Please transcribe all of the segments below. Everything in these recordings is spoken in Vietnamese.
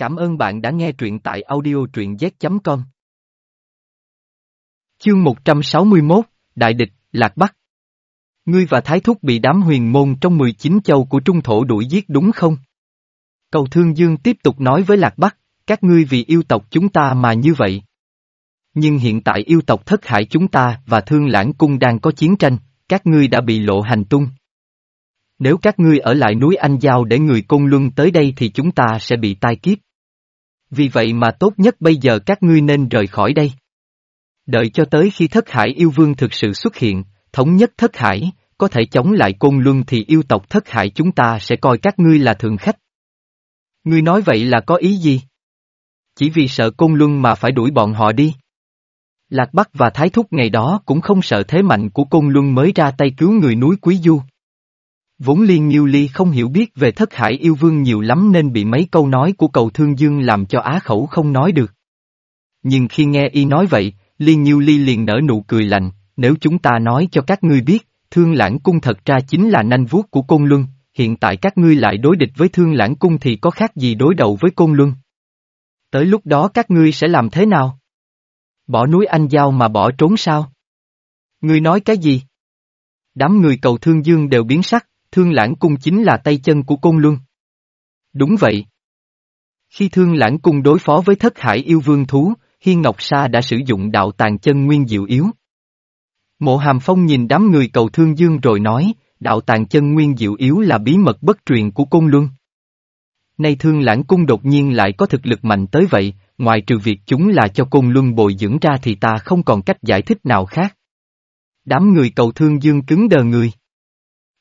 Cảm ơn bạn đã nghe truyện tại audio truyện z.com. Chương 161, Đại địch, Lạc Bắc. Ngươi và Thái Thúc bị đám huyền môn trong 19 châu của Trung Thổ đuổi giết đúng không? Cầu Thương Dương tiếp tục nói với Lạc Bắc, các ngươi vì yêu tộc chúng ta mà như vậy. Nhưng hiện tại yêu tộc thất hải chúng ta và Thương Lãng Cung đang có chiến tranh, các ngươi đã bị lộ hành tung. Nếu các ngươi ở lại núi Anh Giao để người Côn Luân tới đây thì chúng ta sẽ bị tai kiếp. Vì vậy mà tốt nhất bây giờ các ngươi nên rời khỏi đây. Đợi cho tới khi thất hải yêu vương thực sự xuất hiện, thống nhất thất hải, có thể chống lại Côn Luân thì yêu tộc thất hải chúng ta sẽ coi các ngươi là thường khách. Ngươi nói vậy là có ý gì? Chỉ vì sợ Côn Luân mà phải đuổi bọn họ đi. Lạc Bắc và Thái Thúc ngày đó cũng không sợ thế mạnh của Côn Luân mới ra tay cứu người núi Quý Du. Vốn Liên Nhiêu Ly không hiểu biết về thất hải yêu vương nhiều lắm nên bị mấy câu nói của cầu thương dương làm cho á khẩu không nói được. Nhưng khi nghe y nói vậy, Liên Nhiêu Ly liền nở nụ cười lạnh, nếu chúng ta nói cho các ngươi biết, thương lãng cung thật ra chính là nanh vuốt của Côn Luân, hiện tại các ngươi lại đối địch với thương lãng cung thì có khác gì đối đầu với Côn Luân. Tới lúc đó các ngươi sẽ làm thế nào? Bỏ núi Anh Giao mà bỏ trốn sao? Ngươi nói cái gì? Đám người cầu thương dương đều biến sắc, thương lãng cung chính là tay chân của Côn Luân. Đúng vậy. Khi thương lãng cung đối phó với thất hải yêu vương thú, Hiên Ngọc Sa đã sử dụng đạo tàn chân nguyên diệu yếu. Mộ Hàm Phong nhìn đám người cầu thương dương rồi nói, đạo tàn chân nguyên diệu yếu là bí mật bất truyền của Côn Luân. Nay thương lãng cung đột nhiên lại có thực lực mạnh tới vậy, ngoài trừ việc chúng là cho Côn Luân bồi dưỡng ra thì ta không còn cách giải thích nào khác. Đám người cầu thương dương cứng đờ người.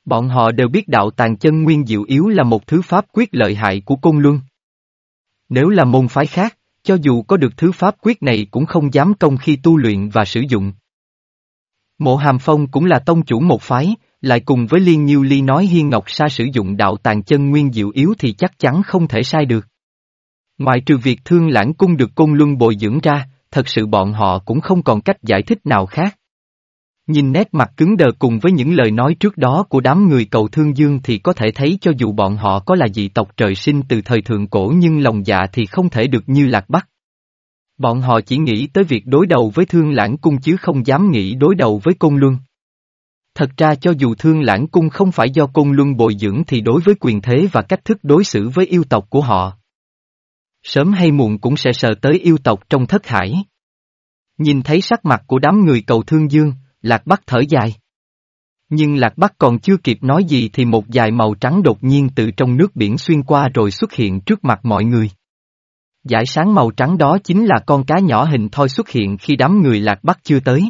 Bọn họ đều biết đạo tàn chân nguyên diệu yếu là một thứ pháp quyết lợi hại của Côn Luân. Nếu là môn phái khác, cho dù có được thứ pháp quyết này cũng không dám công khi tu luyện và sử dụng. Mộ Hàm Phong cũng là tông chủ một phái, lại cùng với Liên Nhiêu Ly nói Hiên Ngọc Sa sử dụng đạo tàn chân nguyên diệu yếu thì chắc chắn không thể sai được. Ngoài trừ việc thương lãng cung được côn luân bồi dưỡng ra, thật sự bọn họ cũng không còn cách giải thích nào khác. Nhìn nét mặt cứng đờ cùng với những lời nói trước đó của đám người cầu thương dương thì có thể thấy cho dù bọn họ có là dị tộc trời sinh từ thời thượng cổ nhưng lòng dạ thì không thể được như lạc bắc. Bọn họ chỉ nghĩ tới việc đối đầu với thương lãng cung chứ không dám nghĩ đối đầu với công luân. Thật ra cho dù thương lãng cung không phải do công luân bồi dưỡng thì đối với quyền thế và cách thức đối xử với yêu tộc của họ. Sớm hay muộn cũng sẽ sờ tới yêu tộc trong thất hải. Nhìn thấy sắc mặt của đám người cầu thương dương, Lạc Bắc thở dài. Nhưng Lạc Bắc còn chưa kịp nói gì thì một dài màu trắng đột nhiên từ trong nước biển xuyên qua rồi xuất hiện trước mặt mọi người. Giải sáng màu trắng đó chính là con cá nhỏ hình thoi xuất hiện khi đám người Lạc Bắc chưa tới.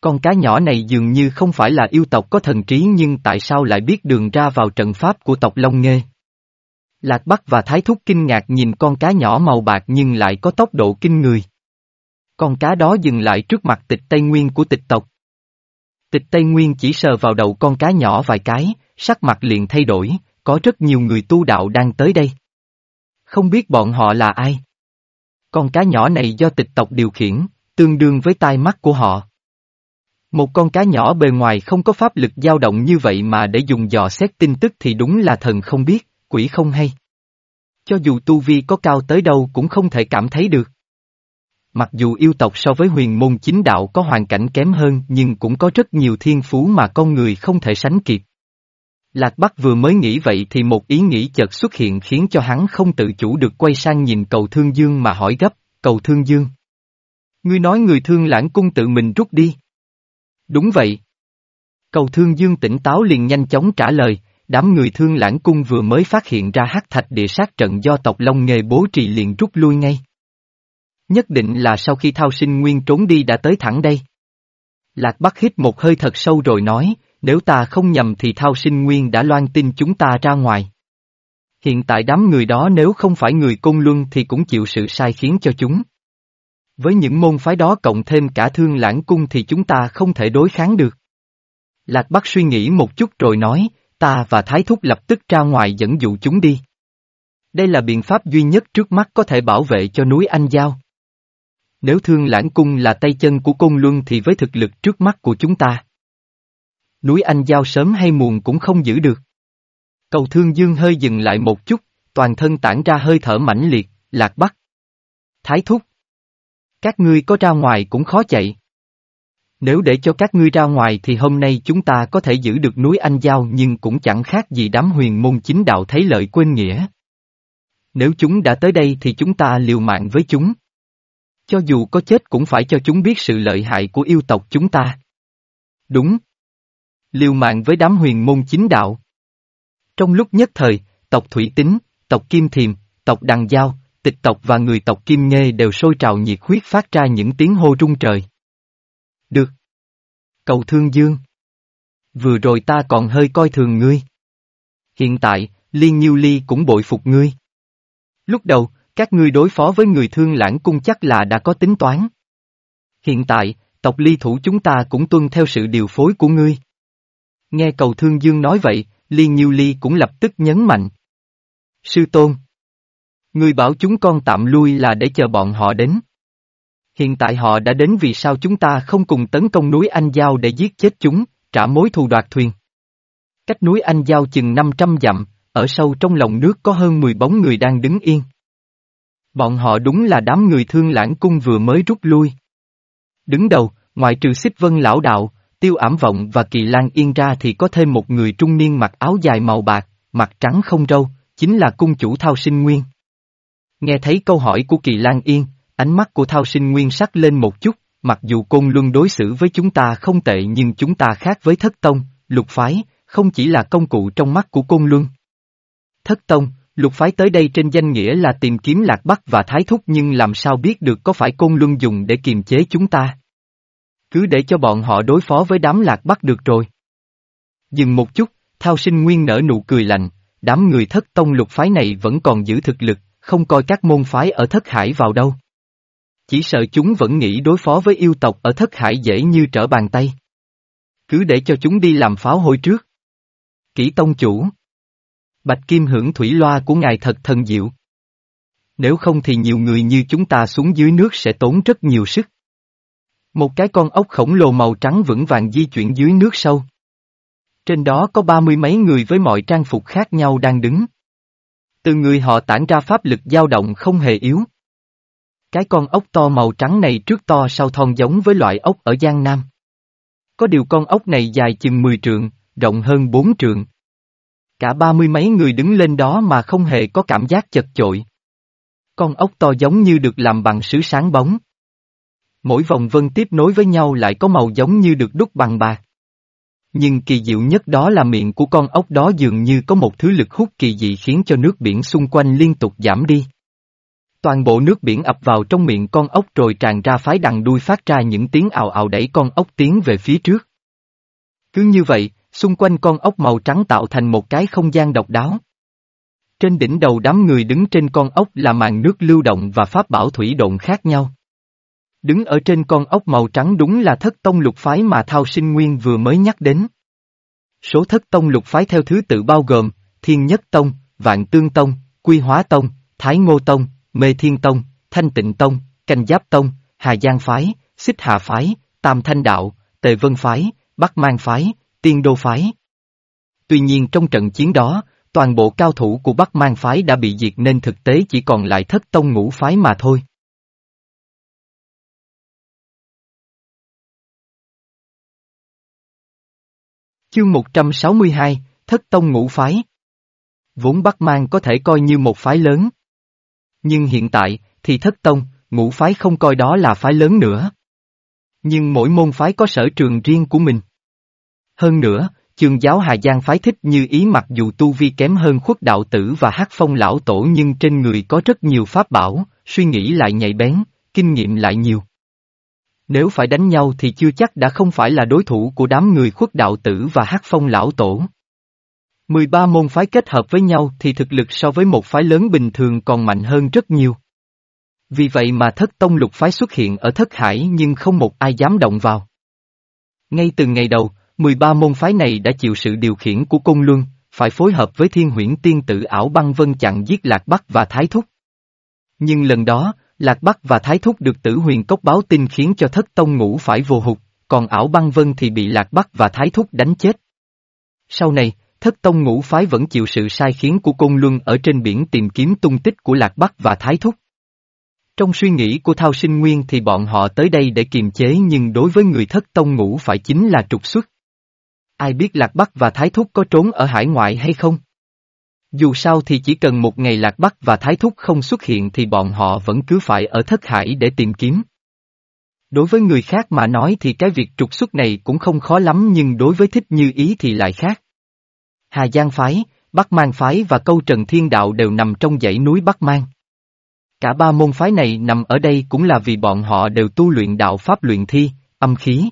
Con cá nhỏ này dường như không phải là yêu tộc có thần trí nhưng tại sao lại biết đường ra vào trận pháp của tộc Long Nghê. Lạc Bắc và Thái Thúc kinh ngạc nhìn con cá nhỏ màu bạc nhưng lại có tốc độ kinh người. Con cá đó dừng lại trước mặt tịch Tây Nguyên của tịch tộc. Tịch Tây Nguyên chỉ sờ vào đầu con cá nhỏ vài cái, sắc mặt liền thay đổi, có rất nhiều người tu đạo đang tới đây. Không biết bọn họ là ai? Con cá nhỏ này do tịch tộc điều khiển, tương đương với tai mắt của họ. Một con cá nhỏ bề ngoài không có pháp lực dao động như vậy mà để dùng dò xét tin tức thì đúng là thần không biết, quỷ không hay. Cho dù tu vi có cao tới đâu cũng không thể cảm thấy được. Mặc dù yêu tộc so với huyền môn chính đạo có hoàn cảnh kém hơn nhưng cũng có rất nhiều thiên phú mà con người không thể sánh kịp. Lạc Bắc vừa mới nghĩ vậy thì một ý nghĩ chợt xuất hiện khiến cho hắn không tự chủ được quay sang nhìn cầu thương dương mà hỏi gấp, cầu thương dương. Ngươi nói người thương lãng cung tự mình rút đi. Đúng vậy. Cầu thương dương tỉnh táo liền nhanh chóng trả lời, đám người thương lãng cung vừa mới phát hiện ra hắc thạch địa sát trận do tộc Long Nghề bố trì liền rút lui ngay. Nhất định là sau khi thao sinh nguyên trốn đi đã tới thẳng đây. Lạc Bắc hít một hơi thật sâu rồi nói, nếu ta không nhầm thì thao sinh nguyên đã loan tin chúng ta ra ngoài. Hiện tại đám người đó nếu không phải người công luân thì cũng chịu sự sai khiến cho chúng. Với những môn phái đó cộng thêm cả thương lãng cung thì chúng ta không thể đối kháng được. Lạc Bắc suy nghĩ một chút rồi nói, ta và Thái Thúc lập tức ra ngoài dẫn dụ chúng đi. Đây là biện pháp duy nhất trước mắt có thể bảo vệ cho núi Anh Giao. Nếu thương lãng cung là tay chân của cung luân thì với thực lực trước mắt của chúng ta. Núi Anh Giao sớm hay muộn cũng không giữ được. Cầu thương dương hơi dừng lại một chút, toàn thân tản ra hơi thở mãnh liệt, lạc bắc. Thái thúc. Các ngươi có ra ngoài cũng khó chạy. Nếu để cho các ngươi ra ngoài thì hôm nay chúng ta có thể giữ được núi Anh Giao nhưng cũng chẳng khác gì đám huyền môn chính đạo thấy lợi quên nghĩa. Nếu chúng đã tới đây thì chúng ta liều mạng với chúng. Cho dù có chết cũng phải cho chúng biết sự lợi hại của yêu tộc chúng ta. Đúng. Liều mạng với đám huyền môn chính đạo. Trong lúc nhất thời, tộc Thủy Tính, tộc Kim Thiềm, tộc Đằng Giao, tịch tộc và người tộc Kim Nghê đều sôi trào nhiệt huyết phát ra những tiếng hô rung trời. Được. Cầu Thương Dương. Vừa rồi ta còn hơi coi thường ngươi. Hiện tại, Liên Nhiêu Ly cũng bội phục ngươi. Lúc đầu, các ngươi đối phó với người thương lãng cung chắc là đã có tính toán. Hiện tại, tộc ly thủ chúng ta cũng tuân theo sự điều phối của ngươi. Nghe cầu thương dương nói vậy, Liên Nhiêu Ly cũng lập tức nhấn mạnh. Sư Tôn. Ngươi bảo chúng con tạm lui là để chờ bọn họ đến. Hiện tại họ đã đến vì sao chúng ta không cùng tấn công núi Anh Giao để giết chết chúng, trả mối thù đoạt thuyền. Cách núi Anh Giao chừng 500 dặm, ở sâu trong lòng nước có hơn 10 bóng người đang đứng yên. Bọn họ đúng là đám người thương lãng cung vừa mới rút lui. Đứng đầu, ngoại trừ xích vân lão đạo, tiêu ảm vọng và kỳ lan yên ra thì có thêm một người trung niên mặc áo dài màu bạc, mặt trắng không râu, chính là cung chủ Thao Sinh Nguyên. Nghe thấy câu hỏi của kỳ lan yên, ánh mắt của Thao Sinh Nguyên sắc lên một chút, mặc dù côn luân đối xử với chúng ta không tệ nhưng chúng ta khác với thất tông, lục phái, không chỉ là công cụ trong mắt của côn luân. Thất tông, lục phái tới đây trên danh nghĩa là tìm kiếm lạc bắc và thái thúc nhưng làm sao biết được có phải côn luân dùng để kiềm chế chúng ta. Cứ để cho bọn họ đối phó với đám lạc bắc được rồi. Dừng một chút, thao sinh nguyên nở nụ cười lạnh, đám người thất tông lục phái này vẫn còn giữ thực lực, không coi các môn phái ở thất hải vào đâu. Chỉ sợ chúng vẫn nghĩ đối phó với yêu tộc ở thất hải dễ như trở bàn tay. Cứ để cho chúng đi làm pháo hôi trước. Kỹ tông chủ. Bạch kim hưởng thủy loa của ngài thật thần diệu. Nếu không thì nhiều người như chúng ta xuống dưới nước sẽ tốn rất nhiều sức. Một cái con ốc khổng lồ màu trắng vững vàng di chuyển dưới nước sâu. Trên đó có ba mươi mấy người với mọi trang phục khác nhau đang đứng. Từ người họ tản ra pháp lực dao động không hề yếu. Cái con ốc to màu trắng này trước to sau thon giống với loại ốc ở Giang Nam. Có điều con ốc này dài chừng 10 trượng, rộng hơn 4 trượng. Cả ba mươi mấy người đứng lên đó mà không hề có cảm giác chật chội. Con ốc to giống như được làm bằng sứ sáng bóng. Mỗi vòng vân tiếp nối với nhau lại có màu giống như được đúc bằng bạc. Nhưng kỳ diệu nhất đó là miệng của con ốc đó dường như có một thứ lực hút kỳ dị khiến cho nước biển xung quanh liên tục giảm đi. Toàn bộ nước biển ập vào trong miệng con ốc rồi tràn ra phái đằng đuôi phát ra những tiếng ào ào đẩy con ốc tiến về phía trước. Cứ như vậy, xung quanh con ốc màu trắng tạo thành một cái không gian độc đáo. Trên đỉnh đầu đám người đứng trên con ốc là màn nước lưu động và pháp bảo thủy động khác nhau. Đứng ở trên con ốc màu trắng đúng là thất tông lục phái mà Thao Sinh Nguyên vừa mới nhắc đến. Số thất tông lục phái theo thứ tự bao gồm, Thiên Nhất Tông, Vạn Tương Tông, Quy Hóa Tông, Thái Ngô Tông, Mê Thiên Tông, Thanh Tịnh Tông, Canh Giáp Tông, Hà Giang Phái, Xích Hà Phái, Tam Thanh Đạo, Tề Vân Phái, Bắc Mang Phái, Tiên Đô Phái. Tuy nhiên trong trận chiến đó, toàn bộ cao thủ của Bắc Mang Phái đã bị diệt nên thực tế chỉ còn lại thất tông ngũ phái mà thôi. Chương 162, Thất Tông Ngũ Phái Vốn Bắc Mang có thể coi như một phái lớn. Nhưng hiện tại, thì Thất Tông, Ngũ Phái không coi đó là phái lớn nữa. Nhưng mỗi môn phái có sở trường riêng của mình. Hơn nữa, trường giáo Hà Giang phái thích như ý mặc dù tu vi kém hơn khuất đạo tử và hát phong lão tổ nhưng trên người có rất nhiều pháp bảo, suy nghĩ lại nhạy bén, kinh nghiệm lại nhiều. Nếu phải đánh nhau thì chưa chắc đã không phải là đối thủ của đám người khuất đạo tử và hát phong lão tổ. 13 môn phái kết hợp với nhau thì thực lực so với một phái lớn bình thường còn mạnh hơn rất nhiều. Vì vậy mà thất tông lục phái xuất hiện ở thất hải nhưng không một ai dám động vào. Ngay từ ngày đầu, 13 môn phái này đã chịu sự điều khiển của Côn Luân, phải phối hợp với thiên huyễn tiên tử ảo băng vân chặn giết Lạc Bắc và Thái Thúc. Nhưng lần đó, Lạc Bắc và Thái Thúc được tử huyền cốc báo tin khiến cho thất tông ngũ phải vô hụt, còn ảo băng vân thì bị Lạc Bắc và Thái Thúc đánh chết. Sau này, thất tông ngũ phái vẫn chịu sự sai khiến của Côn Luân ở trên biển tìm kiếm tung tích của Lạc Bắc và Thái Thúc. Trong suy nghĩ của Thao Sinh Nguyên thì bọn họ tới đây để kiềm chế nhưng đối với người thất tông ngũ phải chính là trục xuất. Ai biết Lạc Bắc và Thái Thúc có trốn ở hải ngoại hay không? Dù sao thì chỉ cần một ngày Lạc Bắc và Thái Thúc không xuất hiện thì bọn họ vẫn cứ phải ở thất hải để tìm kiếm. Đối với người khác mà nói thì cái việc trục xuất này cũng không khó lắm nhưng đối với thích như ý thì lại khác. Hà Giang Phái, Bắc Mang Phái và Câu Trần Thiên Đạo đều nằm trong dãy núi Bắc Mang. Cả ba môn phái này nằm ở đây cũng là vì bọn họ đều tu luyện đạo pháp luyện thi, âm khí.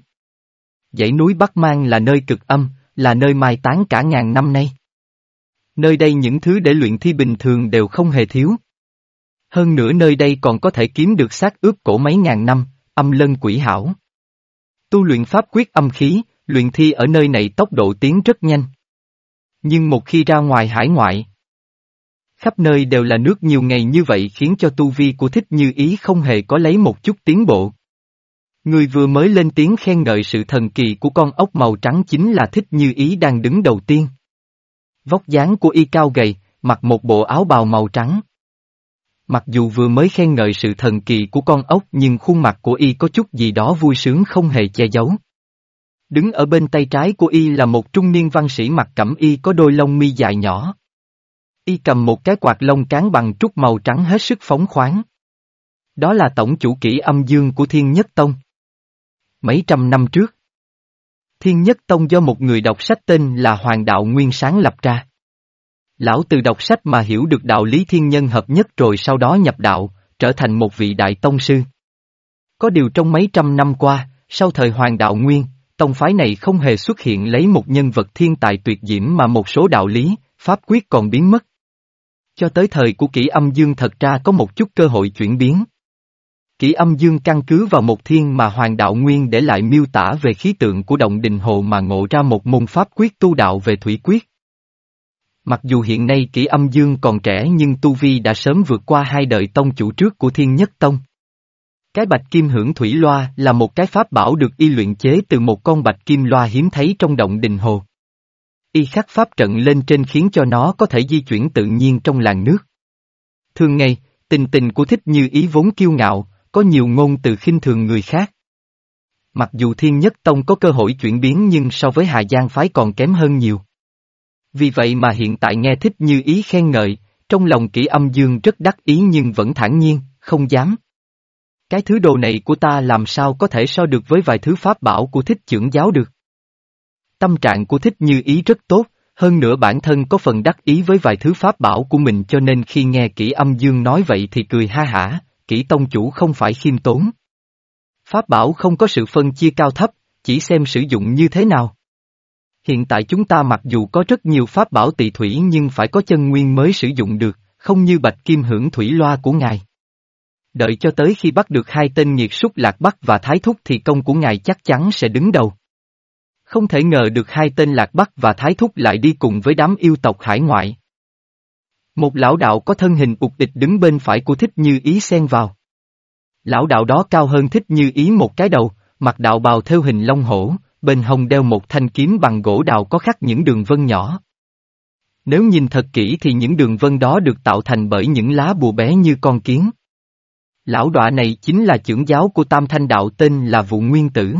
Dãy núi Bắc Mang là nơi cực âm, là nơi mai táng cả ngàn năm nay. Nơi đây những thứ để luyện thi bình thường đều không hề thiếu. Hơn nữa nơi đây còn có thể kiếm được xác ướp cổ mấy ngàn năm, âm lân quỷ hảo. Tu luyện pháp quyết âm khí, luyện thi ở nơi này tốc độ tiến rất nhanh. Nhưng một khi ra ngoài hải ngoại, khắp nơi đều là nước nhiều ngày như vậy khiến cho tu vi của thích như ý không hề có lấy một chút tiến bộ. Người vừa mới lên tiếng khen ngợi sự thần kỳ của con ốc màu trắng chính là thích như ý đang đứng đầu tiên. Vóc dáng của y cao gầy, mặc một bộ áo bào màu trắng. Mặc dù vừa mới khen ngợi sự thần kỳ của con ốc nhưng khuôn mặt của y có chút gì đó vui sướng không hề che giấu. Đứng ở bên tay trái của y là một trung niên văn sĩ mặt cẩm y có đôi lông mi dài nhỏ. Y cầm một cái quạt lông cán bằng trúc màu trắng hết sức phóng khoáng. Đó là tổng chủ kỹ âm dương của Thiên Nhất Tông. Mấy trăm năm trước, Thiên Nhất Tông do một người đọc sách tên là Hoàng Đạo Nguyên sáng lập ra. Lão từ đọc sách mà hiểu được đạo lý thiên nhân hợp nhất rồi sau đó nhập đạo, trở thành một vị đại tông sư. Có điều trong mấy trăm năm qua, sau thời Hoàng Đạo Nguyên, tông phái này không hề xuất hiện lấy một nhân vật thiên tài tuyệt diễm mà một số đạo lý, pháp quyết còn biến mất. Cho tới thời của kỷ âm dương thật ra có một chút cơ hội chuyển biến. Kỷ âm dương căn cứ vào một thiên mà Hoàng Đạo Nguyên để lại miêu tả về khí tượng của động đình hồ mà ngộ ra một môn pháp quyết tu đạo về thủy quyết. Mặc dù hiện nay kỷ âm dương còn trẻ nhưng Tu Vi đã sớm vượt qua hai đời tông chủ trước của thiên nhất tông. Cái bạch kim hưởng thủy loa là một cái pháp bảo được y luyện chế từ một con bạch kim loa hiếm thấy trong động đình hồ. Y khắc pháp trận lên trên khiến cho nó có thể di chuyển tự nhiên trong làn nước. Thường ngày, tình tình của thích như ý vốn kiêu ngạo, có nhiều ngôn từ khinh thường người khác. Mặc dù thiên nhất tông có cơ hội chuyển biến nhưng so với Hà Giang phái còn kém hơn nhiều. Vì vậy mà hiện tại nghe thích như ý khen ngợi, trong lòng kỹ âm dương rất đắc ý nhưng vẫn thản nhiên, không dám. Cái thứ đồ này của ta làm sao có thể so được với vài thứ pháp bảo của thích trưởng giáo được. Tâm trạng của thích như ý rất tốt, hơn nữa bản thân có phần đắc ý với vài thứ pháp bảo của mình cho nên khi nghe kỹ âm dương nói vậy thì cười ha hả, kỹ tông chủ không phải khiêm tốn. Pháp bảo không có sự phân chia cao thấp, chỉ xem sử dụng như thế nào. Hiện tại chúng ta mặc dù có rất nhiều pháp bảo tỳ thủy nhưng phải có chân nguyên mới sử dụng được, không như bạch kim hưởng thủy loa của ngài. Đợi cho tới khi bắt được hai tên nhiệt súc lạc bắc và thái thúc thì công của ngài chắc chắn sẽ đứng đầu. Không thể ngờ được hai tên lạc bắc và thái thúc lại đi cùng với đám yêu tộc hải ngoại. Một lão đạo có thân hình ục địch đứng bên phải của thích như ý xen vào. Lão đạo đó cao hơn thích như ý một cái đầu, mặt đạo bào theo hình long hổ, bên hông đeo một thanh kiếm bằng gỗ đào có khắc những đường vân nhỏ. Nếu nhìn thật kỹ thì những đường vân đó được tạo thành bởi những lá bùa bé như con kiến. Lão đọa này chính là trưởng giáo của Tam Thanh Đạo tên là vũ Nguyên Tử.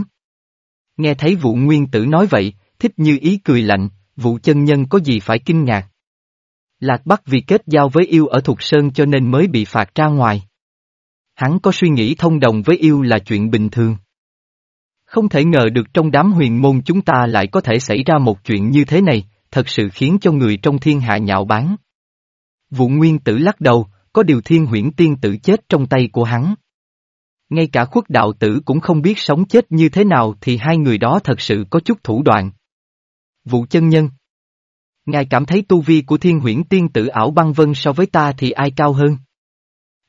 Nghe thấy vũ Nguyên Tử nói vậy, thích như ý cười lạnh, vũ chân nhân có gì phải kinh ngạc. Lạc Bắc vì kết giao với yêu ở Thục Sơn cho nên mới bị phạt ra ngoài. Hắn có suy nghĩ thông đồng với yêu là chuyện bình thường. Không thể ngờ được trong đám huyền môn chúng ta lại có thể xảy ra một chuyện như thế này, thật sự khiến cho người trong thiên hạ nhạo báng. Vụ nguyên tử lắc đầu, có điều thiên huyễn tiên tử chết trong tay của hắn. Ngay cả khuất đạo tử cũng không biết sống chết như thế nào thì hai người đó thật sự có chút thủ đoạn. Vụ chân nhân Ngài cảm thấy tu vi của thiên huyễn tiên tử ảo băng vân so với ta thì ai cao hơn?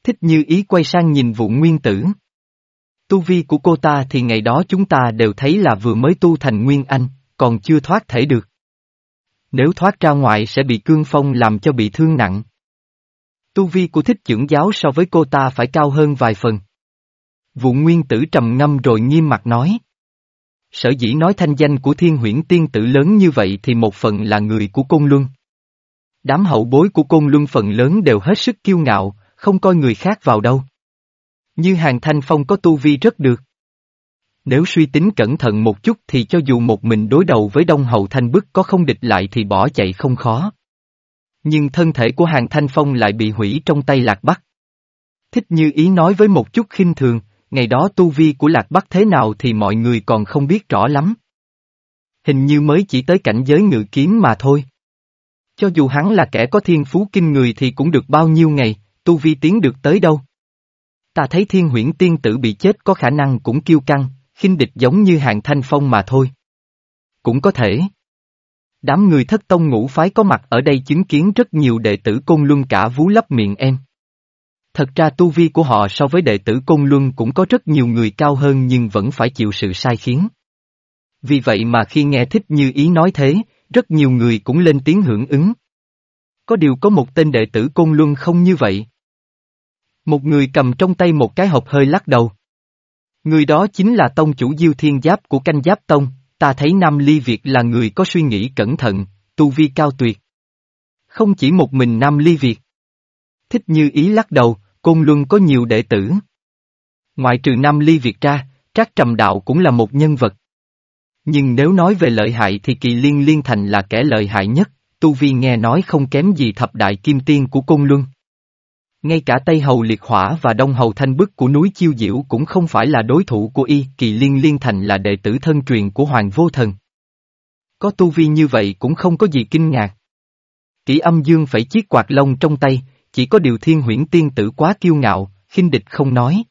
Thích như ý quay sang nhìn vụ nguyên tử. Tu vi của cô ta thì ngày đó chúng ta đều thấy là vừa mới tu thành Nguyên Anh, còn chưa thoát thể được. Nếu thoát ra ngoài sẽ bị cương phong làm cho bị thương nặng. Tu vi của thích trưởng giáo so với cô ta phải cao hơn vài phần. Vụ nguyên tử trầm ngâm rồi nghiêm mặt nói. Sở dĩ nói thanh danh của thiên huyễn tiên tử lớn như vậy thì một phần là người của Côn Luân. Đám hậu bối của Côn Luân phần lớn đều hết sức kiêu ngạo, không coi người khác vào đâu. Như hàng thanh phong có tu vi rất được. Nếu suy tính cẩn thận một chút thì cho dù một mình đối đầu với Đông Hậu Thanh Bức có không địch lại thì bỏ chạy không khó. Nhưng thân thể của hàng thanh phong lại bị hủy trong tay Lạc Bắc. Thích như ý nói với một chút khinh thường, ngày đó tu vi của Lạc Bắc thế nào thì mọi người còn không biết rõ lắm. Hình như mới chỉ tới cảnh giới ngự kiếm mà thôi. Cho dù hắn là kẻ có thiên phú kinh người thì cũng được bao nhiêu ngày, tu vi tiến được tới đâu. Ta thấy thiên huyễn tiên tử bị chết có khả năng cũng kiêu căng, khinh địch giống như hạng thanh phong mà thôi. Cũng có thể. Đám người thất tông ngũ phái có mặt ở đây chứng kiến rất nhiều đệ tử côn luân cả vú lấp miệng em. Thật ra tu vi của họ so với đệ tử côn luân cũng có rất nhiều người cao hơn nhưng vẫn phải chịu sự sai khiến. Vì vậy mà khi nghe thích như ý nói thế, rất nhiều người cũng lên tiếng hưởng ứng. Có điều có một tên đệ tử côn luân không như vậy. Một người cầm trong tay một cái hộp hơi lắc đầu. Người đó chính là tông chủ Diêu Thiên Giáp của canh Giáp Tông, ta thấy Nam Ly Việt là người có suy nghĩ cẩn thận, tu vi cao tuyệt. Không chỉ một mình Nam Ly Việt. Thích như ý lắc đầu, Côn Luân có nhiều đệ tử. Ngoại trừ Nam Ly Việt ra, Trác Trầm Đạo cũng là một nhân vật. Nhưng nếu nói về lợi hại thì Kỳ Liên Liên Thành là kẻ lợi hại nhất, Tu Vi nghe nói không kém gì thập đại kim tiên của Côn Luân. Ngay cả Tây Hầu Liệt Hỏa và Đông Hầu Thanh Bức của núi Chiêu Diễu cũng không phải là đối thủ của y, Kỳ Liên Liên Thành là đệ tử thân truyền của Hoàng Vô Thần. Có tu vi như vậy cũng không có gì kinh ngạc. Kỷ âm dương phải chiếc quạt lông trong tay, chỉ có điều thiên huyễn tiên tử quá kiêu ngạo, khinh địch không nói.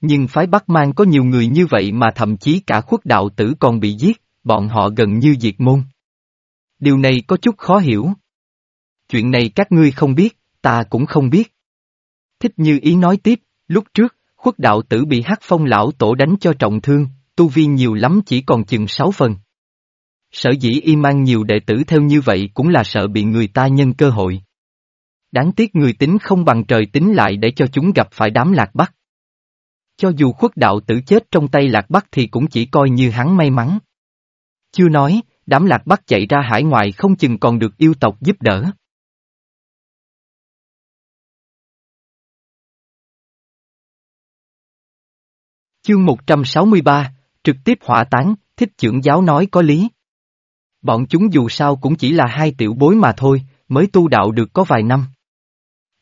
Nhưng phái Bắc Mang có nhiều người như vậy mà thậm chí cả khuất đạo tử còn bị giết, bọn họ gần như diệt môn. Điều này có chút khó hiểu. Chuyện này các ngươi không biết, ta cũng không biết. Thích như ý nói tiếp, lúc trước, khuất đạo tử bị hắc phong lão tổ đánh cho trọng thương, tu vi nhiều lắm chỉ còn chừng sáu phần. Sở dĩ y mang nhiều đệ tử theo như vậy cũng là sợ bị người ta nhân cơ hội. Đáng tiếc người tính không bằng trời tính lại để cho chúng gặp phải đám lạc bắc. Cho dù khuất đạo tử chết trong tay lạc bắc thì cũng chỉ coi như hắn may mắn. Chưa nói, đám lạc bắc chạy ra hải ngoại không chừng còn được yêu tộc giúp đỡ. Chương 163, trực tiếp hỏa tán, thích trưởng giáo nói có lý. Bọn chúng dù sao cũng chỉ là hai tiểu bối mà thôi, mới tu đạo được có vài năm.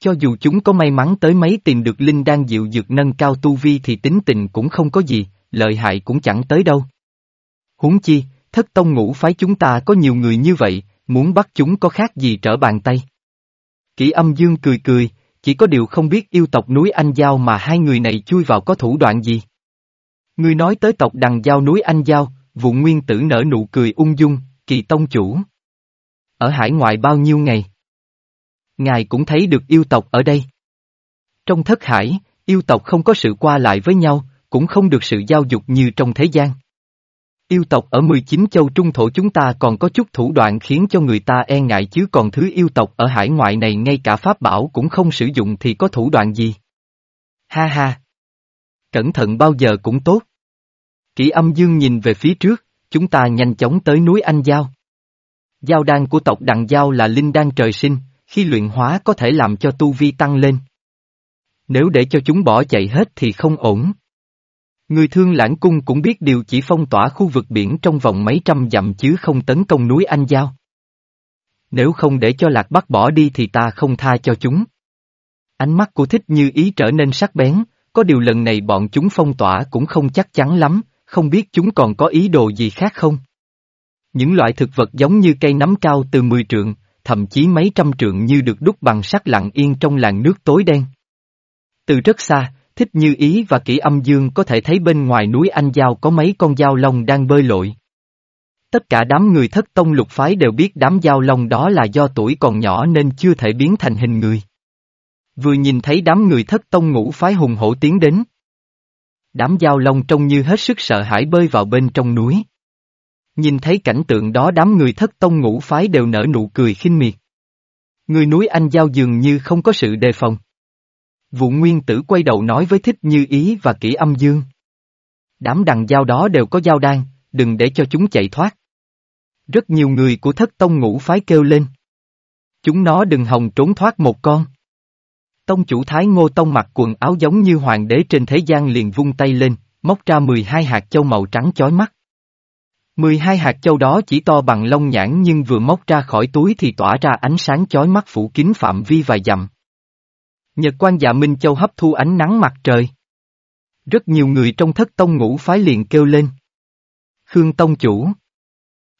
Cho dù chúng có may mắn tới mấy tìm được linh đan dịu dược nâng cao tu vi thì tính tình cũng không có gì, lợi hại cũng chẳng tới đâu. Huống chi, thất tông ngũ phái chúng ta có nhiều người như vậy, muốn bắt chúng có khác gì trở bàn tay. Kỷ âm dương cười cười, chỉ có điều không biết yêu tộc núi Anh Giao mà hai người này chui vào có thủ đoạn gì. Người nói tới tộc đằng giao núi Anh Giao, vụ nguyên tử nở nụ cười ung dung, kỳ tông chủ. Ở hải ngoại bao nhiêu ngày? Ngài cũng thấy được yêu tộc ở đây. Trong thất hải, yêu tộc không có sự qua lại với nhau, cũng không được sự giao dục như trong thế gian. Yêu tộc ở 19 châu trung thổ chúng ta còn có chút thủ đoạn khiến cho người ta e ngại chứ còn thứ yêu tộc ở hải ngoại này ngay cả pháp bảo cũng không sử dụng thì có thủ đoạn gì. Ha ha! Cẩn thận bao giờ cũng tốt. Kỷ âm dương nhìn về phía trước, chúng ta nhanh chóng tới núi Anh Giao. Giao đan của tộc Đặng Giao là linh đan trời sinh, khi luyện hóa có thể làm cho tu vi tăng lên. Nếu để cho chúng bỏ chạy hết thì không ổn. Người thương lãng cung cũng biết điều chỉ phong tỏa khu vực biển trong vòng mấy trăm dặm chứ không tấn công núi Anh Giao. Nếu không để cho Lạc Bắc bỏ đi thì ta không tha cho chúng. Ánh mắt của thích như ý trở nên sắc bén, có điều lần này bọn chúng phong tỏa cũng không chắc chắn lắm, không biết chúng còn có ý đồ gì khác không. Những loại thực vật giống như cây nấm cao từ 10 trượng, thậm chí mấy trăm trượng như được đúc bằng sắt lặng yên trong làn nước tối đen. Từ rất xa, Thích Như Ý và Kỷ Âm Dương có thể thấy bên ngoài núi Anh Giao có mấy con dao long đang bơi lội. Tất cả đám người thất tông lục phái đều biết đám dao long đó là do tuổi còn nhỏ nên chưa thể biến thành hình người. Vừa nhìn thấy đám người thất tông ngũ phái hùng hổ tiến đến. Đám dao long trông như hết sức sợ hãi bơi vào bên trong núi. Nhìn thấy cảnh tượng đó đám người thất tông ngũ phái đều nở nụ cười khinh miệt. Người núi Anh Giao dường như không có sự đề phòng. Vụ nguyên tử quay đầu nói với thích như ý và kỹ âm dương. Đám đằng giao đó đều có giao đan, đừng để cho chúng chạy thoát. Rất nhiều người của thất tông ngũ phái kêu lên. Chúng nó đừng hòng trốn thoát một con. Tông chủ Thái Ngô Tông mặc quần áo giống như hoàng đế trên thế gian liền vung tay lên, móc ra 12 hạt châu màu trắng chói mắt. 12 hạt châu đó chỉ to bằng lông nhãn nhưng vừa móc ra khỏi túi thì tỏa ra ánh sáng chói mắt phủ kín phạm vi vài dặm. Nhật quan dạ Minh Châu hấp thu ánh nắng mặt trời. Rất nhiều người trong thất tông ngũ phái liền kêu lên. Khương Tông Chủ.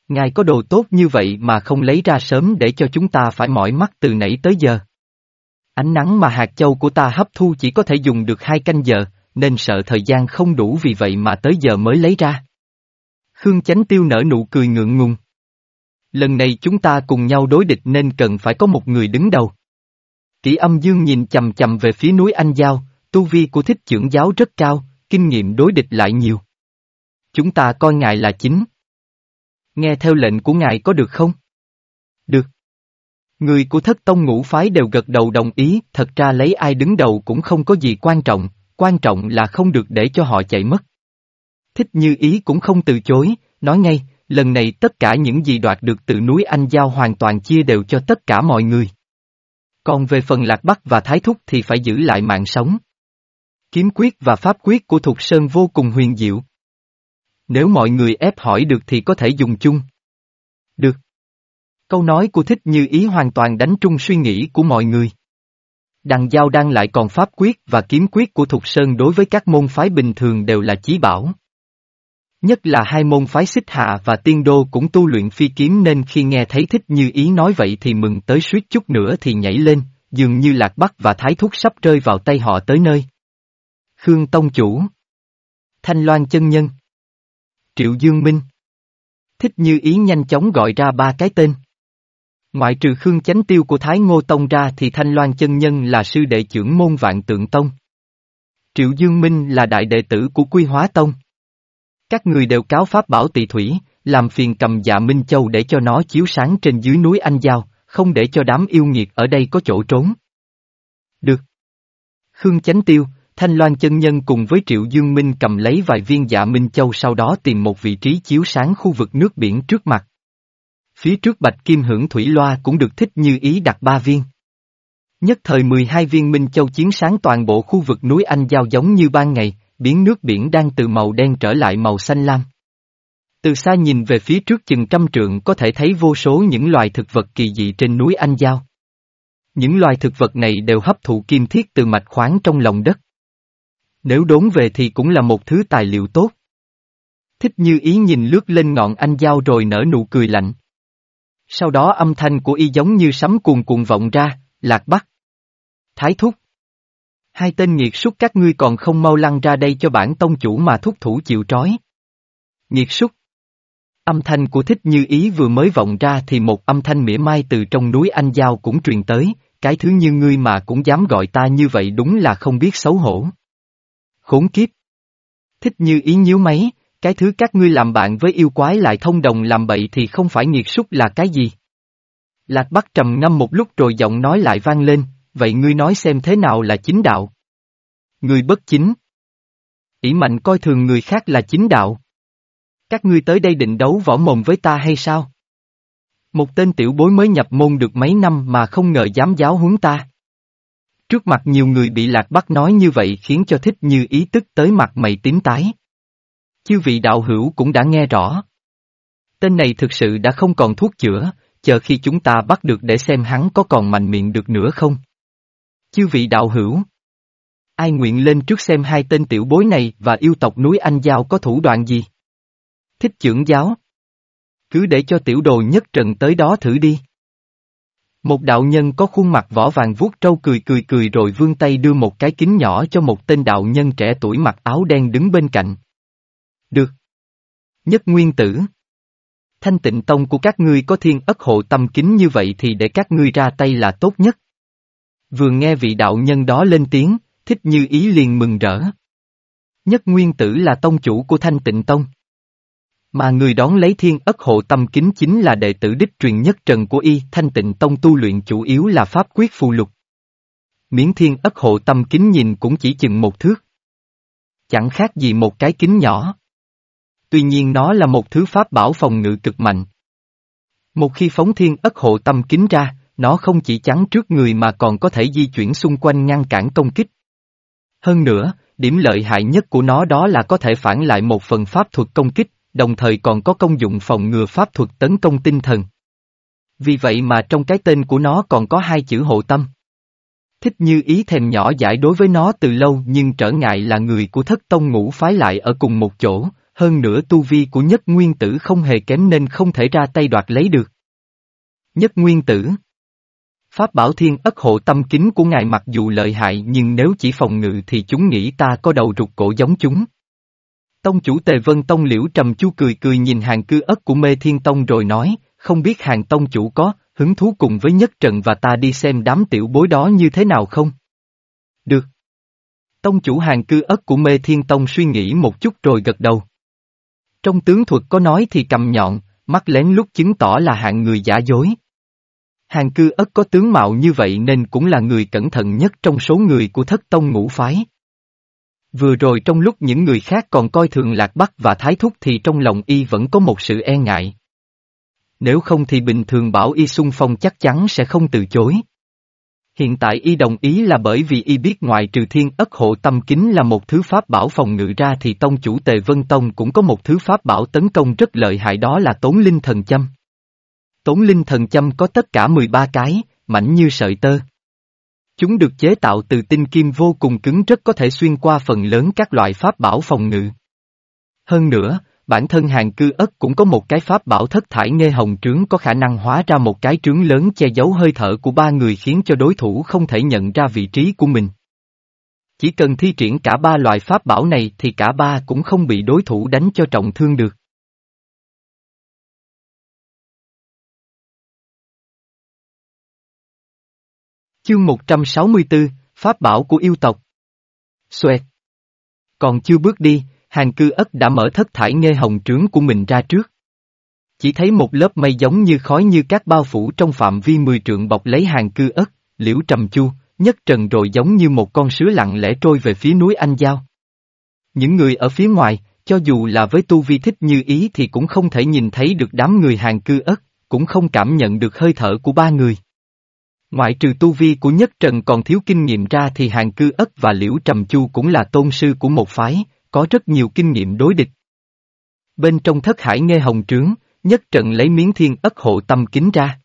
Ngài có đồ tốt như vậy mà không lấy ra sớm để cho chúng ta phải mỏi mắt từ nãy tới giờ. Ánh nắng mà hạt châu của ta hấp thu chỉ có thể dùng được hai canh giờ, nên sợ thời gian không đủ vì vậy mà tới giờ mới lấy ra. Khương Chánh Tiêu nở nụ cười ngượng ngùng. Lần này chúng ta cùng nhau đối địch nên cần phải có một người đứng đầu. Kỷ âm dương nhìn chầm chầm về phía núi Anh Giao, tu vi của thích trưởng giáo rất cao, kinh nghiệm đối địch lại nhiều. Chúng ta coi ngài là chính. Nghe theo lệnh của ngài có được không? Được. Người của thất tông ngũ phái đều gật đầu đồng ý, thật ra lấy ai đứng đầu cũng không có gì quan trọng, quan trọng là không được để cho họ chạy mất. Thích như ý cũng không từ chối, nói ngay, lần này tất cả những gì đoạt được từ núi Anh Giao hoàn toàn chia đều cho tất cả mọi người. Còn về phần Lạc Bắc và Thái Thúc thì phải giữ lại mạng sống. Kiếm quyết và pháp quyết của Thục Sơn vô cùng huyền diệu. Nếu mọi người ép hỏi được thì có thể dùng chung. Được. Câu nói của thích như ý hoàn toàn đánh trung suy nghĩ của mọi người. Đằng giao đang lại còn pháp quyết và kiếm quyết của Thục Sơn đối với các môn phái bình thường đều là chí bảo. Nhất là hai môn phái xích hạ và tiên đô cũng tu luyện phi kiếm nên khi nghe thấy thích như ý nói vậy thì mừng tới suýt chút nữa thì nhảy lên, dường như lạc bắc và thái thúc sắp rơi vào tay họ tới nơi. Khương Tông Chủ Thanh Loan Chân Nhân Triệu Dương Minh Thích như ý nhanh chóng gọi ra ba cái tên. Ngoại trừ Khương Chánh Tiêu của Thái Ngô Tông ra thì Thanh Loan Chân Nhân là sư đệ trưởng môn vạn tượng tông. Triệu Dương Minh là đại đệ tử của Quy Hóa Tông. Các người đều cáo pháp bảo tỳ thủy, làm phiền cầm dạ Minh Châu để cho nó chiếu sáng trên dưới núi Anh Giao, không để cho đám yêu nghiệt ở đây có chỗ trốn. Được. Khương Chánh Tiêu, Thanh Loan chân nhân cùng với Triệu Dương Minh cầm lấy vài viên dạ Minh Châu sau đó tìm một vị trí chiếu sáng khu vực nước biển trước mặt. Phía trước Bạch Kim hưởng thủy loa cũng được thích như ý đặt ba viên. Nhất thời 12 viên Minh Châu chiến sáng toàn bộ khu vực núi Anh Giao giống như ban ngày, biến nước biển đang từ màu đen trở lại màu xanh lam. Từ xa nhìn về phía trước chừng trăm trượng có thể thấy vô số những loài thực vật kỳ dị trên núi Anh Giao. Những loài thực vật này đều hấp thụ kim thiết từ mạch khoáng trong lòng đất. Nếu đốn về thì cũng là một thứ tài liệu tốt. Thích như ý nhìn lướt lên ngọn anh giao rồi nở nụ cười lạnh. Sau đó âm thanh của y giống như sấm cuồn cuộn vọng ra, lạc bắc. Thái thúc. Hai tên nghiệt súc các ngươi còn không mau lăn ra đây cho bản tông chủ mà thúc thủ chịu trói. Nghiệt súc. Âm thanh của thích như ý vừa mới vọng ra thì một âm thanh mỉa mai từ trong núi Anh Giao cũng truyền tới, cái thứ như ngươi mà cũng dám gọi ta như vậy đúng là không biết xấu hổ. Khốn kiếp. Thích như ý nhíu máy, cái thứ các ngươi làm bạn với yêu quái lại thông đồng làm bậy thì không phải nghiệt súc là cái gì. Lạc Bắc trầm ngâm một lúc rồi giọng nói lại vang lên, vậy ngươi nói xem thế nào là chính đạo. Ngươi bất chính. ỷ mạnh coi thường người khác là chính đạo. Các ngươi tới đây định đấu võ mồm với ta hay sao? Một tên tiểu bối mới nhập môn được mấy năm mà không ngờ dám giáo huấn ta. Trước mặt nhiều người bị lạc bắt nói như vậy khiến cho thích như ý tức tới mặt mày tím tái. Chư vị đạo hữu cũng đã nghe rõ. Tên này thực sự đã không còn thuốc chữa, chờ khi chúng ta bắt được để xem hắn có còn mạnh miệng được nữa không. Chư vị đạo hữu. Ai nguyện lên trước xem hai tên tiểu bối này và yêu tộc núi Anh Giao có thủ đoạn gì? Thích trưởng giáo. Cứ để cho tiểu đồ nhất trần tới đó thử đi. Một đạo nhân có khuôn mặt vỏ vàng vuốt trâu cười cười cười rồi vươn tay đưa một cái kính nhỏ cho một tên đạo nhân trẻ tuổi mặc áo đen đứng bên cạnh. Được. Nhất nguyên tử. Thanh tịnh tông của các ngươi có thiên ất hộ tâm kính như vậy thì để các ngươi ra tay là tốt nhất. Vừa nghe vị đạo nhân đó lên tiếng, thích như ý liền mừng rỡ. Nhất nguyên tử là tông chủ của thanh tịnh tông. Mà người đón lấy thiên ất hộ tâm kính chính là đệ tử đích truyền nhất trần của y thanh tịnh tông tu luyện chủ yếu là pháp quyết phù lục. Miễn thiên ất hộ tâm kính nhìn cũng chỉ chừng một thước. Chẳng khác gì một cái kính nhỏ. tuy nhiên nó là một thứ pháp bảo phòng ngự cực mạnh. Một khi phóng thiên ất hộ tâm kính ra, nó không chỉ chắn trước người mà còn có thể di chuyển xung quanh ngăn cản công kích. Hơn nữa, điểm lợi hại nhất của nó đó là có thể phản lại một phần pháp thuật công kích, đồng thời còn có công dụng phòng ngừa pháp thuật tấn công tinh thần. Vì vậy mà trong cái tên của nó còn có hai chữ hộ tâm. Thích như ý thèm nhỏ giải đối với nó từ lâu nhưng trở ngại là người của thất tông ngũ phái lại ở cùng một chỗ, hơn nữa tu vi của nhất nguyên tử không hề kém nên không thể ra tay đoạt lấy được. Nhất nguyên tử Pháp bảo thiên ất hộ tâm kính của ngài mặc dù lợi hại nhưng nếu chỉ phòng ngự thì chúng nghĩ ta có đầu rụt cổ giống chúng. Tông chủ tề vân tông liễu trầm chu cười cười nhìn hàng cư ất của mê thiên tông rồi nói, không biết hàng tông chủ có, hứng thú cùng với nhất trần và ta đi xem đám tiểu bối đó như thế nào không? Được. Tông chủ hàng cư ất của mê thiên tông suy nghĩ một chút rồi gật đầu. Trong tướng thuật có nói thì cầm nhọn, mắt lén lút chứng tỏ là hạng người giả dối. Hàng cư ất có tướng mạo như vậy nên cũng là người cẩn thận nhất trong số người của thất tông ngũ phái. Vừa rồi trong lúc những người khác còn coi thường Lạc Bắc và Thái Thúc thì trong lòng y vẫn có một sự e ngại. Nếu không thì bình thường bảo y xung phong chắc chắn sẽ không từ chối. Hiện tại y đồng ý là bởi vì y biết ngoài trừ thiên ất hộ tâm kính là một thứ pháp bảo phòng ngự ra thì tông chủ tề vân tông cũng có một thứ pháp bảo tấn công rất lợi hại đó là tốn linh thần châm. Tốn linh thần châm có tất cả 13 cái, mảnh như sợi tơ. Chúng được chế tạo từ tinh kim vô cùng cứng rất có thể xuyên qua phần lớn các loại pháp bảo phòng ngự. Hơn nữa, bản thân hàng cư ất cũng có một cái pháp bảo thất thải nghe hồng trướng có khả năng hóa ra một cái trướng lớn che giấu hơi thở của ba người khiến cho đối thủ không thể nhận ra vị trí của mình. Chỉ cần thi triển cả ba loại pháp bảo này thì cả ba cũng không bị đối thủ đánh cho trọng thương được. Chương 164, Pháp bảo của yêu tộc. Xoẹt. Còn chưa bước đi, hàng cư ất đã mở thất thải nghe hồng trướng của mình ra trước. Chỉ thấy một lớp mây giống như khói như các bao phủ trong phạm vi mười trượng bọc lấy hàng cư ất, liễu trầm chu, nhất trần rồi giống như một con sứa lặng lẽ trôi về phía núi Anh Giao. Những người ở phía ngoài, cho dù là với tu vi thích như ý thì cũng không thể nhìn thấy được đám người hàng cư ất, cũng không cảm nhận được hơi thở của ba người. Ngoại trừ tu vi của nhất trần còn thiếu kinh nghiệm ra thì hàng cư ất và liễu trầm chu cũng là tôn sư của một phái, có rất nhiều kinh nghiệm đối địch. Bên trong thất hải nghe hồng trướng, nhất trận lấy miếng thiên ất hộ tâm kính ra.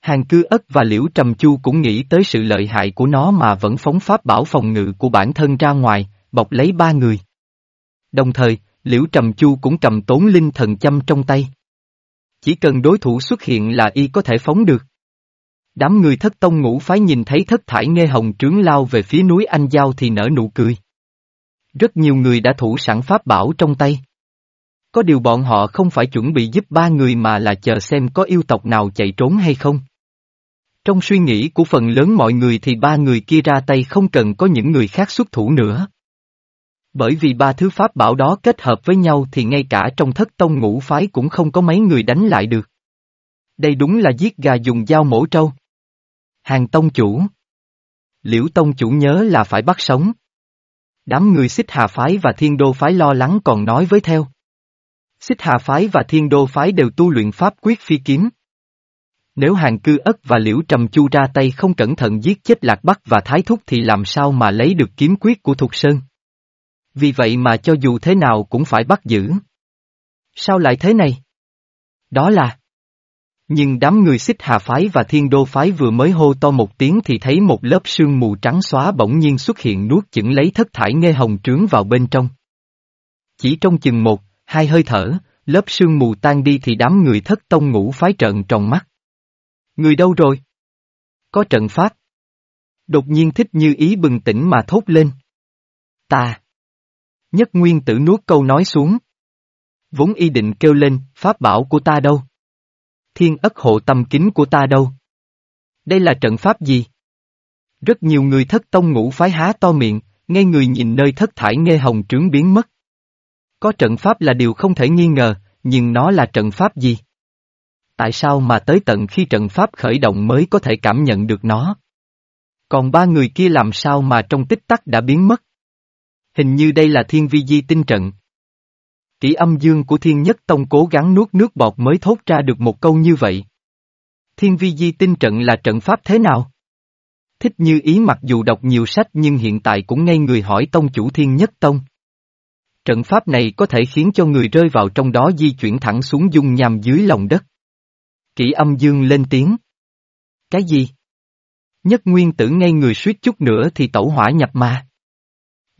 Hàng cư ất và liễu trầm chu cũng nghĩ tới sự lợi hại của nó mà vẫn phóng pháp bảo phòng ngự của bản thân ra ngoài, bọc lấy ba người. Đồng thời, liễu trầm chu cũng cầm tốn linh thần châm trong tay. Chỉ cần đối thủ xuất hiện là y có thể phóng được. Đám người thất tông ngũ phái nhìn thấy thất thải nghe hồng trướng lao về phía núi Anh Giao thì nở nụ cười. Rất nhiều người đã thủ sẵn pháp bảo trong tay. Có điều bọn họ không phải chuẩn bị giúp ba người mà là chờ xem có yêu tộc nào chạy trốn hay không. Trong suy nghĩ của phần lớn mọi người thì ba người kia ra tay không cần có những người khác xuất thủ nữa. Bởi vì ba thứ pháp bảo đó kết hợp với nhau thì ngay cả trong thất tông ngũ phái cũng không có mấy người đánh lại được. Đây đúng là giết gà dùng dao mổ trâu. Hàng tông chủ. Liễu tông chủ nhớ là phải bắt sống. Đám người xích hà phái và thiên đô phái lo lắng còn nói với theo. Xích hà phái và thiên đô phái đều tu luyện pháp quyết phi kiếm. Nếu hàng cư ất và liễu trầm chu ra tay không cẩn thận giết chết lạc bắc và thái thúc thì làm sao mà lấy được kiếm quyết của Thục Sơn. Vì vậy mà cho dù thế nào cũng phải bắt giữ. Sao lại thế này? Đó là nhưng đám người xích hà phái và thiên đô phái vừa mới hô to một tiếng thì thấy một lớp sương mù trắng xóa bỗng nhiên xuất hiện nuốt chửng lấy thất thải nghe hồng trướng vào bên trong. Chỉ trong chừng một, hai hơi thở, lớp sương mù tan đi thì đám người thất tông ngũ phái trợn tròn mắt. Người đâu rồi? Có trận pháp. Đột nhiên thích như ý bừng tỉnh mà thốt lên. Ta. Nhất nguyên tử nuốt câu nói xuống. Vốn y định kêu lên, pháp bảo của ta đâu? Thiên ất hộ tâm kính của ta đâu? Đây là trận pháp gì? Rất nhiều người thất tông ngũ phái há to miệng, ngay người nhìn nơi thất thải nghe hồng trướng biến mất. Có trận pháp là điều không thể nghi ngờ, nhưng nó là trận pháp gì? Tại sao mà tới tận khi trận pháp khởi động mới có thể cảm nhận được nó? Còn ba người kia làm sao mà trong tích tắc đã biến mất? Hình như đây là thiên vi di tinh trận. Kỷ âm dương của thiên nhất tông cố gắng nuốt nước bọt mới thốt ra được một câu như vậy. Thiên vi di tinh trận là trận pháp thế nào? Thích như ý mặc dù đọc nhiều sách nhưng hiện tại cũng ngay người hỏi tông chủ thiên nhất tông. Trận pháp này có thể khiến cho người rơi vào trong đó di chuyển thẳng xuống dung nhằm dưới lòng đất. Kỷ âm dương lên tiếng. Cái gì? Nhất nguyên tử ngay người suýt chút nữa thì tẩu hỏa nhập ma.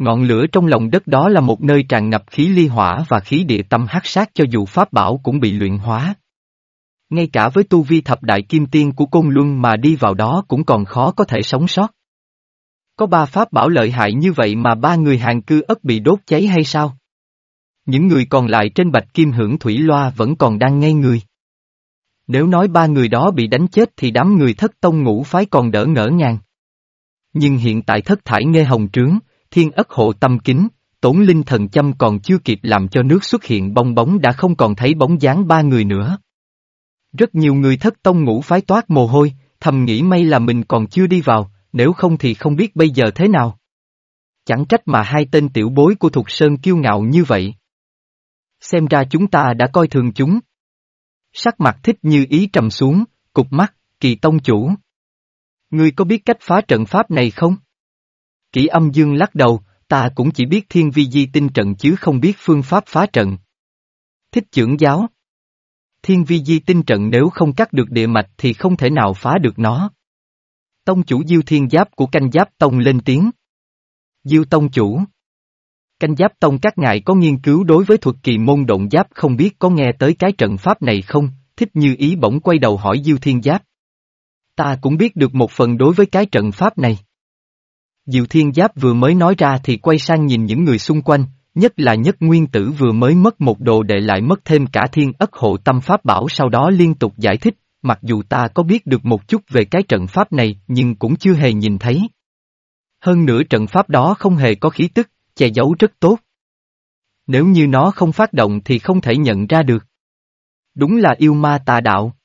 Ngọn lửa trong lòng đất đó là một nơi tràn ngập khí ly hỏa và khí địa tâm hắc sát cho dù pháp bảo cũng bị luyện hóa. Ngay cả với tu vi thập đại kim tiên của Côn Luân mà đi vào đó cũng còn khó có thể sống sót. Có ba pháp bảo lợi hại như vậy mà ba người hàng cư ất bị đốt cháy hay sao? Những người còn lại trên bạch kim hưởng thủy loa vẫn còn đang ngây người. Nếu nói ba người đó bị đánh chết thì đám người thất tông ngũ phái còn đỡ ngỡ ngàng. Nhưng hiện tại thất thải nghe hồng trướng, thiên ất hộ tâm kính, tổn linh thần châm còn chưa kịp làm cho nước xuất hiện bong bóng đã không còn thấy bóng dáng ba người nữa. Rất nhiều người thất tông ngũ phái toát mồ hôi, thầm nghĩ may là mình còn chưa đi vào, nếu không thì không biết bây giờ thế nào. Chẳng trách mà hai tên tiểu bối của Thục Sơn kiêu ngạo như vậy. Xem ra chúng ta đã coi thường chúng. Sắc mặt thích như ý trầm xuống, cục mắt, kỳ tông chủ. Ngươi có biết cách phá trận pháp này không? Kỷ âm dương lắc đầu, ta cũng chỉ biết thiên vi di tinh trận chứ không biết phương pháp phá trận. Thích trưởng giáo. Thiên vi di tinh trận nếu không cắt được địa mạch thì không thể nào phá được nó. Tông chủ Diêu Thiên Giáp của canh giáp tông lên tiếng. Diêu tông chủ. Canh giáp tông các ngài có nghiên cứu đối với thuật kỳ môn động giáp không biết có nghe tới cái trận pháp này không, thích như ý bỗng quay đầu hỏi Diêu Thiên Giáp. Ta cũng biết được một phần đối với cái trận pháp này. Diệu Thiên Giáp vừa mới nói ra thì quay sang nhìn những người xung quanh, nhất là nhất nguyên tử vừa mới mất một đồ đệ lại mất thêm cả thiên ất hộ tâm pháp bảo sau đó liên tục giải thích, mặc dù ta có biết được một chút về cái trận pháp này nhưng cũng chưa hề nhìn thấy. Hơn nữa trận pháp đó không hề có khí tức, che giấu rất tốt. Nếu như nó không phát động thì không thể nhận ra được. Đúng là yêu ma tà đạo.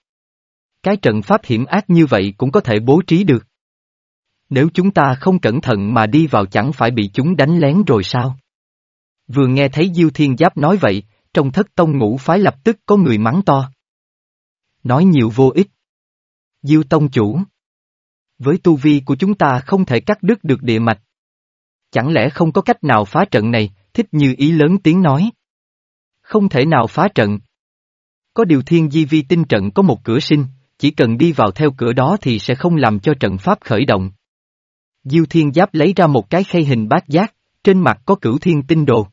Cái trận pháp hiểm ác như vậy cũng có thể bố trí được. Nếu chúng ta không cẩn thận mà đi vào chẳng phải bị chúng đánh lén rồi sao? Vừa nghe thấy Diêu Thiên Giáp nói vậy, trong thất tông ngũ phái lập tức có người mắng to. Nói nhiều vô ích. Diêu Tông chủ. Với tu vi của chúng ta không thể cắt đứt được địa mạch. Chẳng lẽ không có cách nào phá trận này, thích như ý lớn tiếng nói. Không thể nào phá trận. Có điều thiên di vi tinh trận có một cửa sinh, chỉ cần đi vào theo cửa đó thì sẽ không làm cho trận pháp khởi động. Diêu Thiên Giáp lấy ra một cái khay hình bát giác, trên mặt có cửu thiên tinh đồ.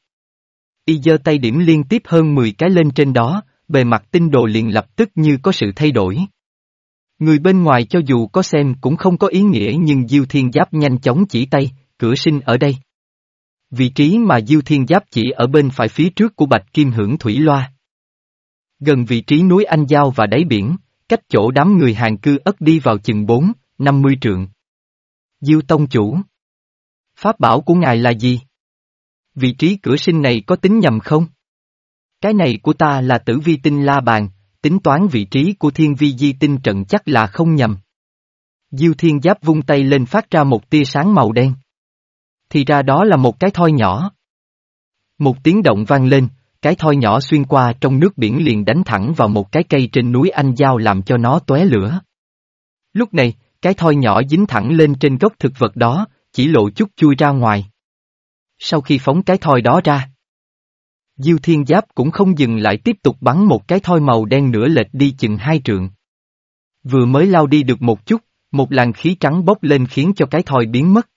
Y giơ tay điểm liên tiếp hơn 10 cái lên trên đó, bề mặt tinh đồ liền lập tức như có sự thay đổi. Người bên ngoài cho dù có xem cũng không có ý nghĩa nhưng Diêu Thiên Giáp nhanh chóng chỉ tay, cửa sinh ở đây. Vị trí mà Diêu Thiên Giáp chỉ ở bên phải phía trước của Bạch Kim Hưởng Thủy Loa. Gần vị trí núi Anh Giao và đáy biển, cách chỗ đám người hàng cư ất đi vào chừng 4, 50 trượng. Diêu Tông Chủ. Pháp bảo của ngài là gì? Vị trí cửa sinh này có tính nhầm không? Cái này của ta là tử vi tinh la bàn, tính toán vị trí của thiên vi di tinh trận chắc là không nhầm. Diêu thiên giáp vung tay lên phát ra một tia sáng màu đen. Thì ra đó là một cái thoi nhỏ. Một tiếng động vang lên, cái thoi nhỏ xuyên qua trong nước biển liền đánh thẳng vào một cái cây trên núi Anh Giao làm cho nó tóe lửa. Lúc này, cái thoi nhỏ dính thẳng lên trên gốc thực vật đó, chỉ lộ chút chui ra ngoài. Sau khi phóng cái thoi đó ra, Diêu Thiên Giáp cũng không dừng lại tiếp tục bắn một cái thoi màu đen nửa lệch đi chừng hai trượng. Vừa mới lao đi được một chút, một làn khí trắng bốc lên khiến cho cái thoi biến mất.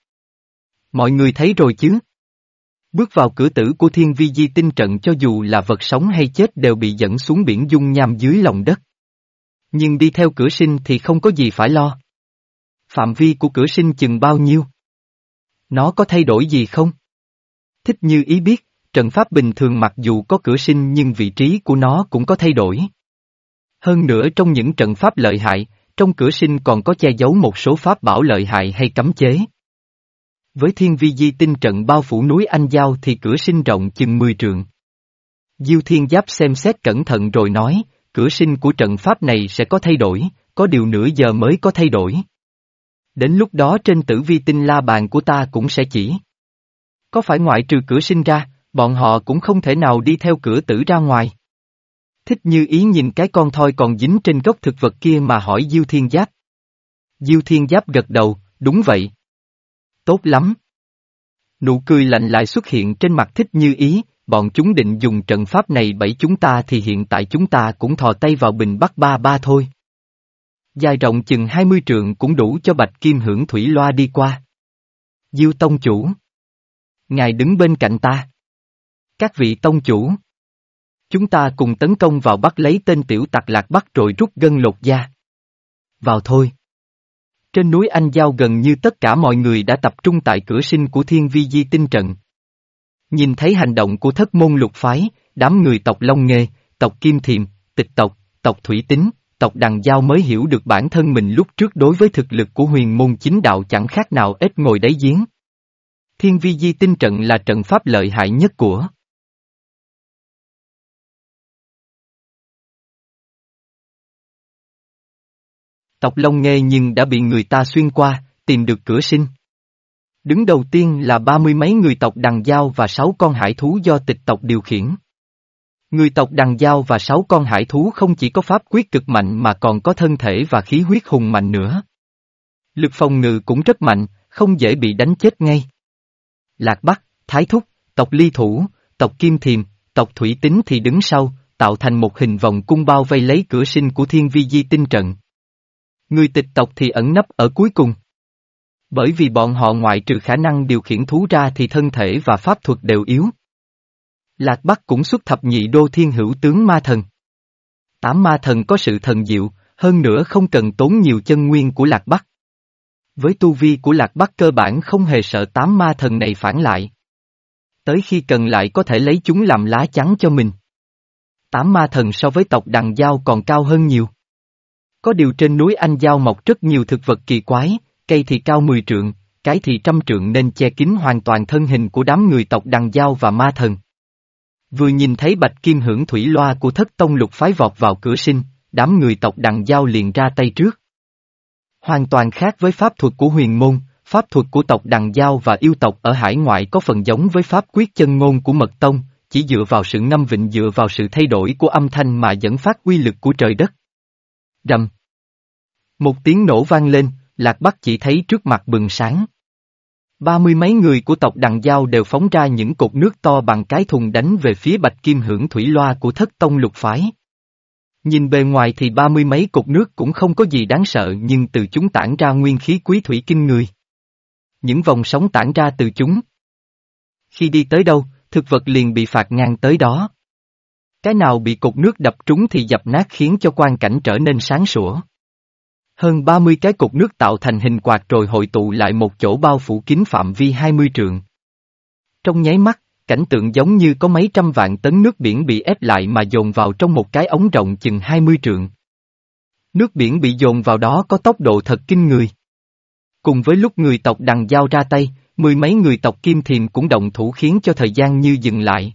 Mọi người thấy rồi chứ? Bước vào cửa tử của thiên vi di tinh trận cho dù là vật sống hay chết đều bị dẫn xuống biển dung nham dưới lòng đất. Nhưng đi theo cửa sinh thì không có gì phải lo. Phạm vi của cửa sinh chừng bao nhiêu? Nó có thay đổi gì không? Thích như ý biết, trận pháp bình thường mặc dù có cửa sinh nhưng vị trí của nó cũng có thay đổi. Hơn nữa trong những trận pháp lợi hại, trong cửa sinh còn có che giấu một số pháp bảo lợi hại hay cấm chế. Với thiên vi di tinh trận bao phủ núi Anh Giao thì cửa sinh rộng chừng 10 trượng. Diêu Thiên Giáp xem xét cẩn thận rồi nói, cửa sinh của trận pháp này sẽ có thay đổi, có điều nửa giờ mới có thay đổi. Đến lúc đó trên tử vi tinh la bàn của ta cũng sẽ chỉ. Có phải ngoại trừ cửa sinh ra, Bọn họ cũng không thể nào đi theo cửa tử ra ngoài. Thích như ý nhìn cái con thoi còn dính trên gốc thực vật kia mà hỏi Diêu Thiên Giáp. Diêu Thiên Giáp gật đầu, đúng vậy. Tốt lắm. Nụ cười lạnh lại xuất hiện trên mặt thích như ý, bọn chúng định dùng trận pháp này bẫy chúng ta thì hiện tại chúng ta cũng thò tay vào bình bắt ba ba thôi. Dài rộng chừng 20 trượng cũng đủ cho bạch kim hưởng thủy loa đi qua. Diêu Tông Chủ. Ngài đứng bên cạnh ta. Các vị Tông Chủ. Chúng ta cùng tấn công vào bắt lấy tên tiểu tặc lạc bắt rồi rút gân lột da. Vào thôi. Trên núi Anh Giao gần như tất cả mọi người đã tập trung tại cửa sinh của thiên vi di tinh trận. Nhìn thấy hành động của thất môn lục phái, đám người tộc Long Nghê, tộc Kim Thiềm, tịch tộc, tộc Thủy Tính, tộc Đằng Giao mới hiểu được bản thân mình lúc trước đối với thực lực của huyền môn chính đạo chẳng khác nào ít ngồi đáy giếng. Thiên vi di tinh trận là trận pháp lợi hại nhất của Tộc Long Nghê nhưng đã bị người ta xuyên qua, tìm được cửa sinh. Đứng đầu tiên là ba mươi mấy người tộc Đằng Giao và sáu con hải thú do tịch tộc điều khiển. Người tộc Đằng Giao và sáu con hải thú không chỉ có pháp quyết cực mạnh mà còn có thân thể và khí huyết hùng mạnh nữa. Lực phòng ngự cũng rất mạnh, không dễ bị đánh chết ngay. Lạc Bắc, Thái Thúc, tộc Ly Thủ, tộc Kim Thiềm, tộc Thủy Tính thì đứng sau, tạo thành một hình vòng cung bao vây lấy cửa sinh của thiên vi di tinh trận. Người tịch tộc thì ẩn nấp ở cuối cùng. Bởi vì bọn họ ngoại trừ khả năng điều khiển thú ra thì thân thể và pháp thuật đều yếu. Lạc Bắc cũng xuất thập nhị đô thiên hữu tướng ma thần. Tám ma thần có sự thần diệu, hơn nữa không cần tốn nhiều chân nguyên của Lạc Bắc. Với tu vi của Lạc Bắc cơ bản không hề sợ tám ma thần này phản lại. Tới khi cần lại có thể lấy chúng làm lá chắn cho mình. Tám ma thần so với tộc đằng giao còn cao hơn nhiều. Có điều trên núi Anh Giao mọc rất nhiều thực vật kỳ quái, cây thì cao 10 trượng, cái thì trăm trượng nên che kín hoàn toàn thân hình của đám người tộc đằng giao và ma thần. Vừa nhìn thấy bạch kim hưởng thủy loa của thất tông lục phái vọt vào cửa sinh, đám người tộc đằng giao liền ra tay trước. Hoàn toàn khác với pháp thuật của huyền môn, pháp thuật của tộc đằng giao và yêu tộc ở hải ngoại có phần giống với pháp quyết chân ngôn của mật tông, chỉ dựa vào sự năm vịnh dựa vào sự thay đổi của âm thanh mà dẫn phát quy lực của trời đất. Rầm. Một tiếng nổ vang lên, Lạc Bắc chỉ thấy trước mặt bừng sáng. Ba mươi mấy người của tộc Đằng Giao đều phóng ra những cột nước to bằng cái thùng đánh về phía bạch kim hưởng thủy loa của thất tông lục phái. Nhìn bề ngoài thì ba mươi mấy cột nước cũng không có gì đáng sợ nhưng từ chúng tản ra nguyên khí quý thủy kinh người. Những vòng sóng tản ra từ chúng. Khi đi tới đâu, thực vật liền bị phạt ngang tới đó. Cái nào bị cột nước đập trúng thì dập nát khiến cho quan cảnh trở nên sáng sủa. Hơn 30 cái cục nước tạo thành hình quạt rồi hội tụ lại một chỗ bao phủ kín phạm vi 20 trượng. Trong nháy mắt, cảnh tượng giống như có mấy trăm vạn tấn nước biển bị ép lại mà dồn vào trong một cái ống rộng chừng 20 trượng. Nước biển bị dồn vào đó có tốc độ thật kinh người. Cùng với lúc người tộc đằng giao ra tay, mười mấy người tộc kim thiềm cũng động thủ khiến cho thời gian như dừng lại.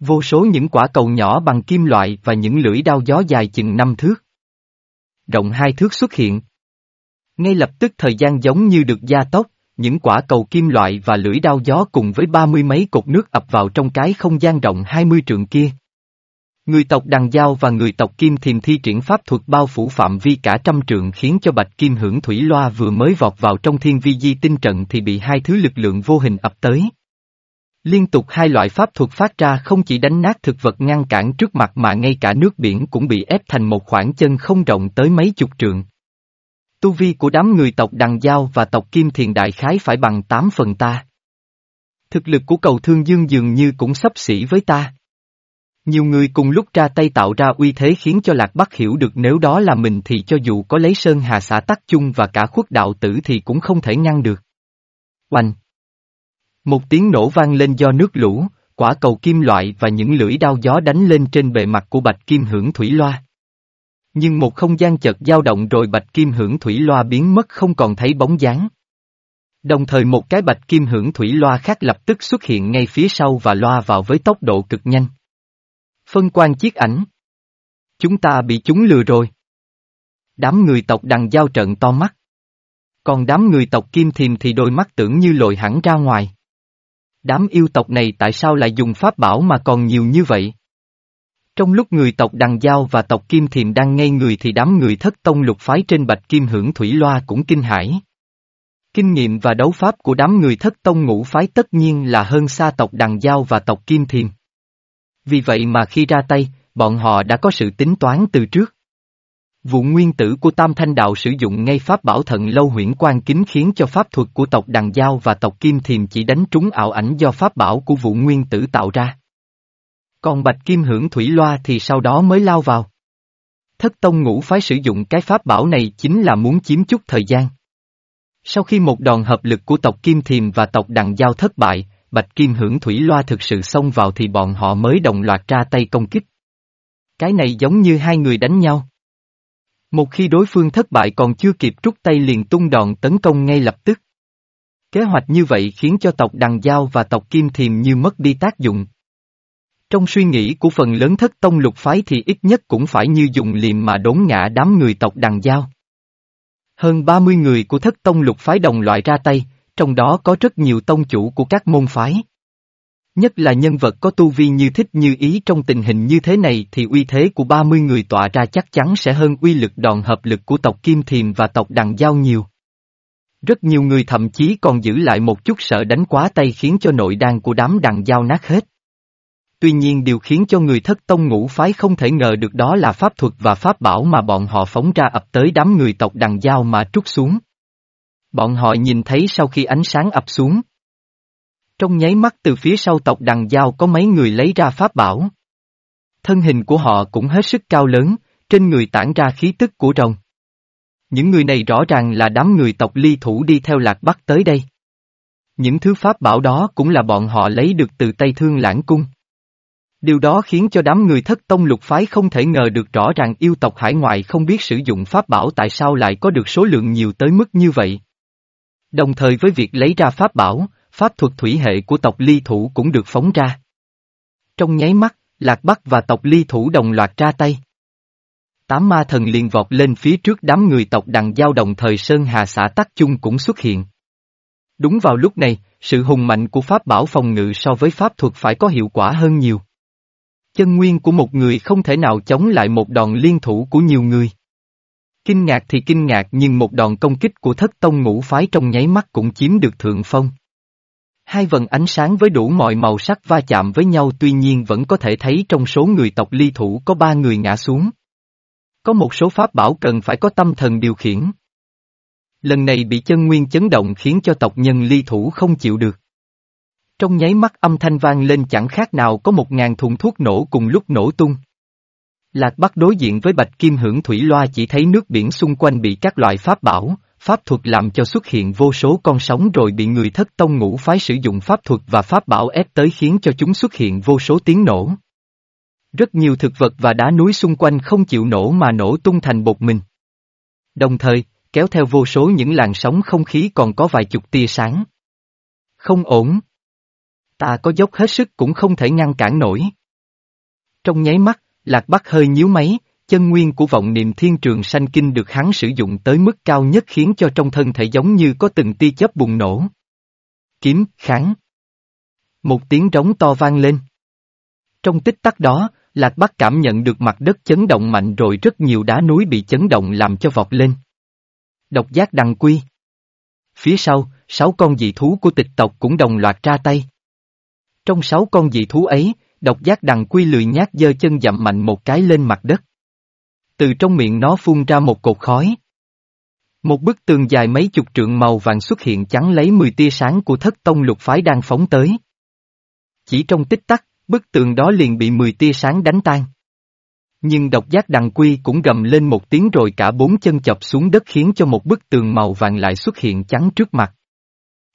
Vô số những quả cầu nhỏ bằng kim loại và những lưỡi đao gió dài chừng năm thước rộng hai thước xuất hiện. Ngay lập tức thời gian giống như được gia tốc, những quả cầu kim loại và lưỡi đao gió cùng với ba mươi mấy cột nước ập vào trong cái không gian rộng hai mươi trượng kia. Người tộc Đằng Giao và người tộc Kim Thiềm thi triển pháp thuật bao phủ phạm vi cả trăm trượng khiến cho Bạch Kim hưởng thủy loa vừa mới vọt vào trong thiên vi di tinh trận thì bị hai thứ lực lượng vô hình ập tới. Liên tục hai loại pháp thuật phát ra không chỉ đánh nát thực vật ngăn cản trước mặt mà ngay cả nước biển cũng bị ép thành một khoảng chân không rộng tới mấy chục trượng. Tu vi của đám người tộc Đằng Giao và tộc Kim Thiền Đại Khái phải bằng tám phần ta. Thực lực của cầu thương dương dường như cũng sắp xỉ với ta. Nhiều người cùng lúc ra tay tạo ra uy thế khiến cho Lạc Bắc hiểu được nếu đó là mình thì cho dù có lấy Sơn Hà xã tắc chung và cả khuất đạo tử thì cũng không thể ngăn được. Oanh! Một tiếng nổ vang lên do nước lũ, quả cầu kim loại và những lưỡi đao gió đánh lên trên bề mặt của bạch kim hưởng thủy loa. Nhưng một không gian chợt dao động rồi bạch kim hưởng thủy loa biến mất không còn thấy bóng dáng. Đồng thời một cái bạch kim hưởng thủy loa khác lập tức xuất hiện ngay phía sau và loa vào với tốc độ cực nhanh. Phân quan chiếc ảnh. Chúng ta bị chúng lừa rồi. Đám người tộc đằng giao trận to mắt. Còn đám người tộc kim thiềm thì đôi mắt tưởng như lồi hẳn ra ngoài. Đám yêu tộc này tại sao lại dùng pháp bảo mà còn nhiều như vậy? Trong lúc người tộc Đằng Giao và tộc Kim Thiềm đang ngây người thì đám người thất tông lục phái trên bạch kim hưởng thủy loa cũng kinh hãi. Kinh nghiệm và đấu pháp của đám người thất tông ngũ phái tất nhiên là hơn xa tộc Đằng Giao và tộc Kim Thiềm. Vì vậy mà khi ra tay, bọn họ đã có sự tính toán từ trước. Vụ nguyên tử của Tam Thanh Đạo sử dụng ngay pháp bảo thận lâu huyễn quan kính khiến cho pháp thuật của tộc Đằng Giao và tộc Kim Thiềm chỉ đánh trúng ảo ảnh do pháp bảo của vụ nguyên tử tạo ra. Còn Bạch Kim hưởng thủy loa thì sau đó mới lao vào. Thất tông ngũ phái sử dụng cái pháp bảo này chính là muốn chiếm chút thời gian. Sau khi một đòn hợp lực của tộc Kim Thiềm và tộc Đằng Giao thất bại, Bạch Kim hưởng thủy loa thực sự xông vào thì bọn họ mới đồng loạt ra tay công kích. Cái này giống như hai người đánh nhau. Một khi đối phương thất bại còn chưa kịp rút tay liền tung đòn tấn công ngay lập tức. Kế hoạch như vậy khiến cho tộc Đằng Giao và tộc Kim Thiềm như mất đi tác dụng. Trong suy nghĩ của phần lớn thất tông lục phái thì ít nhất cũng phải như dùng liềm mà đốn ngã đám người tộc Đằng Giao. Hơn 30 người của thất tông lục phái đồng loại ra tay, trong đó có rất nhiều tông chủ của các môn phái. Nhất là nhân vật có tu vi như thích như ý trong tình hình như thế này thì uy thế của 30 người tọa ra chắc chắn sẽ hơn uy lực đòn hợp lực của tộc Kim Thiềm và tộc Đằng Giao nhiều. Rất nhiều người thậm chí còn giữ lại một chút sợ đánh quá tay khiến cho nội đan của đám Đằng Giao nát hết. Tuy nhiên điều khiến cho người thất tông ngũ phái không thể ngờ được đó là pháp thuật và pháp bảo mà bọn họ phóng ra ập tới đám người tộc Đằng Giao mà trút xuống. Bọn họ nhìn thấy sau khi ánh sáng ập xuống. Trong nháy mắt từ phía sau tộc đằng giao có mấy người lấy ra pháp bảo. Thân hình của họ cũng hết sức cao lớn, trên người tản ra khí tức của rồng. Những người này rõ ràng là đám người tộc ly thủ đi theo lạc bắc tới đây. Những thứ pháp bảo đó cũng là bọn họ lấy được từ Tây Thương Lãng Cung. Điều đó khiến cho đám người thất tông lục phái không thể ngờ được rõ ràng yêu tộc hải ngoại không biết sử dụng pháp bảo tại sao lại có được số lượng nhiều tới mức như vậy. Đồng thời với việc lấy ra pháp bảo, pháp thuật thủy hệ của tộc ly thủ cũng được phóng ra. Trong nháy mắt, Lạc Bắc và tộc ly thủ đồng loạt ra tay. Tám ma thần liền vọt lên phía trước đám người tộc đằng giao đồng thời Sơn Hà xã Tắc Chung cũng xuất hiện. Đúng vào lúc này, sự hùng mạnh của pháp bảo phòng ngự so với pháp thuật phải có hiệu quả hơn nhiều. Chân nguyên của một người không thể nào chống lại một đòn liên thủ của nhiều người. Kinh ngạc thì kinh ngạc nhưng một đòn công kích của thất tông ngũ phái trong nháy mắt cũng chiếm được thượng phong. Hai vần ánh sáng với đủ mọi màu sắc va chạm với nhau tuy nhiên vẫn có thể thấy trong số người tộc ly thủ có ba người ngã xuống. Có một số pháp bảo cần phải có tâm thần điều khiển. Lần này bị chân nguyên chấn động khiến cho tộc nhân ly thủ không chịu được. Trong nháy mắt âm thanh vang lên chẳng khác nào có một ngàn thùng thuốc nổ cùng lúc nổ tung. Lạc Bắc đối diện với Bạch Kim hưởng thủy loa chỉ thấy nước biển xung quanh bị các loại pháp bảo, pháp thuật làm cho xuất hiện vô số con sóng rồi bị người thất tông ngũ phái sử dụng pháp thuật và pháp bảo ép tới khiến cho chúng xuất hiện vô số tiếng nổ. Rất nhiều thực vật và đá núi xung quanh không chịu nổ mà nổ tung thành bột mình. Đồng thời, kéo theo vô số những làn sóng không khí còn có vài chục tia sáng. Không ổn. Ta có dốc hết sức cũng không thể ngăn cản nổi. Trong nháy mắt, Lạc Bắc hơi nhíu máy, chân nguyên của vọng niệm thiên trường sanh kinh được hắn sử dụng tới mức cao nhất khiến cho trong thân thể giống như có từng tia chớp bùng nổ. Kiếm, kháng. Một tiếng rống to vang lên. Trong tích tắc đó, Lạc Bắc cảm nhận được mặt đất chấn động mạnh rồi rất nhiều đá núi bị chấn động làm cho vọt lên. Độc giác đằng quy. Phía sau, sáu con dị thú của tịch tộc cũng đồng loạt ra tay. Trong sáu con dị thú ấy, độc giác đằng quy lười nhát giơ chân dậm mạnh một cái lên mặt đất. Từ trong miệng nó phun ra một cột khói. Một bức tường dài mấy chục trượng màu vàng xuất hiện chắn lấy 10 tia sáng của thất tông lục phái đang phóng tới. Chỉ trong tích tắc, bức tường đó liền bị 10 tia sáng đánh tan. Nhưng độc giác đằng quy cũng gầm lên một tiếng rồi cả bốn chân chập xuống đất khiến cho một bức tường màu vàng lại xuất hiện chắn trước mặt.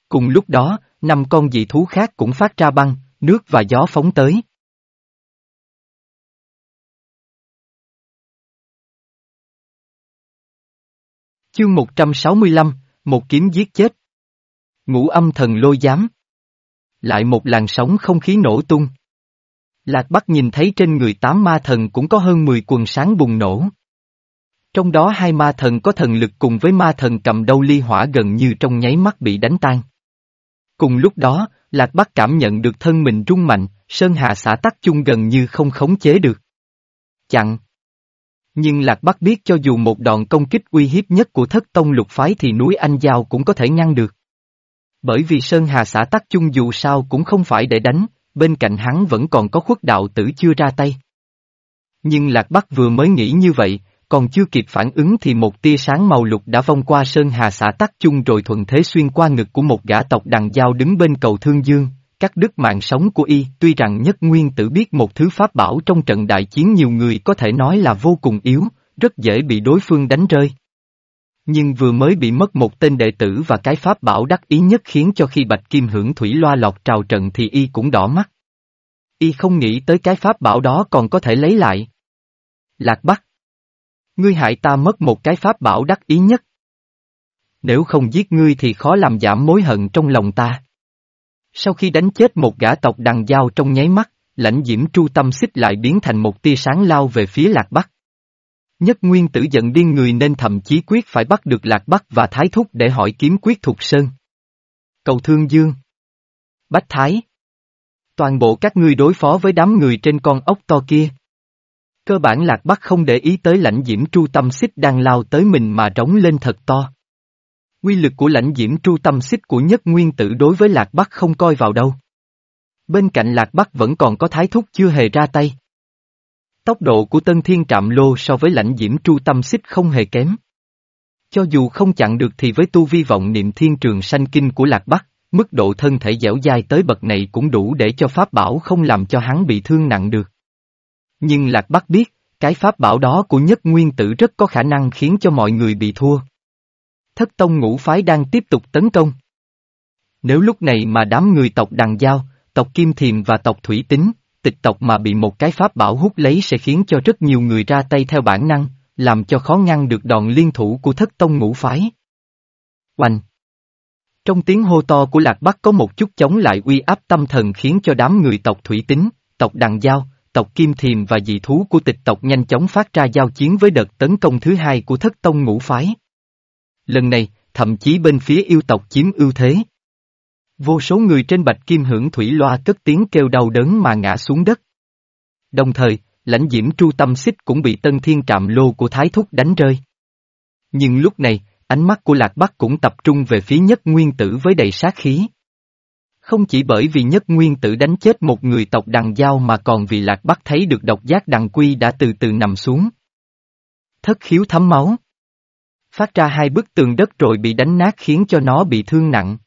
Cùng lúc đó, năm con dị thú khác cũng phát ra băng, nước và gió phóng tới. Chương 165, một kiếm giết chết. Ngũ âm thần lôi giám. Lại một làn sóng không khí nổ tung. Lạc Bắc nhìn thấy trên người tám ma thần cũng có hơn 10 quần sáng bùng nổ. Trong đó hai ma thần có thần lực cùng với ma thần cầm đầu ly hỏa gần như trong nháy mắt bị đánh tan. Cùng lúc đó, Lạc Bắc cảm nhận được thân mình rung mạnh, Sơn Hà xã tắc chung gần như không khống chế được. Chặn. Nhưng Lạc Bắc biết cho dù một đòn công kích uy hiếp nhất của thất tông lục phái thì núi Anh Giao cũng có thể ngăn được. Bởi vì Sơn Hà xã tắc chung dù sao cũng không phải để đánh, bên cạnh hắn vẫn còn có khuất đạo tử chưa ra tay. Nhưng Lạc Bắc vừa mới nghĩ như vậy, còn chưa kịp phản ứng thì một tia sáng màu lục đã vong qua Sơn Hà xã tắc chung rồi thuận thế xuyên qua ngực của một gã tộc đằng giao đứng bên cầu Thương Dương, cắt đứt mạng sống của y. Tuy rằng nhất nguyên tử biết một thứ pháp bảo trong trận đại chiến nhiều người có thể nói là vô cùng yếu, rất dễ bị đối phương đánh rơi. Nhưng vừa mới bị mất một tên đệ tử và cái pháp bảo đắc ý nhất khiến cho khi Bạch Kim hưởng thủy loa lọt trào trận thì y cũng đỏ mắt. Y không nghĩ tới cái pháp bảo đó còn có thể lấy lại. Lạc Bắc. Ngươi hại ta mất một cái pháp bảo đắc ý nhất. Nếu không giết ngươi thì khó làm giảm mối hận trong lòng ta. Sau khi đánh chết một gã tộc đằng dao trong nháy mắt, lãnh diễm tru tâm xích lại biến thành một tia sáng lao về phía Lạc Bắc. Nhất nguyên tử giận điên người nên thậm chí quyết phải bắt được Lạc Bắc và Thái Thúc để hỏi kiếm quyết thuộc sơn. Cầu Thương Dương Bách Thái Toàn bộ các ngươi đối phó với đám người trên con ốc to kia. Cơ bản Lạc Bắc không để ý tới lãnh diễm tru tâm xích đang lao tới mình mà trống lên thật to. Quy lực của lãnh diễm tru tâm xích của nhất nguyên tử đối với Lạc Bắc không coi vào đâu. Bên cạnh Lạc Bắc vẫn còn có thái thúc chưa hề ra tay. Tốc độ của Tân Thiên Trạm Lô so với lãnh diễm tru tâm xích không hề kém. Cho dù không chặn được thì với tu vi vọng niệm thiên trường sanh kinh của Lạc Bắc, mức độ thân thể dẻo dai tới bậc này cũng đủ để cho Pháp Bảo không làm cho hắn bị thương nặng được. Nhưng Lạc Bắc biết, cái Pháp Bảo đó của nhất nguyên tử rất có khả năng khiến cho mọi người bị thua. Thất tông ngũ phái đang tiếp tục tấn công. Nếu lúc này mà đám người tộc đằng giao, tộc kim thiềm và tộc thủy tính, tịch tộc mà bị một cái pháp bảo hút lấy sẽ khiến cho rất nhiều người ra tay theo bản năng, làm cho khó ngăn được đòn liên thủ của thất tông ngũ phái. Oanh! Trong tiếng hô to của Lạc Bắc có một chút chống lại uy áp tâm thần khiến cho đám người tộc thủy tính, tộc đằng giao, tộc kim thiềm và dị thú của tịch tộc nhanh chóng phát ra giao chiến với đợt tấn công thứ hai của thất tông ngũ phái. Lần này, thậm chí bên phía yêu tộc chiếm ưu thế. Vô số người trên bạch kim hưởng thủy loa cất tiếng kêu đau đớn mà ngã xuống đất. Đồng thời, lãnh diễm tru tâm xích cũng bị tân thiên trạm lô của thái thúc đánh rơi. Nhưng lúc này, ánh mắt của Lạc Bắc cũng tập trung về phía nhất nguyên tử với đầy sát khí. Không chỉ bởi vì nhất nguyên tử đánh chết một người tộc đằng giao mà còn vì Lạc Bắc thấy được độc giác đằng quy đã từ từ nằm xuống. Thất khiếu thấm máu. Phát ra hai bức tường đất rồi bị đánh nát khiến cho nó bị thương nặng.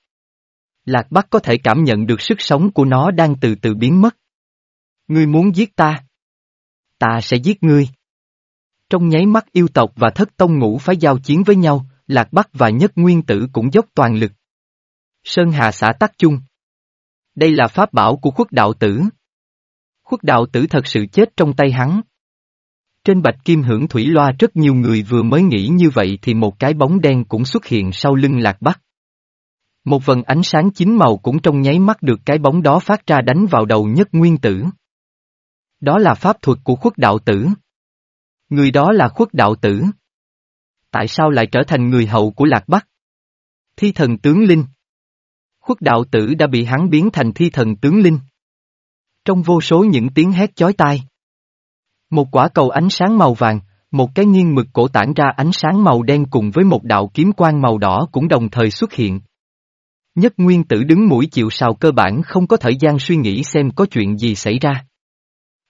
Lạc Bắc có thể cảm nhận được sức sống của nó đang từ từ biến mất. Ngươi muốn giết ta? Ta sẽ giết ngươi. Trong nháy mắt yêu tộc và thất tông ngũ phải giao chiến với nhau, Lạc Bắc và Nhất Nguyên Tử cũng dốc toàn lực. Sơn Hà xã tắc chung. Đây là pháp bảo của khuất đạo tử. Khuất đạo tử thật sự chết trong tay hắn. Trên bạch kim hưởng thủy loa rất nhiều người vừa mới nghĩ như vậy thì một cái bóng đen cũng xuất hiện sau lưng Lạc Bắc. Một vần ánh sáng chín màu cũng trong nháy mắt được cái bóng đó phát ra đánh vào đầu nhất nguyên tử. Đó là pháp thuật của khuất đạo tử. Người đó là khuất đạo tử. Tại sao lại trở thành người hậu của Lạc Bắc? Thi thần tướng linh. Khuất đạo tử đã bị hắn biến thành thi thần tướng linh. Trong vô số những tiếng hét chói tai. Một quả cầu ánh sáng màu vàng, một cái nghiêng mực cổ tản ra ánh sáng màu đen cùng với một đạo kiếm quang màu đỏ cũng đồng thời xuất hiện. Nhất nguyên tử đứng mũi chịu sào cơ bản không có thời gian suy nghĩ xem có chuyện gì xảy ra.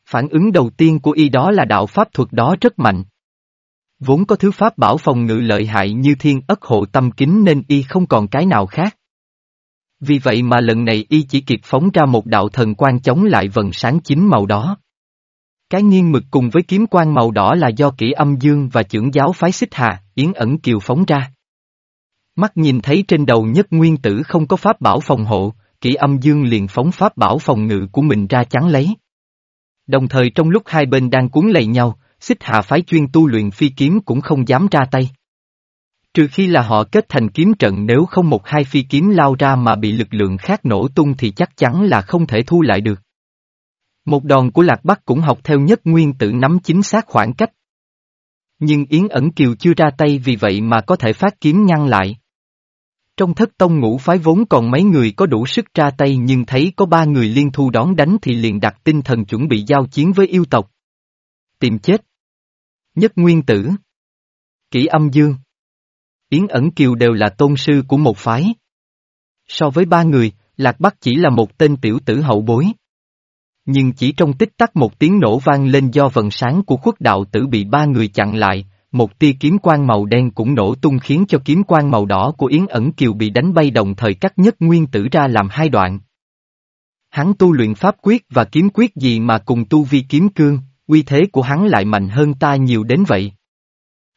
Phản ứng đầu tiên của y đó là đạo pháp thuật đó rất mạnh. Vốn có thứ pháp bảo phòng ngự lợi hại như thiên ất hộ tâm kính nên y không còn cái nào khác. Vì vậy mà lần này y chỉ kịp phóng ra một đạo thần quan chống lại vần sáng chính màu đó. Cái nghiêng mực cùng với kiếm quan màu đỏ là do kỹ âm dương và trưởng giáo phái xích hà, yến ẩn kiều phóng ra. Mắt nhìn thấy trên đầu nhất nguyên tử không có pháp bảo phòng hộ, kỹ âm dương liền phóng pháp bảo phòng ngự của mình ra chắn lấy. Đồng thời trong lúc hai bên đang cuốn lầy nhau, xích hạ phái chuyên tu luyện phi kiếm cũng không dám ra tay. Trừ khi là họ kết thành kiếm trận nếu không một hai phi kiếm lao ra mà bị lực lượng khác nổ tung thì chắc chắn là không thể thu lại được. Một đòn của Lạc Bắc cũng học theo nhất nguyên tử nắm chính xác khoảng cách. Nhưng Yến ẩn kiều chưa ra tay vì vậy mà có thể phát kiếm ngăn lại. Trong thất tông ngũ phái vốn còn mấy người có đủ sức ra tay nhưng thấy có ba người liên thu đón đánh thì liền đặt tinh thần chuẩn bị giao chiến với yêu tộc. Tìm chết. Nhất Nguyên Tử. Kỷ âm dương. Yến ẩn kiều đều là tôn sư của một phái. So với ba người, Lạc Bắc chỉ là một tên tiểu tử hậu bối. Nhưng chỉ trong tích tắc một tiếng nổ vang lên do vận sáng của khuất đạo tử bị ba người chặn lại, một tia kiếm quang màu đen cũng nổ tung khiến cho kiếm quang màu đỏ của Yến ẩn kiều bị đánh bay đồng thời cắt nhất nguyên tử ra làm hai đoạn. Hắn tu luyện pháp quyết và kiếm quyết gì mà cùng tu vi kiếm cương, uy thế của hắn lại mạnh hơn ta nhiều đến vậy.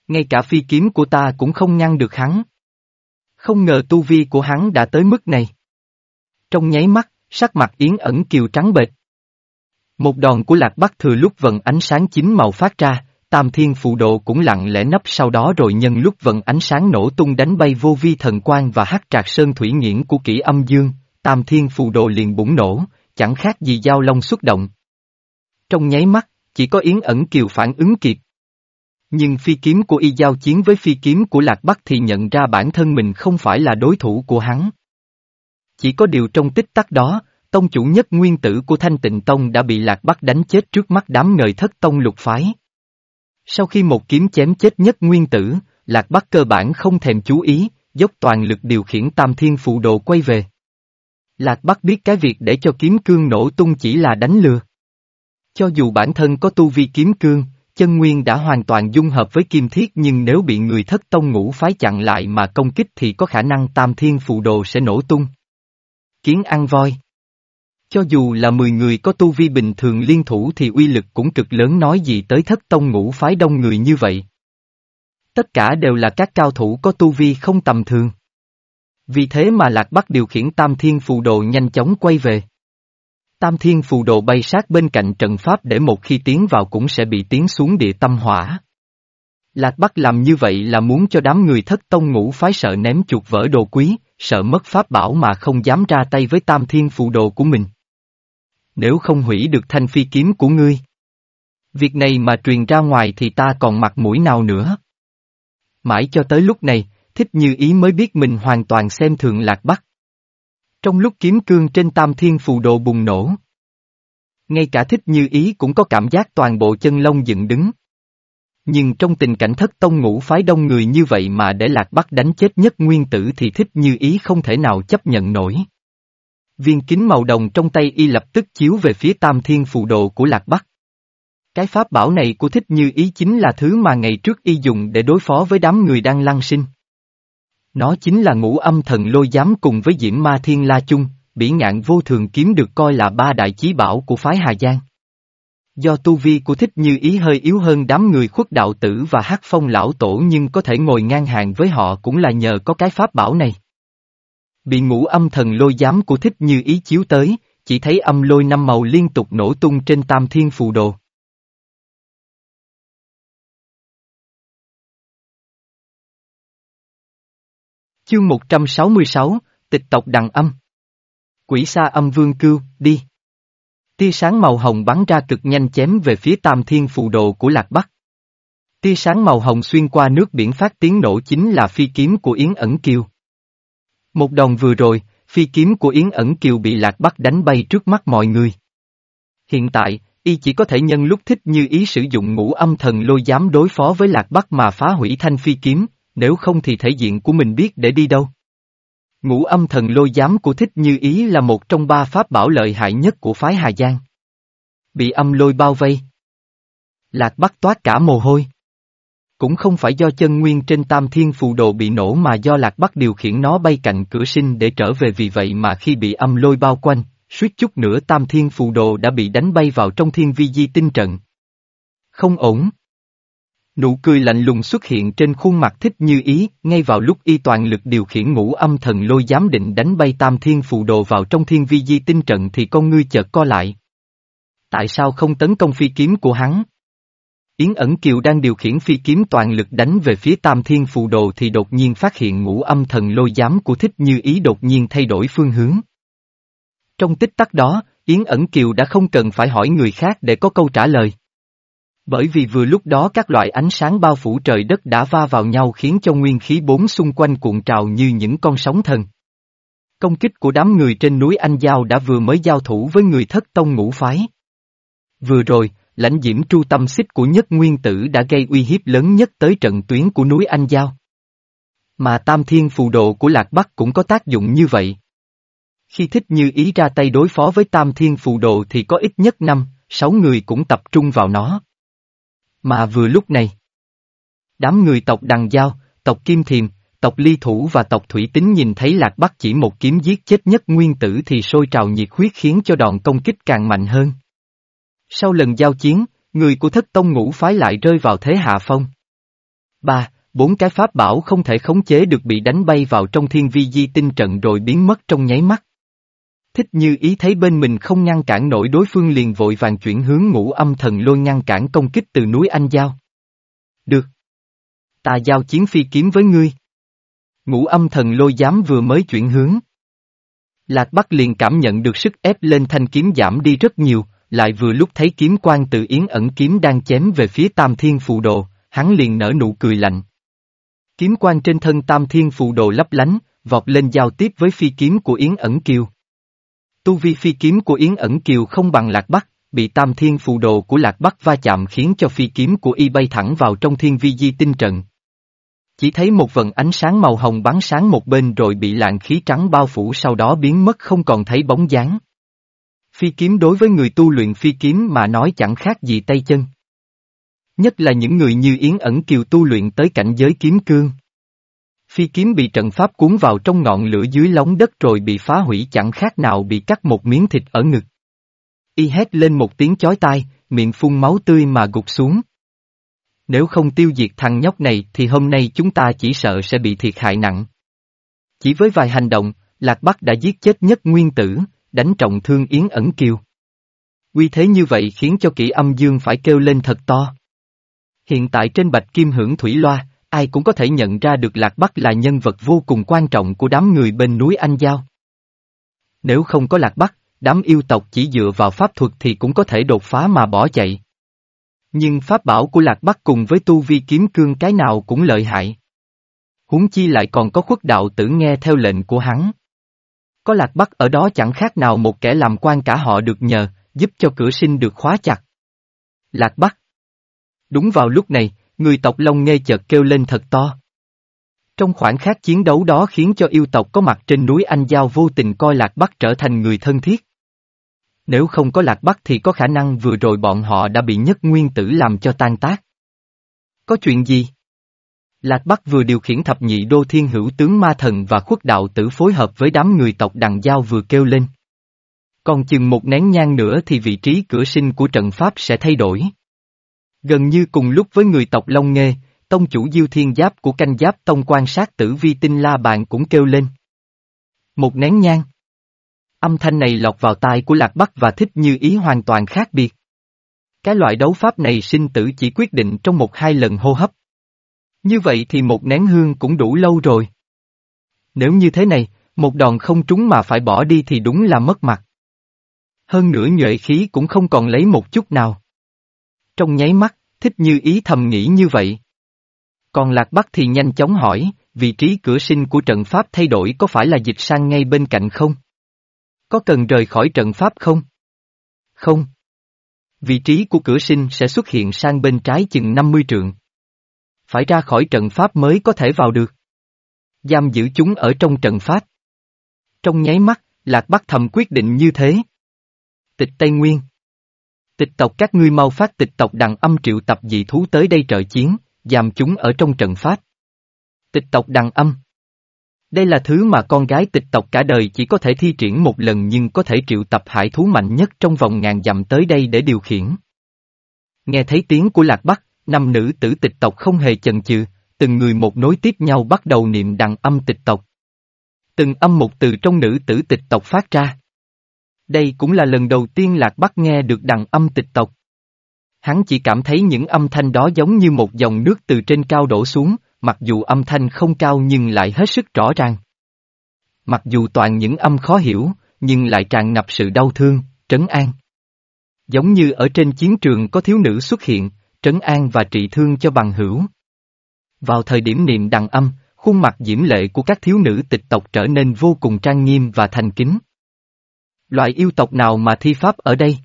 Ngay cả phi kiếm của ta cũng không ngăn được hắn. Không ngờ tu vi của hắn đã tới mức này. Trong nháy mắt, sắc mặt Yến ẩn kiều trắng bệch. Một đòn của lạc bắc thừa lúc vận ánh sáng chính màu phát ra, tam thiên phụ độ cũng lặng lẽ nấp sau đó rồi nhân lúc vận ánh sáng nổ tung đánh bay vô vi thần quang và hắc trạc sơn thủy nghiễn của kỹ âm dương, tam thiên phụ độ liền bùng nổ, chẳng khác gì dao long xuất động. Trong nháy mắt, chỉ có Yến ẩn kiều phản ứng kịp. Nhưng phi kiếm của y giao chiến với phi kiếm của Lạc Bắc thì nhận ra bản thân mình không phải là đối thủ của hắn. Chỉ có điều trong tích tắc đó, tông chủ nhất nguyên tử của Thanh Tịnh Tông đã bị Lạc Bắc đánh chết trước mắt đám ngời thất tông lục phái. Sau khi một kiếm chém chết nhất nguyên tử, Lạc Bắc cơ bản không thèm chú ý, dốc toàn lực điều khiển tam thiên phụ đồ quay về. Lạc Bắc biết cái việc để cho kiếm cương nổ tung chỉ là đánh lừa. Cho dù bản thân có tu vi kiếm cương, chân nguyên đã hoàn toàn dung hợp với kim thiết nhưng nếu bị người thất tông ngũ phái chặn lại mà công kích thì có khả năng tam thiên phụ đồ sẽ nổ tung. Kiến ăn voi cho dù là 10 người có tu vi bình thường liên thủ thì uy lực cũng cực lớn nói gì tới thất tông ngũ phái đông người như vậy. Tất cả đều là các cao thủ có tu vi không tầm thường. Vì thế mà Lạc Bắc điều khiển tam thiên phù đồ nhanh chóng quay về. Tam thiên phù đồ bay sát bên cạnh trận pháp để một khi tiến vào cũng sẽ bị tiến xuống địa tâm hỏa. Lạc Bắc làm như vậy là muốn cho đám người thất tông ngũ phái sợ ném chuột vỡ đồ quý, sợ mất pháp bảo mà không dám ra tay với tam thiên phù đồ của mình. Nếu không hủy được thanh phi kiếm của ngươi. Việc này mà truyền ra ngoài thì ta còn mặt mũi nào nữa. Mãi cho tới lúc này, thích như ý mới biết mình hoàn toàn xem thường lạc bắc. Trong lúc kiếm cương trên tam thiên phù đồ bùng nổ. Ngay cả thích như ý cũng có cảm giác toàn bộ chân lông dựng đứng. Nhưng trong tình cảnh thất tông ngũ phái đông người như vậy mà để lạc bắc đánh chết nhất nguyên tử thì thích như ý không thể nào chấp nhận nổi. Viên kính màu đồng trong tay y lập tức chiếu về phía tam thiên phù đồ của lạc bắc. Cái pháp bảo này của thích như ý chính là thứ mà ngày trước y dùng để đối phó với đám người đang lăng sinh. Nó chính là ngũ âm thần lôi giám cùng với diễm ma thiên la chung, bỉ ngạn vô thường kiếm được coi là ba đại chí bảo của phái Hà Giang. Do tu vi của thích như ý hơi yếu hơn đám người khuất đạo tử và hát phong lão tổ nhưng có thể ngồi ngang hàng với họ cũng là nhờ có cái pháp bảo này. Bị ngũ âm thần lôi giám của thích như ý chiếu tới, chỉ thấy âm lôi năm màu liên tục nổ tung trên tam thiên phù đồ. Chương 166, Tịch tộc Đằng Âm Quỷ sa âm vương cưu, đi. Tia sáng màu hồng bắn ra cực nhanh chém về phía tam thiên phù đồ của Lạc Bắc. Tia sáng màu hồng xuyên qua nước biển phát tiếng nổ chính là phi kiếm của Yến ẩn kiêu. Một đòn vừa rồi, phi kiếm của Yến ẩn kiều bị Lạc Bắc đánh bay trước mắt mọi người. Hiện tại, y chỉ có thể nhân lúc thích như ý sử dụng ngũ âm thần lôi giám đối phó với Lạc Bắc mà phá hủy thanh phi kiếm, nếu không thì thể diện của mình biết để đi đâu. Ngũ âm thần lôi giám của thích như ý là một trong ba pháp bảo lợi hại nhất của phái Hà Giang. Bị âm lôi bao vây. Lạc bắt toát cả mồ hôi. Cũng không phải do chân nguyên trên tam thiên phù đồ bị nổ mà do lạc bắc điều khiển nó bay cạnh cửa sinh để trở về vì vậy mà khi bị âm lôi bao quanh, suýt chút nữa tam thiên phù đồ đã bị đánh bay vào trong thiên vi di tinh trận. Không ổn. Nụ cười lạnh lùng xuất hiện trên khuôn mặt thích như ý, ngay vào lúc y toàn lực điều khiển ngũ âm thần lôi giám định đánh bay tam thiên phù đồ vào trong thiên vi di tinh trận thì con ngươi chợt co lại. Tại sao không tấn công phi kiếm của hắn? Yến ẩn kiều đang điều khiển phi kiếm toàn lực đánh về phía tam thiên phù đồ thì đột nhiên phát hiện ngũ âm thần lôi giám của thích như ý đột nhiên thay đổi phương hướng. Trong tích tắc đó, Yến ẩn kiều đã không cần phải hỏi người khác để có câu trả lời. Bởi vì vừa lúc đó các loại ánh sáng bao phủ trời đất đã va vào nhau khiến cho nguyên khí bốn xung quanh cuộn trào như những con sóng thần. Công kích của đám người trên núi Anh Giao đã vừa mới giao thủ với người thất tông ngũ phái. Vừa rồi, lãnh diễm tru tâm xích của nhất nguyên tử đã gây uy hiếp lớn nhất tới trận tuyến của núi Anh Giao. Mà tam thiên phù độ của Lạc Bắc cũng có tác dụng như vậy. Khi thích như ý ra tay đối phó với tam thiên phù độ thì có ít nhất năm, sáu người cũng tập trung vào nó. Mà vừa lúc này, đám người tộc Đằng Giao, tộc Kim Thiềm, tộc Ly Thủ và tộc Thủy Tính nhìn thấy Lạc Bắc chỉ một kiếm giết chết nhất nguyên tử thì sôi trào nhiệt huyết khiến cho đòn công kích càng mạnh hơn. Sau lần giao chiến, người của thất tông ngũ phái lại rơi vào thế hạ phong. Ba, bốn cái pháp bảo không thể khống chế được bị đánh bay vào trong thiên vi di tinh trận rồi biến mất trong nháy mắt. Thích như ý thấy bên mình không ngăn cản nổi đối phương liền vội vàng chuyển hướng ngũ âm thần lôi ngăn cản công kích từ núi Anh Giao. Được. Ta giao chiến phi kiếm với ngươi. Ngũ âm thần lôi dám vừa mới chuyển hướng. Lạc Bắc liền cảm nhận được sức ép lên thanh kiếm giảm đi rất nhiều, lại vừa lúc thấy kiếm quan từ yến ẩn kiếm đang chém về phía tam thiên phù đồ, hắn liền nở nụ cười lạnh. Kiếm quan trên thân tam thiên phù đồ lấp lánh, vọt lên giao tiếp với phi kiếm của yến ẩn kiều. Tu vi phi kiếm của Yến ẩn kiều không bằng lạc bắc, bị tam thiên phù đồ của lạc bắc va chạm khiến cho phi kiếm của y bay thẳng vào trong thiên vi di tinh trận. Chỉ thấy một vần ánh sáng màu hồng bắn sáng một bên rồi bị lạng khí trắng bao phủ sau đó biến mất không còn thấy bóng dáng. Phi kiếm đối với người tu luyện phi kiếm mà nói chẳng khác gì tay chân. Nhất là những người như Yến ẩn kiều tu luyện tới cảnh giới kiếm cương. Phi kiếm bị trận pháp cuốn vào trong ngọn lửa dưới lóng đất rồi bị phá hủy chẳng khác nào bị cắt một miếng thịt ở ngực. Y hét lên một tiếng chói tai, miệng phun máu tươi mà gục xuống. Nếu không tiêu diệt thằng nhóc này thì hôm nay chúng ta chỉ sợ sẽ bị thiệt hại nặng. Chỉ với vài hành động, Lạc Bắc đã giết chết nhất nguyên tử, đánh trọng thương Yến ẩn kiều. Quy thế như vậy khiến cho kỹ âm dương phải kêu lên thật to. Hiện tại trên bạch kim hưởng thủy loa, ai cũng có thể nhận ra được Lạc Bắc là nhân vật vô cùng quan trọng của đám người bên núi Anh Giao. Nếu không có Lạc Bắc, đám yêu tộc chỉ dựa vào pháp thuật thì cũng có thể đột phá mà bỏ chạy. Nhưng pháp bảo của Lạc Bắc cùng với tu vi kiếm cương cái nào cũng lợi hại. Huống chi lại còn có khuất đạo tử nghe theo lệnh của hắn. Có Lạc Bắc ở đó chẳng khác nào một kẻ làm quan cả họ được nhờ, giúp cho cửa sinh được khóa chặt. Lạc Bắc Đúng vào lúc này, người tộc Long Nghê chợt kêu lên thật to. Trong khoảnh khắc chiến đấu đó khiến cho yêu tộc có mặt trên núi Anh Giao vô tình coi Lạc Bắc trở thành người thân thiết. Nếu không có Lạc Bắc thì có khả năng vừa rồi bọn họ đã bị nhất nguyên tử làm cho tan tác. Có chuyện gì? Lạc Bắc vừa điều khiển thập nhị đô thiên hữu tướng ma thần và khuất đạo tử phối hợp với đám người tộc đằng giao vừa kêu lên. Còn chừng một nén nhang nữa thì vị trí cửa sinh của trận pháp sẽ thay đổi. Gần như cùng lúc với người tộc Long Nghê, tông chủ Diêu Thiên Giáp của canh giáp tông quan sát tử vi tinh la bàn cũng kêu lên. Một nén nhang. Âm thanh này lọt vào tai của Lạc Bắc và thích như ý hoàn toàn khác biệt. Cái loại đấu pháp này sinh tử chỉ quyết định trong một hai lần hô hấp. Như vậy thì một nén hương cũng đủ lâu rồi. Nếu như thế này, một đòn không trúng mà phải bỏ đi thì đúng là mất mặt. Hơn nữa nhuệ khí cũng không còn lấy một chút nào. Trong nháy mắt, thích như ý thầm nghĩ như vậy. Còn Lạc Bắc thì nhanh chóng hỏi, vị trí cửa sinh của trận pháp thay đổi có phải là dịch sang ngay bên cạnh không? Có cần rời khỏi trận pháp không? Không. Vị trí của cửa sinh sẽ xuất hiện sang bên trái chừng 50 trượng. Phải ra khỏi trận pháp mới có thể vào được. Giam giữ chúng ở trong trận pháp. Trong nháy mắt, Lạc Bắc thầm quyết định như thế. Tịch Tây Nguyên Tịch tộc các ngươi mau phát tịch tộc đằng âm triệu tập dị thú tới đây trợ chiến, giam chúng ở trong trận pháp. Tịch tộc đằng âm Đây là thứ mà con gái tịch tộc cả đời chỉ có thể thi triển một lần nhưng có thể triệu tập hải thú mạnh nhất trong vòng ngàn dặm tới đây để điều khiển. Nghe thấy tiếng của Lạc Bắc, năm nữ tử tịch tộc không hề chần chừ, từng người một nối tiếp nhau bắt đầu niệm đằng âm tịch tộc. Từng âm một từ trong nữ tử tịch tộc phát ra. Đây cũng là lần đầu tiên Lạc Bắc nghe được đằng âm tịch tộc. Hắn chỉ cảm thấy những âm thanh đó giống như một dòng nước từ trên cao đổ xuống, mặc dù âm thanh không cao nhưng lại hết sức rõ ràng. Mặc dù toàn những âm khó hiểu, nhưng lại tràn ngập sự đau thương, trấn an. Giống như ở trên chiến trường có thiếu nữ xuất hiện, trấn an và trị thương cho bằng hữu. Vào thời điểm niệm đằng âm, khuôn mặt diễm lệ của các thiếu nữ tịch tộc trở nên vô cùng trang nghiêm và thành kính. Loại yêu tộc nào mà thi pháp ở đây?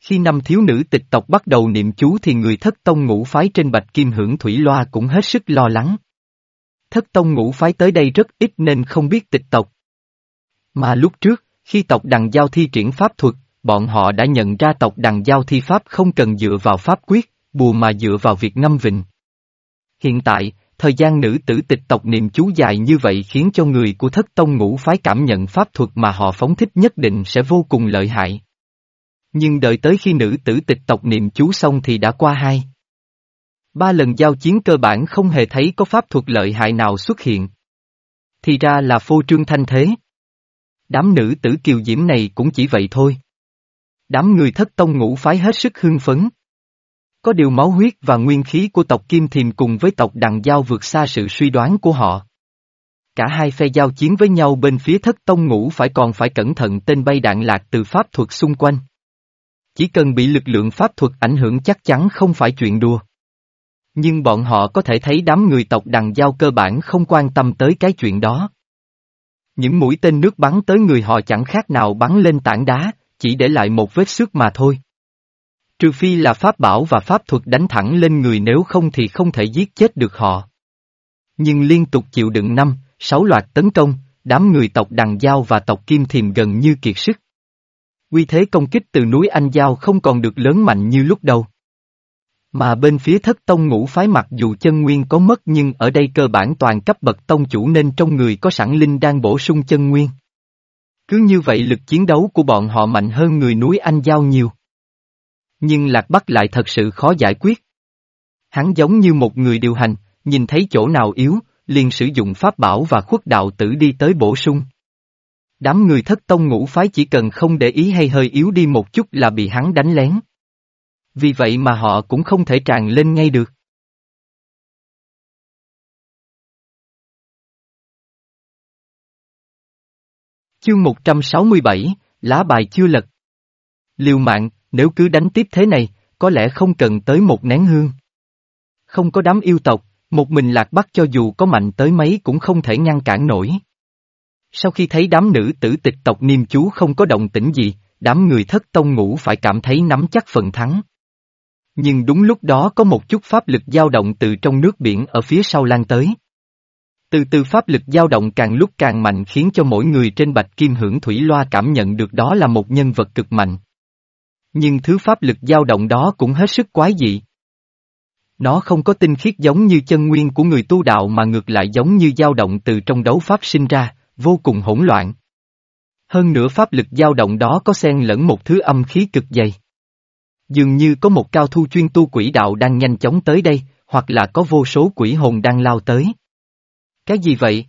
Khi năm thiếu nữ tịch tộc bắt đầu niệm chú thì người thất tông ngũ phái trên bạch kim hưởng thủy loa cũng hết sức lo lắng. Thất tông ngũ phái tới đây rất ít nên không biết tịch tộc. Mà lúc trước, khi tộc đằng giao thi triển pháp thuật, bọn họ đã nhận ra tộc đằng giao thi pháp không cần dựa vào pháp quyết, bùa mà dựa vào việc ngâm vịnh. Hiện tại, thời gian nữ tử tịch tộc niệm chú dài như vậy khiến cho người của thất tông ngũ phái cảm nhận pháp thuật mà họ phóng thích nhất định sẽ vô cùng lợi hại. Nhưng đợi tới khi nữ tử tịch tộc niệm chú xong thì đã qua hai. Ba lần giao chiến cơ bản không hề thấy có pháp thuật lợi hại nào xuất hiện. Thì ra là phô trương thanh thế. Đám nữ tử kiều diễm này cũng chỉ vậy thôi. Đám người thất tông ngũ phái hết sức hưng phấn. Có điều máu huyết và nguyên khí của tộc Kim Thiềm cùng với tộc Đằng Giao vượt xa sự suy đoán của họ. Cả hai phe giao chiến với nhau bên phía thất tông ngũ phải còn phải cẩn thận tên bay đạn lạc từ pháp thuật xung quanh. Chỉ cần bị lực lượng pháp thuật ảnh hưởng chắc chắn không phải chuyện đùa. Nhưng bọn họ có thể thấy đám người tộc Đằng Giao cơ bản không quan tâm tới cái chuyện đó. Những mũi tên nước bắn tới người họ chẳng khác nào bắn lên tảng đá, chỉ để lại một vết xước mà thôi. Trừ phi là pháp bảo và pháp thuật đánh thẳng lên người nếu không thì không thể giết chết được họ. Nhưng liên tục chịu đựng năm, sáu loạt tấn công, đám người tộc Đằng Giao và tộc Kim Thiềm gần như kiệt sức. Quy thế công kích từ núi Anh Giao không còn được lớn mạnh như lúc đầu. Mà bên phía thất tông ngũ phái mặc dù chân nguyên có mất nhưng ở đây cơ bản toàn cấp bậc tông chủ nên trong người có sẵn linh đang bổ sung chân nguyên. Cứ như vậy lực chiến đấu của bọn họ mạnh hơn người núi Anh Giao nhiều. Nhưng Lạc Bắc lại thật sự khó giải quyết. Hắn giống như một người điều hành, nhìn thấy chỗ nào yếu, liền sử dụng pháp bảo và khuất đạo tử đi tới bổ sung. Đám người thất tông ngũ phái chỉ cần không để ý hay hơi yếu đi một chút là bị hắn đánh lén. Vì vậy mà họ cũng không thể tràn lên ngay được. Chương 167, lá bài chưa lật. Liều mạng, nếu cứ đánh tiếp thế này, có lẽ không cần tới một nén hương. Không có đám yêu tộc, một mình lạc bắc cho dù có mạnh tới mấy cũng không thể ngăn cản nổi. Sau khi thấy đám nữ tử tịch tộc niêm chú không có động tĩnh gì, đám người thất tông ngủ phải cảm thấy nắm chắc phần thắng. Nhưng đúng lúc đó có một chút pháp lực dao động từ trong nước biển ở phía sau lan tới. Từ từ pháp lực dao động càng lúc càng mạnh khiến cho mỗi người trên bạch kim hưởng thủy loa cảm nhận được đó là một nhân vật cực mạnh. Nhưng thứ pháp lực dao động đó cũng hết sức quái dị. Nó không có tinh khiết giống như chân nguyên của người tu đạo mà ngược lại giống như dao động từ trong đấu pháp sinh ra, vô cùng hỗn loạn. Hơn nữa pháp lực dao động đó có xen lẫn một thứ âm khí cực dày. Dường như có một cao thu chuyên tu quỷ đạo đang nhanh chóng tới đây, hoặc là có vô số quỷ hồn đang lao tới. Cái gì vậy?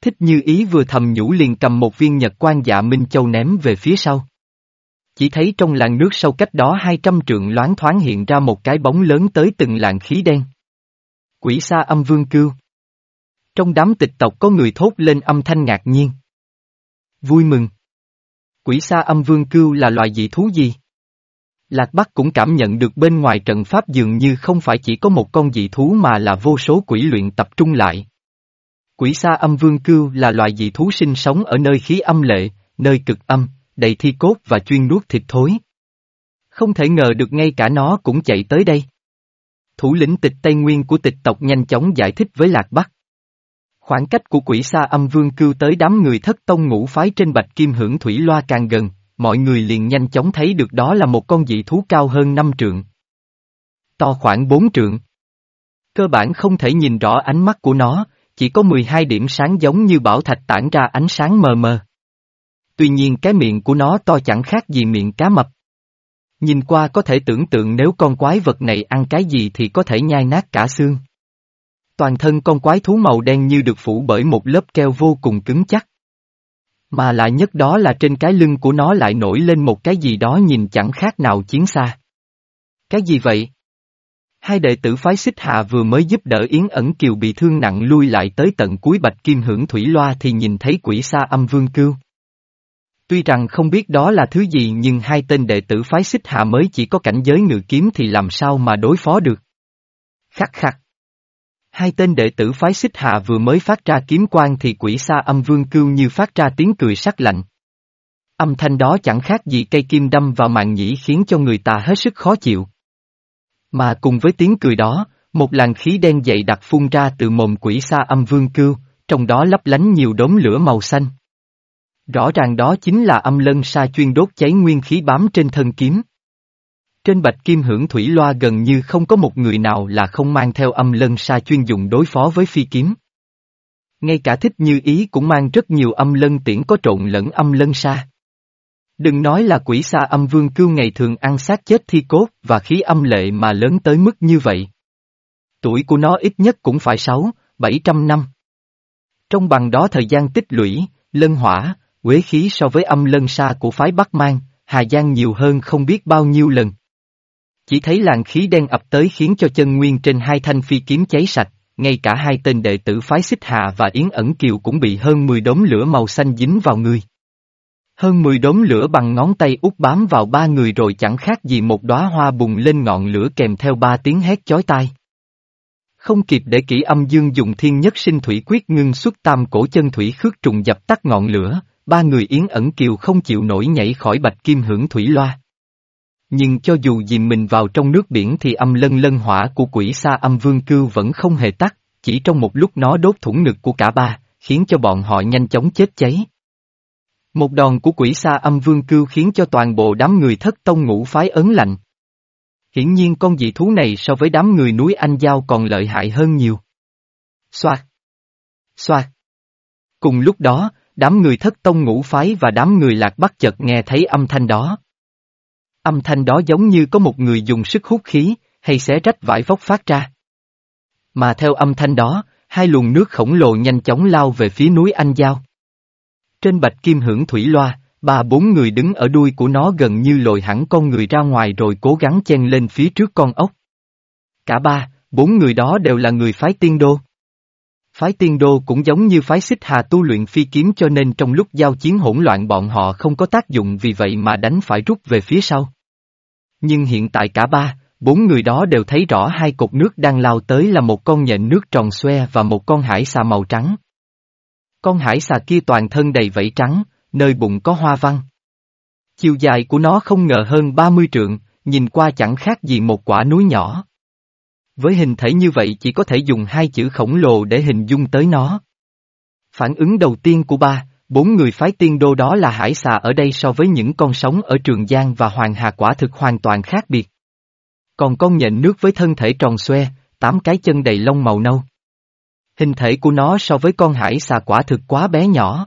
Thích như ý vừa thầm nhủ liền cầm một viên nhật quan dạ Minh Châu ném về phía sau. Chỉ thấy trong làn nước sâu cách đó 200 trượng loáng thoáng hiện ra một cái bóng lớn tới từng làn khí đen. Quỷ sa âm vương cưu. Trong đám tịch tộc có người thốt lên âm thanh ngạc nhiên. Vui mừng. Quỷ sa âm vương cưu là loài dị thú gì? Lạc Bắc cũng cảm nhận được bên ngoài trận pháp dường như không phải chỉ có một con dị thú mà là vô số quỷ luyện tập trung lại. Quỷ sa âm vương cưu là loài dị thú sinh sống ở nơi khí âm lệ, nơi cực âm, đầy thi cốt và chuyên nuốt thịt thối. Không thể ngờ được ngay cả nó cũng chạy tới đây. Thủ lĩnh tịch Tây Nguyên của tịch tộc nhanh chóng giải thích với Lạc Bắc. Khoảng cách của quỷ sa âm vương cưu tới đám người thất tông ngũ phái trên bạch kim hưởng thủy loa càng gần, mọi người liền nhanh chóng thấy được đó là một con dị thú cao hơn năm trượng. To khoảng bốn trượng. Cơ bản không thể nhìn rõ ánh mắt của nó, chỉ có 12 điểm sáng giống như bảo thạch tản ra ánh sáng mờ mờ. Tuy nhiên cái miệng của nó to chẳng khác gì miệng cá mập. Nhìn qua có thể tưởng tượng nếu con quái vật này ăn cái gì thì có thể nhai nát cả xương. Toàn thân con quái thú màu đen như được phủ bởi một lớp keo vô cùng cứng chắc. Mà lại nhất đó là trên cái lưng của nó lại nổi lên một cái gì đó nhìn chẳng khác nào chiến xa. Cái gì vậy? Hai đệ tử phái xích hạ vừa mới giúp đỡ Yến ẩn kiều bị thương nặng lui lại tới tận cuối bạch kim hưởng thủy loa thì nhìn thấy quỷ xa âm vương cưu. Tuy rằng không biết đó là thứ gì nhưng hai tên đệ tử phái xích hạ mới chỉ có cảnh giới ngự kiếm thì làm sao mà đối phó được. Khắc khắc. Hai tên đệ tử phái xích hạ vừa mới phát ra kiếm quang thì quỷ sa âm vương cưu như phát ra tiếng cười sắc lạnh. Âm thanh đó chẳng khác gì cây kim đâm vào mạng nhĩ khiến cho người ta hết sức khó chịu. Mà cùng với tiếng cười đó, một làn khí đen dậy đặc phun ra từ mồm quỷ sa âm vương cưu, trong đó lấp lánh nhiều đốm lửa màu xanh. Rõ ràng đó chính là âm lân sa chuyên đốt cháy nguyên khí bám trên thân kiếm. Trên bạch kim hưởng thủy loa gần như không có một người nào là không mang theo âm lân sa chuyên dùng đối phó với phi kiếm. Ngay cả thích như ý cũng mang rất nhiều âm lân tiễn có trộn lẫn âm lân sa. Đừng nói là quỷ sa âm vương cưu ngày thường ăn xác chết thi cốt và khí âm lệ mà lớn tới mức như vậy. Tuổi của nó ít nhất cũng phải 6, 700 năm. Trong bằng đó thời gian tích lũy, lân hỏa, quế khí so với âm lân xa của phái Bắc Mang, Hà Giang nhiều hơn không biết bao nhiêu lần. Chỉ thấy làn khí đen ập tới khiến cho chân nguyên trên hai thanh phi kiếm cháy sạch, ngay cả hai tên đệ tử phái xích hạ và Yến ẩn kiều cũng bị hơn 10 đốm lửa màu xanh dính vào người. Hơn 10 đốm lửa bằng ngón tay út bám vào ba người rồi chẳng khác gì một đóa hoa bùng lên ngọn lửa kèm theo ba tiếng hét chói tai. Không kịp để kỹ âm dương dùng thiên nhất sinh thủy quyết ngưng xuất tam cổ chân thủy khước trùng dập tắt ngọn lửa, ba người yến ẩn kiều không chịu nổi nhảy khỏi bạch kim hưởng thủy loa. Nhưng cho dù dìm mình vào trong nước biển thì âm lân lân hỏa của quỷ sa âm vương cưu vẫn không hề tắt, chỉ trong một lúc nó đốt thủng ngực của cả ba, khiến cho bọn họ nhanh chóng chết cháy. Một đòn của quỷ sa âm vương cưu khiến cho toàn bộ đám người thất tông ngũ phái ấn lạnh. Hiển nhiên con dị thú này so với đám người núi Anh Giao còn lợi hại hơn nhiều. Xoạt! Xoạt! Cùng lúc đó, đám người thất tông ngũ phái và đám người lạc bắc chợt nghe thấy âm thanh đó. Âm thanh đó giống như có một người dùng sức hút khí, hay xé rách vải vóc phát ra. Mà theo âm thanh đó, hai luồng nước khổng lồ nhanh chóng lao về phía núi Anh Giao. Trên bạch kim hưởng thủy loa, ba bốn người đứng ở đuôi của nó gần như lồi hẳn con người ra ngoài rồi cố gắng chen lên phía trước con ốc. Cả ba, bốn người đó đều là người phái tiên đô. Phái tiên đô cũng giống như phái xích hà tu luyện phi kiếm cho nên trong lúc giao chiến hỗn loạn bọn họ không có tác dụng vì vậy mà đánh phải rút về phía sau. Nhưng hiện tại cả ba, bốn người đó đều thấy rõ hai cột nước đang lao tới là một con nhện nước tròn xoe và một con hải xà màu trắng. Con hải xà kia toàn thân đầy vẫy trắng, nơi bụng có hoa văn. Chiều dài của nó không ngờ hơn 30 trượng, nhìn qua chẳng khác gì một quả núi nhỏ. Với hình thể như vậy chỉ có thể dùng hai chữ khổng lồ để hình dung tới nó. Phản ứng đầu tiên của ba, bốn người phái tiên đô đó là hải xà ở đây so với những con sống ở Trường Giang và Hoàng Hà quả thực hoàn toàn khác biệt. Còn con nhện nước với thân thể tròn xoe, tám cái chân đầy lông màu nâu. Hình thể của nó so với con hải xà quả thực quá bé nhỏ.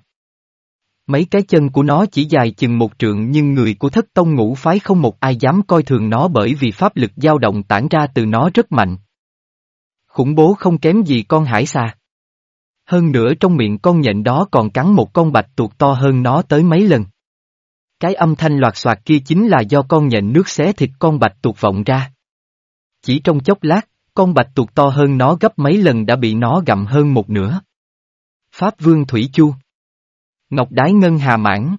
Mấy cái chân của nó chỉ dài chừng một trượng nhưng người của thất tông ngũ phái không một ai dám coi thường nó bởi vì pháp lực dao động tản ra từ nó rất mạnh. Khủng bố không kém gì con hải xa. Hơn nữa trong miệng con nhện đó còn cắn một con bạch tuộc to hơn nó tới mấy lần. Cái âm thanh loạt soạt kia chính là do con nhện nước xé thịt con bạch tuộc vọng ra. Chỉ trong chốc lát, con bạch tuộc to hơn nó gấp mấy lần đã bị nó gặm hơn một nửa. Pháp Vương Thủy Chu Ngọc Đái Ngân Hà Mãn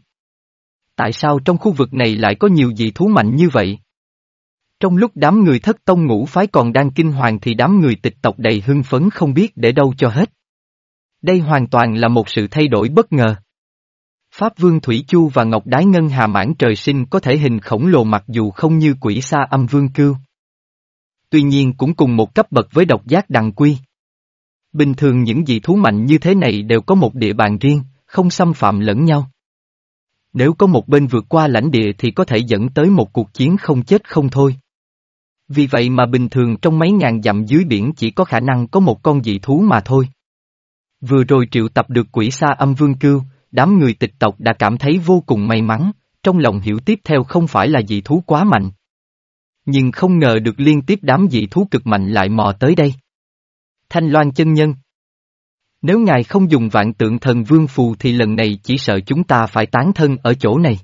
Tại sao trong khu vực này lại có nhiều dị thú mạnh như vậy? Trong lúc đám người thất tông ngũ phái còn đang kinh hoàng thì đám người tịch tộc đầy hưng phấn không biết để đâu cho hết. Đây hoàn toàn là một sự thay đổi bất ngờ. Pháp Vương Thủy Chu và Ngọc Đái Ngân Hà Mãn trời sinh có thể hình khổng lồ mặc dù không như quỷ sa âm vương cưu. Tuy nhiên cũng cùng một cấp bậc với độc giác đằng quy. Bình thường những dị thú mạnh như thế này đều có một địa bàn riêng, không xâm phạm lẫn nhau. Nếu có một bên vượt qua lãnh địa thì có thể dẫn tới một cuộc chiến không chết không thôi. Vì vậy mà bình thường trong mấy ngàn dặm dưới biển chỉ có khả năng có một con dị thú mà thôi. Vừa rồi triệu tập được quỷ sa âm vương cưu, đám người tịch tộc đã cảm thấy vô cùng may mắn, trong lòng hiểu tiếp theo không phải là dị thú quá mạnh. Nhưng không ngờ được liên tiếp đám dị thú cực mạnh lại mò tới đây. Thanh Loan chân nhân nếu ngài không dùng vạn tượng thần vương phù thì lần này chỉ sợ chúng ta phải tán thân ở chỗ này.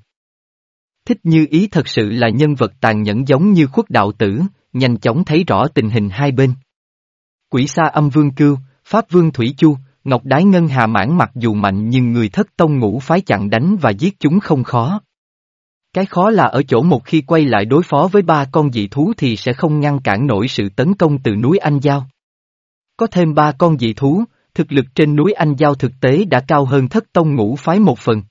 Thích như ý thật sự là nhân vật tàn nhẫn giống như khuất đạo tử, nhanh chóng thấy rõ tình hình hai bên. Quỷ sa âm vương cưu, pháp vương thủy chu, Ngọc Đái Ngân Hà mãn mặc dù mạnh nhưng người thất tông ngũ phái chặn đánh và giết chúng không khó. Cái khó là ở chỗ một khi quay lại đối phó với ba con dị thú thì sẽ không ngăn cản nổi sự tấn công từ núi Anh Giao. Có thêm ba con dị thú, thực lực trên núi Anh Giao thực tế đã cao hơn thất tông ngũ phái một phần.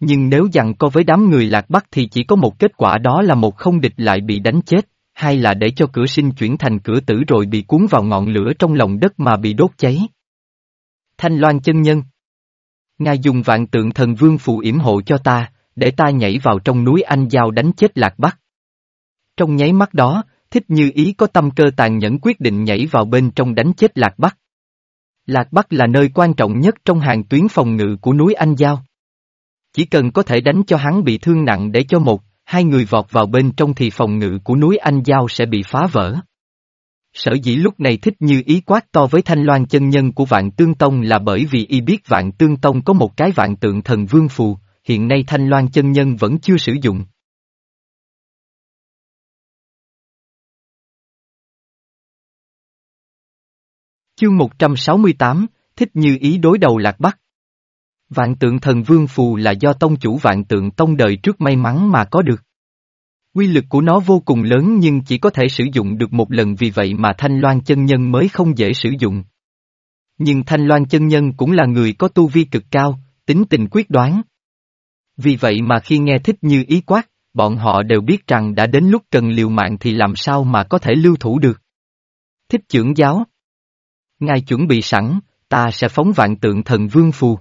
Nhưng nếu dặn co với đám người lạc bắc thì chỉ có một kết quả đó là một không địch lại bị đánh chết, hay là để cho cửa sinh chuyển thành cửa tử rồi bị cuốn vào ngọn lửa trong lòng đất mà bị đốt cháy. Thanh Loan chân nhân Ngài dùng vạn tượng thần vương phù yểm hộ cho ta, để ta nhảy vào trong núi Anh Giao đánh chết lạc bắc. Trong nháy mắt đó, thích như ý có tâm cơ tàn nhẫn quyết định nhảy vào bên trong đánh chết lạc bắc. Lạc Bắc là nơi quan trọng nhất trong hàng tuyến phòng ngự của núi Anh Giao. Chỉ cần có thể đánh cho hắn bị thương nặng để cho một, hai người vọt vào bên trong thì phòng ngự của núi Anh Giao sẽ bị phá vỡ. Sở dĩ lúc này thích như ý quát to với thanh loan chân nhân của vạn tương tông là bởi vì y biết vạn tương tông có một cái vạn tượng thần vương phù, hiện nay thanh loan chân nhân vẫn chưa sử dụng. Chương 168, thích như ý đối đầu lạc bắc. Vạn tượng thần vương phù là do tông chủ vạn tượng tông đời trước may mắn mà có được. Quy lực của nó vô cùng lớn nhưng chỉ có thể sử dụng được một lần vì vậy mà Thanh Loan chân nhân mới không dễ sử dụng. Nhưng Thanh Loan chân nhân cũng là người có tu vi cực cao, tính tình quyết đoán. Vì vậy mà khi nghe thích như ý quát, bọn họ đều biết rằng đã đến lúc cần liều mạng thì làm sao mà có thể lưu thủ được. Thích trưởng giáo. Ngài chuẩn bị sẵn, ta sẽ phóng vạn tượng thần vương phù.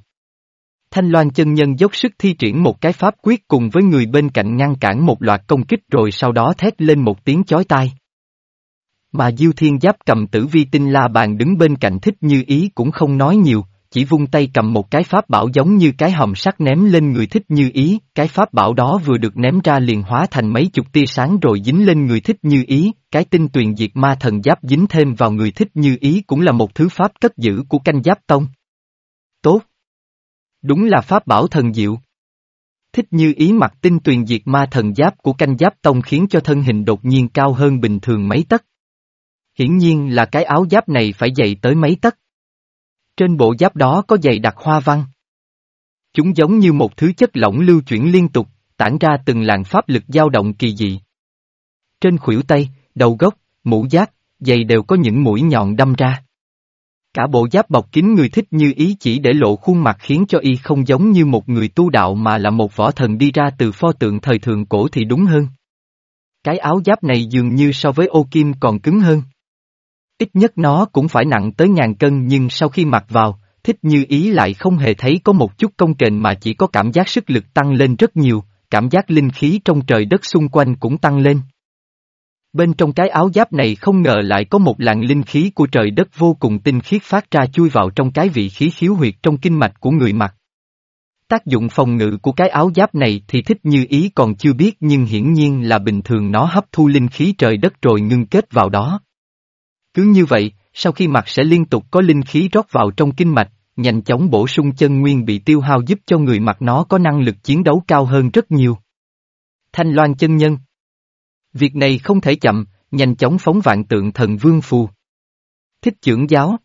Thanh Loan chân nhân dốc sức thi triển một cái pháp quyết cùng với người bên cạnh ngăn cản một loạt công kích rồi sau đó thét lên một tiếng chói tai. Mà Diêu Thiên Giáp cầm tử vi tinh la bàn đứng bên cạnh thích như ý cũng không nói nhiều, chỉ vung tay cầm một cái pháp bảo giống như cái hòm sắt ném lên người thích như ý, cái pháp bảo đó vừa được ném ra liền hóa thành mấy chục tia sáng rồi dính lên người thích như ý, cái tinh tuyền diệt ma thần giáp dính thêm vào người thích như ý cũng là một thứ pháp cất giữ của canh giáp tông. Tốt! Đúng là pháp bảo thần diệu. Thích như ý mặt tinh tuyền diệt ma thần giáp của canh giáp tông khiến cho thân hình đột nhiên cao hơn bình thường mấy tấc. Hiển nhiên là cái áo giáp này phải dày tới mấy tấc. Trên bộ giáp đó có dày đặc hoa văn. Chúng giống như một thứ chất lỏng lưu chuyển liên tục, tản ra từng làn pháp lực dao động kỳ dị. Trên khuỷu tay, đầu gốc, mũ giáp, giày đều có những mũi nhọn đâm ra. Cả bộ giáp bọc kín người thích như ý chỉ để lộ khuôn mặt khiến cho y không giống như một người tu đạo mà là một võ thần đi ra từ pho tượng thời thượng cổ thì đúng hơn. Cái áo giáp này dường như so với ô kim còn cứng hơn. Ít nhất nó cũng phải nặng tới ngàn cân nhưng sau khi mặc vào, thích như ý lại không hề thấy có một chút công kềnh mà chỉ có cảm giác sức lực tăng lên rất nhiều, cảm giác linh khí trong trời đất xung quanh cũng tăng lên. Bên trong cái áo giáp này không ngờ lại có một làn linh khí của trời đất vô cùng tinh khiết phát ra chui vào trong cái vị khí khiếu huyệt trong kinh mạch của người mặc. Tác dụng phòng ngự của cái áo giáp này thì thích như ý còn chưa biết nhưng hiển nhiên là bình thường nó hấp thu linh khí trời đất rồi ngưng kết vào đó. Cứ như vậy, sau khi mặc sẽ liên tục có linh khí rót vào trong kinh mạch, nhanh chóng bổ sung chân nguyên bị tiêu hao giúp cho người mặc nó có năng lực chiến đấu cao hơn rất nhiều. Thanh Loan chân nhân Việc này không thể chậm, nhanh chóng phóng vạn tượng thần vương phù. Thích trưởng giáo.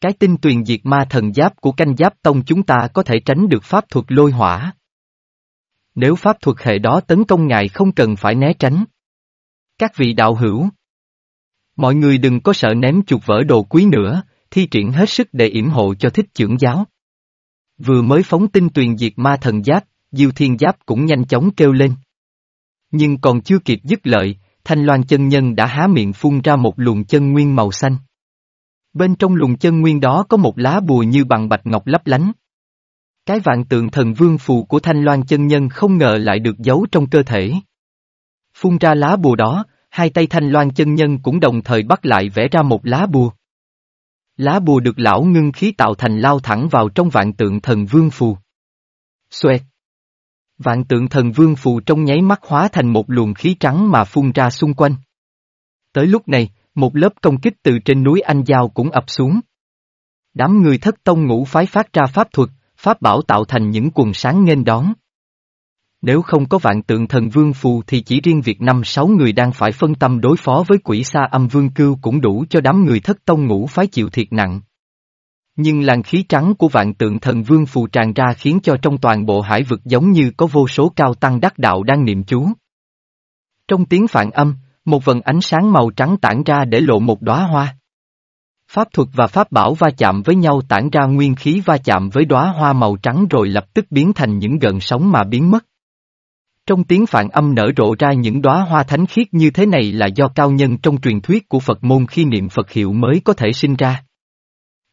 Cái tinh tuyền diệt ma thần giáp của canh giáp tông chúng ta có thể tránh được pháp thuật lôi hỏa. Nếu pháp thuật hệ đó tấn công ngài không cần phải né tránh. Các vị đạo hữu. Mọi người đừng có sợ ném chuột vỡ đồ quý nữa, thi triển hết sức để yểm hộ cho thích trưởng giáo. Vừa mới phóng tin tuyền diệt ma thần giáp, Diêu Thiên Giáp cũng nhanh chóng kêu lên. Nhưng còn chưa kịp dứt lợi, thanh loan chân nhân đã há miệng phun ra một luồng chân nguyên màu xanh. Bên trong luồng chân nguyên đó có một lá bùa như bằng bạch ngọc lấp lánh. Cái vạn tượng thần vương phù của thanh loan chân nhân không ngờ lại được giấu trong cơ thể. Phun ra lá bùa đó, hai tay thanh loan chân nhân cũng đồng thời bắt lại vẽ ra một lá bùa. Lá bùa được lão ngưng khí tạo thành lao thẳng vào trong vạn tượng thần vương phù. Xoẹt. Vạn tượng thần vương phù trong nháy mắt hóa thành một luồng khí trắng mà phun ra xung quanh. Tới lúc này, một lớp công kích từ trên núi Anh Giao cũng ập xuống. Đám người thất tông ngũ phái phát ra pháp thuật, pháp bảo tạo thành những quần sáng nghênh đón. Nếu không có vạn tượng thần vương phù thì chỉ riêng việc năm sáu người đang phải phân tâm đối phó với quỷ sa âm vương cưu cũng đủ cho đám người thất tông ngũ phái chịu thiệt nặng. Nhưng làn khí trắng của vạn tượng thần vương phù tràn ra khiến cho trong toàn bộ hải vực giống như có vô số cao tăng đắc đạo đang niệm chú. Trong tiếng phạn âm, một vần ánh sáng màu trắng tản ra để lộ một đóa hoa. Pháp thuật và pháp bảo va chạm với nhau tản ra nguyên khí va chạm với đóa hoa màu trắng rồi lập tức biến thành những gần sóng mà biến mất. Trong tiếng phạn âm nở rộ ra những đóa hoa thánh khiết như thế này là do cao nhân trong truyền thuyết của Phật môn khi niệm Phật hiệu mới có thể sinh ra.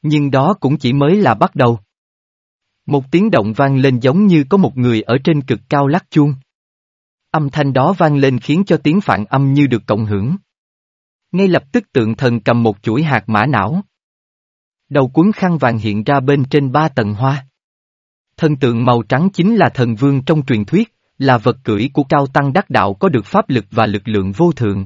Nhưng đó cũng chỉ mới là bắt đầu. Một tiếng động vang lên giống như có một người ở trên cực cao lắc chuông. Âm thanh đó vang lên khiến cho tiếng phạn âm như được cộng hưởng. Ngay lập tức tượng thần cầm một chuỗi hạt mã não. Đầu cuốn khăn vàng hiện ra bên trên ba tầng hoa. Thần tượng màu trắng chính là thần vương trong truyền thuyết, là vật cưỡi của cao tăng đắc đạo có được pháp lực và lực lượng vô thượng.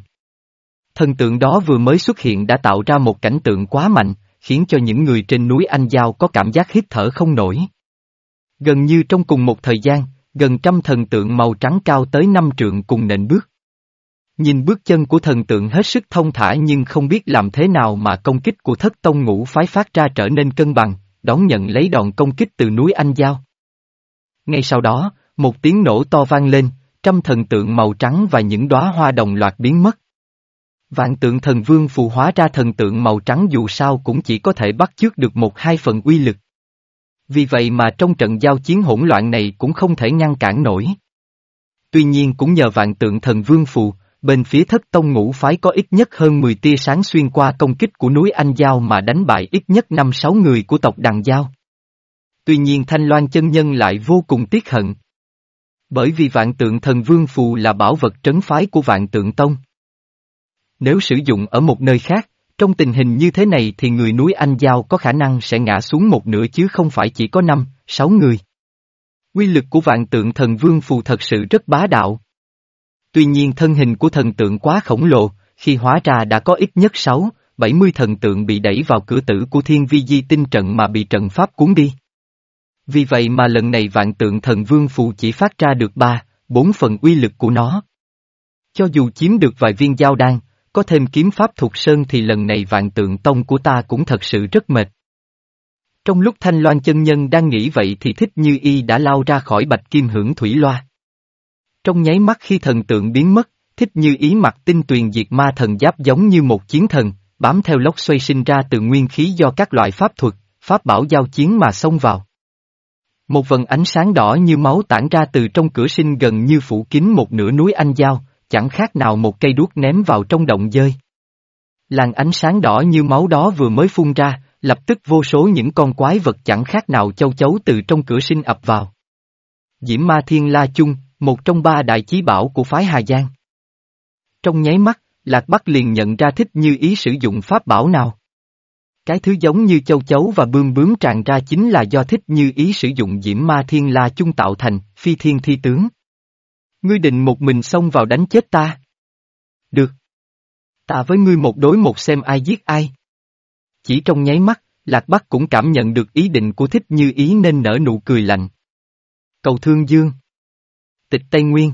Thần tượng đó vừa mới xuất hiện đã tạo ra một cảnh tượng quá mạnh, khiến cho những người trên núi Anh Giao có cảm giác hít thở không nổi. Gần như trong cùng một thời gian, gần trăm thần tượng màu trắng cao tới năm trượng cùng nền bước. Nhìn bước chân của thần tượng hết sức thông thả nhưng không biết làm thế nào mà công kích của thất tông ngũ phái phát ra trở nên cân bằng, đón nhận lấy đòn công kích từ núi Anh Giao. Ngay sau đó, một tiếng nổ to vang lên, trăm thần tượng màu trắng và những đóa hoa đồng loạt biến mất. Vạn tượng thần vương phù hóa ra thần tượng màu trắng dù sao cũng chỉ có thể bắt chước được một hai phần uy lực. Vì vậy mà trong trận giao chiến hỗn loạn này cũng không thể ngăn cản nổi. Tuy nhiên cũng nhờ vạn tượng thần vương phù, bên phía thất tông ngũ phái có ít nhất hơn 10 tia sáng xuyên qua công kích của núi Anh Giao mà đánh bại ít nhất 5-6 người của tộc Đằng Giao. Tuy nhiên Thanh Loan chân nhân lại vô cùng tiếc hận. Bởi vì vạn tượng thần vương phù là bảo vật trấn phái của vạn tượng tông. Nếu sử dụng ở một nơi khác, trong tình hình như thế này thì người núi Anh Giao có khả năng sẽ ngã xuống một nửa chứ không phải chỉ có năm, sáu người. Quy lực của vạn tượng thần vương phù thật sự rất bá đạo. Tuy nhiên thân hình của thần tượng quá khổng lồ, khi hóa ra đã có ít nhất sáu, bảy mươi thần tượng bị đẩy vào cửa tử của thiên vi di tinh trận mà bị trận pháp cuốn đi. Vì vậy mà lần này vạn tượng thần vương phù chỉ phát ra được ba, bốn phần uy lực của nó. Cho dù chiếm được vài viên giao đan, có thêm kiếm pháp thuộc sơn thì lần này vạn tượng tông của ta cũng thật sự rất mệt. Trong lúc Thanh Loan chân nhân đang nghĩ vậy thì thích như y đã lao ra khỏi bạch kim hưởng thủy loa. Trong nháy mắt khi thần tượng biến mất, thích như ý mặt tinh tuyền diệt ma thần giáp giống như một chiến thần, bám theo lốc xoay sinh ra từ nguyên khí do các loại pháp thuật, pháp bảo giao chiến mà xông vào. Một vần ánh sáng đỏ như máu tản ra từ trong cửa sinh gần như phủ kín một nửa núi Anh Giao, chẳng khác nào một cây đuốc ném vào trong động dơi. Làn ánh sáng đỏ như máu đó vừa mới phun ra, lập tức vô số những con quái vật chẳng khác nào châu chấu từ trong cửa sinh ập vào. Diễm Ma Thiên La Chung, một trong ba đại chí bảo của phái Hà Giang. Trong nháy mắt, Lạc Bắc liền nhận ra thích như ý sử dụng pháp bảo nào. Cái thứ giống như châu chấu và bươm bướm tràn ra chính là do thích như ý sử dụng diễm ma thiên la chung tạo thành, phi thiên thi tướng. Ngươi định một mình xông vào đánh chết ta. Được. Ta với ngươi một đối một xem ai giết ai. Chỉ trong nháy mắt, Lạc Bắc cũng cảm nhận được ý định của thích như ý nên nở nụ cười lạnh. Cầu thương dương. Tịch Tây Nguyên.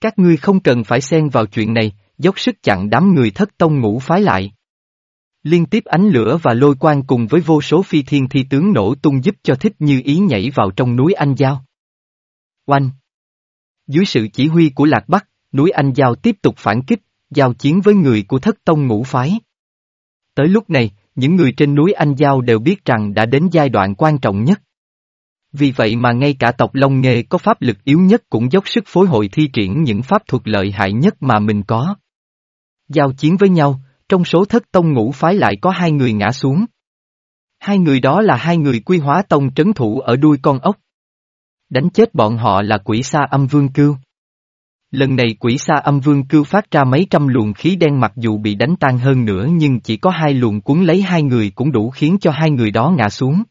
Các ngươi không cần phải xen vào chuyện này, dốc sức chặn đám người thất tông ngũ phái lại. Liên tiếp ánh lửa và lôi quang cùng với vô số phi thiên thi tướng nổ tung giúp cho thích như ý nhảy vào trong núi Anh Giao. Oanh! Dưới sự chỉ huy của Lạc Bắc, núi Anh Giao tiếp tục phản kích, giao chiến với người của thất tông ngũ phái. Tới lúc này, những người trên núi Anh Giao đều biết rằng đã đến giai đoạn quan trọng nhất. Vì vậy mà ngay cả tộc Long Nghề có pháp lực yếu nhất cũng dốc sức phối hội thi triển những pháp thuật lợi hại nhất mà mình có. Giao chiến với nhau, trong số thất tông ngũ phái lại có hai người ngã xuống. Hai người đó là hai người quy hóa tông trấn thủ ở đuôi con ốc. Đánh chết bọn họ là quỷ sa âm vương cưu. Lần này quỷ sa âm vương cưu phát ra mấy trăm luồng khí đen mặc dù bị đánh tan hơn nữa nhưng chỉ có hai luồng cuốn lấy hai người cũng đủ khiến cho hai người đó ngã xuống.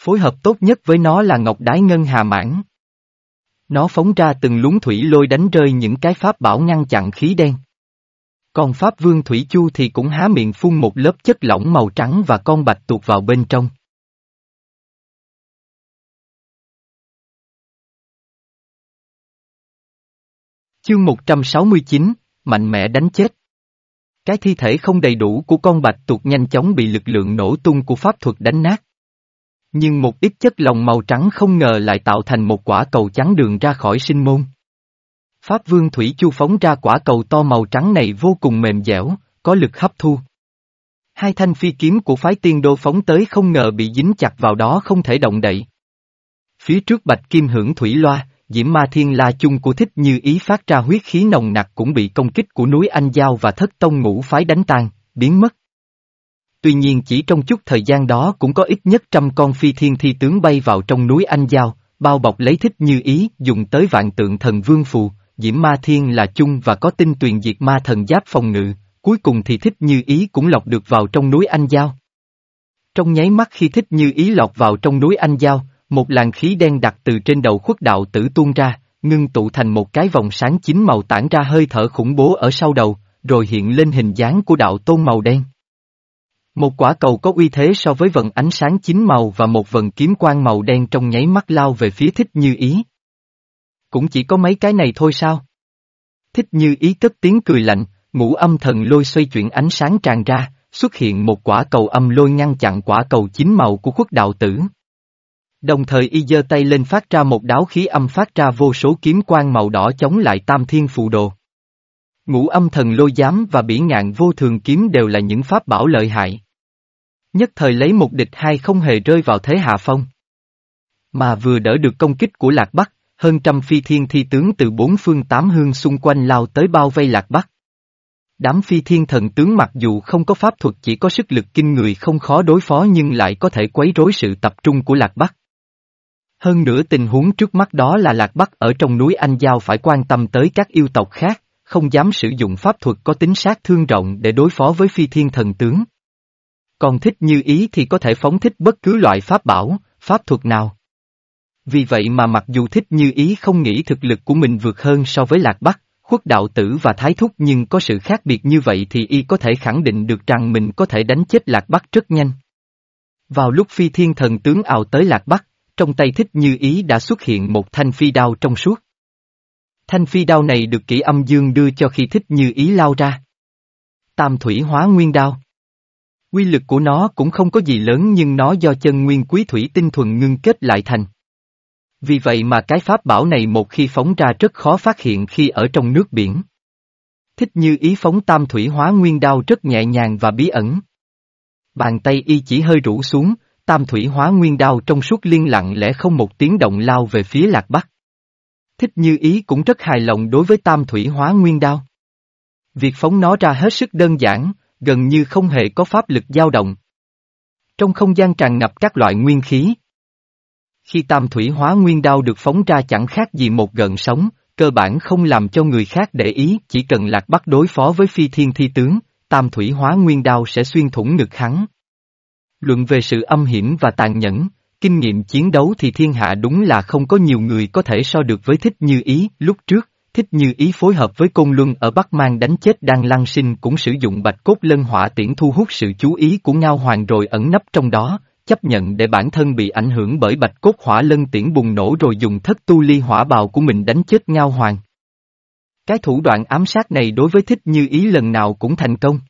Phối hợp tốt nhất với nó là Ngọc Đái Ngân Hà Mãn. Nó phóng ra từng luống thủy lôi đánh rơi những cái pháp bảo ngăn chặn khí đen. Còn Pháp Vương Thủy Chu thì cũng há miệng phun một lớp chất lỏng màu trắng và con bạch tuột vào bên trong. Chương 169, Mạnh mẽ đánh chết. Cái thi thể không đầy đủ của con bạch tuột nhanh chóng bị lực lượng nổ tung của pháp thuật đánh nát. Nhưng một ít chất lòng màu trắng không ngờ lại tạo thành một quả cầu trắng đường ra khỏi sinh môn. Pháp vương Thủy Chu phóng ra quả cầu to màu trắng này vô cùng mềm dẻo, có lực hấp thu. Hai thanh phi kiếm của phái tiên đô phóng tới không ngờ bị dính chặt vào đó không thể động đậy. Phía trước bạch kim hưởng thủy loa, diễm ma thiên la chung của thích như ý phát ra huyết khí nồng nặc cũng bị công kích của núi Anh Giao và thất tông ngũ phái đánh tan, biến mất. Tuy nhiên chỉ trong chút thời gian đó cũng có ít nhất trăm con phi thiên thi tướng bay vào trong núi Anh Giao, bao bọc lấy thích như ý dùng tới vạn tượng thần vương phù, diễm ma thiên là chung và có tinh tuyền diệt ma thần giáp phòng ngự, cuối cùng thì thích như ý cũng lọc được vào trong núi Anh Giao. Trong nháy mắt khi thích như ý lọc vào trong núi Anh Giao, một làn khí đen đặc từ trên đầu khuất đạo tử tuôn ra, ngưng tụ thành một cái vòng sáng chín màu tản ra hơi thở khủng bố ở sau đầu, rồi hiện lên hình dáng của đạo tôn màu đen. Một quả cầu có uy thế so với vận ánh sáng chín màu và một vần kiếm quang màu đen trong nháy mắt lao về phía thích như ý. Cũng chỉ có mấy cái này thôi sao? Thích như ý cất tiếng cười lạnh, ngũ âm thần lôi xoay chuyển ánh sáng tràn ra, xuất hiện một quả cầu âm lôi ngăn chặn quả cầu chín màu của khuất đạo tử. Đồng thời y giơ tay lên phát ra một đáo khí âm phát ra vô số kiếm quang màu đỏ chống lại tam thiên phù đồ. Ngũ âm thần lôi giám và bỉ ngạn vô thường kiếm đều là những pháp bảo lợi hại. Nhất thời lấy một địch hai không hề rơi vào thế hạ phong. Mà vừa đỡ được công kích của Lạc Bắc, hơn trăm phi thiên thi tướng từ bốn phương tám hương xung quanh lao tới bao vây Lạc Bắc. Đám phi thiên thần tướng mặc dù không có pháp thuật chỉ có sức lực kinh người không khó đối phó nhưng lại có thể quấy rối sự tập trung của Lạc Bắc. Hơn nữa tình huống trước mắt đó là Lạc Bắc ở trong núi Anh Giao phải quan tâm tới các yêu tộc khác, không dám sử dụng pháp thuật có tính sát thương rộng để đối phó với phi thiên thần tướng. Còn thích như ý thì có thể phóng thích bất cứ loại pháp bảo, pháp thuật nào. Vì vậy mà mặc dù thích như ý không nghĩ thực lực của mình vượt hơn so với Lạc Bắc, khuất đạo tử và thái thúc nhưng có sự khác biệt như vậy thì y có thể khẳng định được rằng mình có thể đánh chết Lạc Bắc rất nhanh. Vào lúc phi thiên thần tướng ào tới Lạc Bắc, trong tay thích như ý đã xuất hiện một thanh phi đao trong suốt. Thanh phi đao này được kỹ âm dương đưa cho khi thích như ý lao ra. Tam thủy hóa nguyên đao. Quy lực của nó cũng không có gì lớn nhưng nó do chân nguyên quý thủy tinh thuần ngưng kết lại thành. Vì vậy mà cái pháp bảo này một khi phóng ra rất khó phát hiện khi ở trong nước biển. Thích như ý phóng tam thủy hóa nguyên đao rất nhẹ nhàng và bí ẩn. Bàn tay y chỉ hơi rũ xuống, tam thủy hóa nguyên đao trong suốt liên lặng lẽ không một tiếng động lao về phía lạc bắc. Thích như ý cũng rất hài lòng đối với tam thủy hóa nguyên đao. Việc phóng nó ra hết sức đơn giản, gần như không hề có pháp lực dao động. Trong không gian tràn ngập các loại nguyên khí. Khi tam thủy hóa nguyên đao được phóng ra chẳng khác gì một gần sống, cơ bản không làm cho người khác để ý, chỉ cần lạc bắt đối phó với phi thiên thi tướng, tam thủy hóa nguyên đao sẽ xuyên thủng ngực hắn. Luận về sự âm hiểm và tàn nhẫn, kinh nghiệm chiến đấu thì thiên hạ đúng là không có nhiều người có thể so được với thích như ý, lúc trước, thích như ý phối hợp với công Luân ở Bắc Mang đánh chết Đan Lăng Sinh cũng sử dụng bạch cốt lân hỏa tiễn thu hút sự chú ý của Ngao Hoàng rồi ẩn nấp trong đó, chấp nhận để bản thân bị ảnh hưởng bởi bạch cốt hỏa lân tiễn bùng nổ rồi dùng thất tu ly hỏa bào của mình đánh chết Ngao Hoàng. Cái thủ đoạn ám sát này đối với thích như ý lần nào cũng thành công.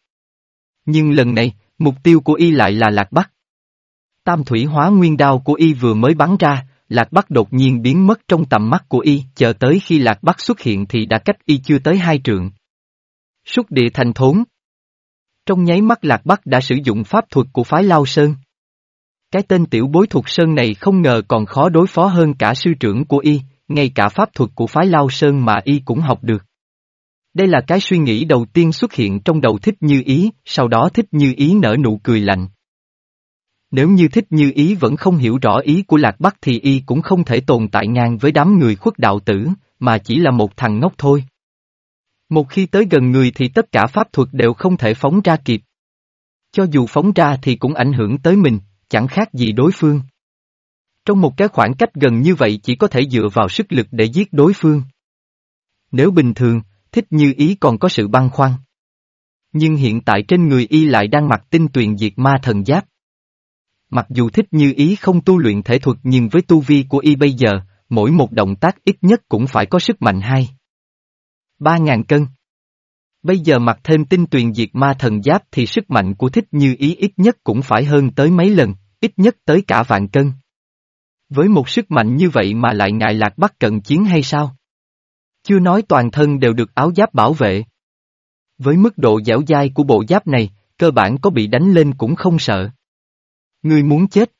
Nhưng lần này, mục tiêu của y lại là Lạc Bắc. Tam thủy hóa nguyên đao của y vừa mới bắn ra, Lạc Bắc đột nhiên biến mất trong tầm mắt của y, chờ tới khi Lạc Bắc xuất hiện thì đã cách y chưa tới hai trượng. Xúc địa thành thốn. Trong nháy mắt Lạc Bắc đã sử dụng pháp thuật của phái Lao Sơn. Cái tên tiểu bối thuộc Sơn này không ngờ còn khó đối phó hơn cả sư trưởng của y, ngay cả pháp thuật của phái Lao Sơn mà y cũng học được. Đây là cái suy nghĩ đầu tiên xuất hiện trong đầu thích như ý, sau đó thích như ý nở nụ cười lạnh. Nếu như thích như ý vẫn không hiểu rõ ý của Lạc Bắc thì y cũng không thể tồn tại ngang với đám người khuất đạo tử, mà chỉ là một thằng ngốc thôi. Một khi tới gần người thì tất cả pháp thuật đều không thể phóng ra kịp. Cho dù phóng ra thì cũng ảnh hưởng tới mình, chẳng khác gì đối phương. Trong một cái khoảng cách gần như vậy chỉ có thể dựa vào sức lực để giết đối phương. Nếu bình thường, thích như ý còn có sự băn khoăn. Nhưng hiện tại trên người y lại đang mặc tinh tuyền diệt ma thần giáp. Mặc dù thích như ý không tu luyện thể thuật nhưng với tu vi của y bây giờ, mỗi một động tác ít nhất cũng phải có sức mạnh hai. Ba ngàn cân. Bây giờ mặc thêm tinh tuyền diệt ma thần giáp thì sức mạnh của thích như ý ít nhất cũng phải hơn tới mấy lần, ít nhất tới cả vạn cân. Với một sức mạnh như vậy mà lại ngại lạc bắc cận chiến hay sao? Chưa nói toàn thân đều được áo giáp bảo vệ. Với mức độ dẻo dai của bộ giáp này, cơ bản có bị đánh lên cũng không sợ. người muốn chết.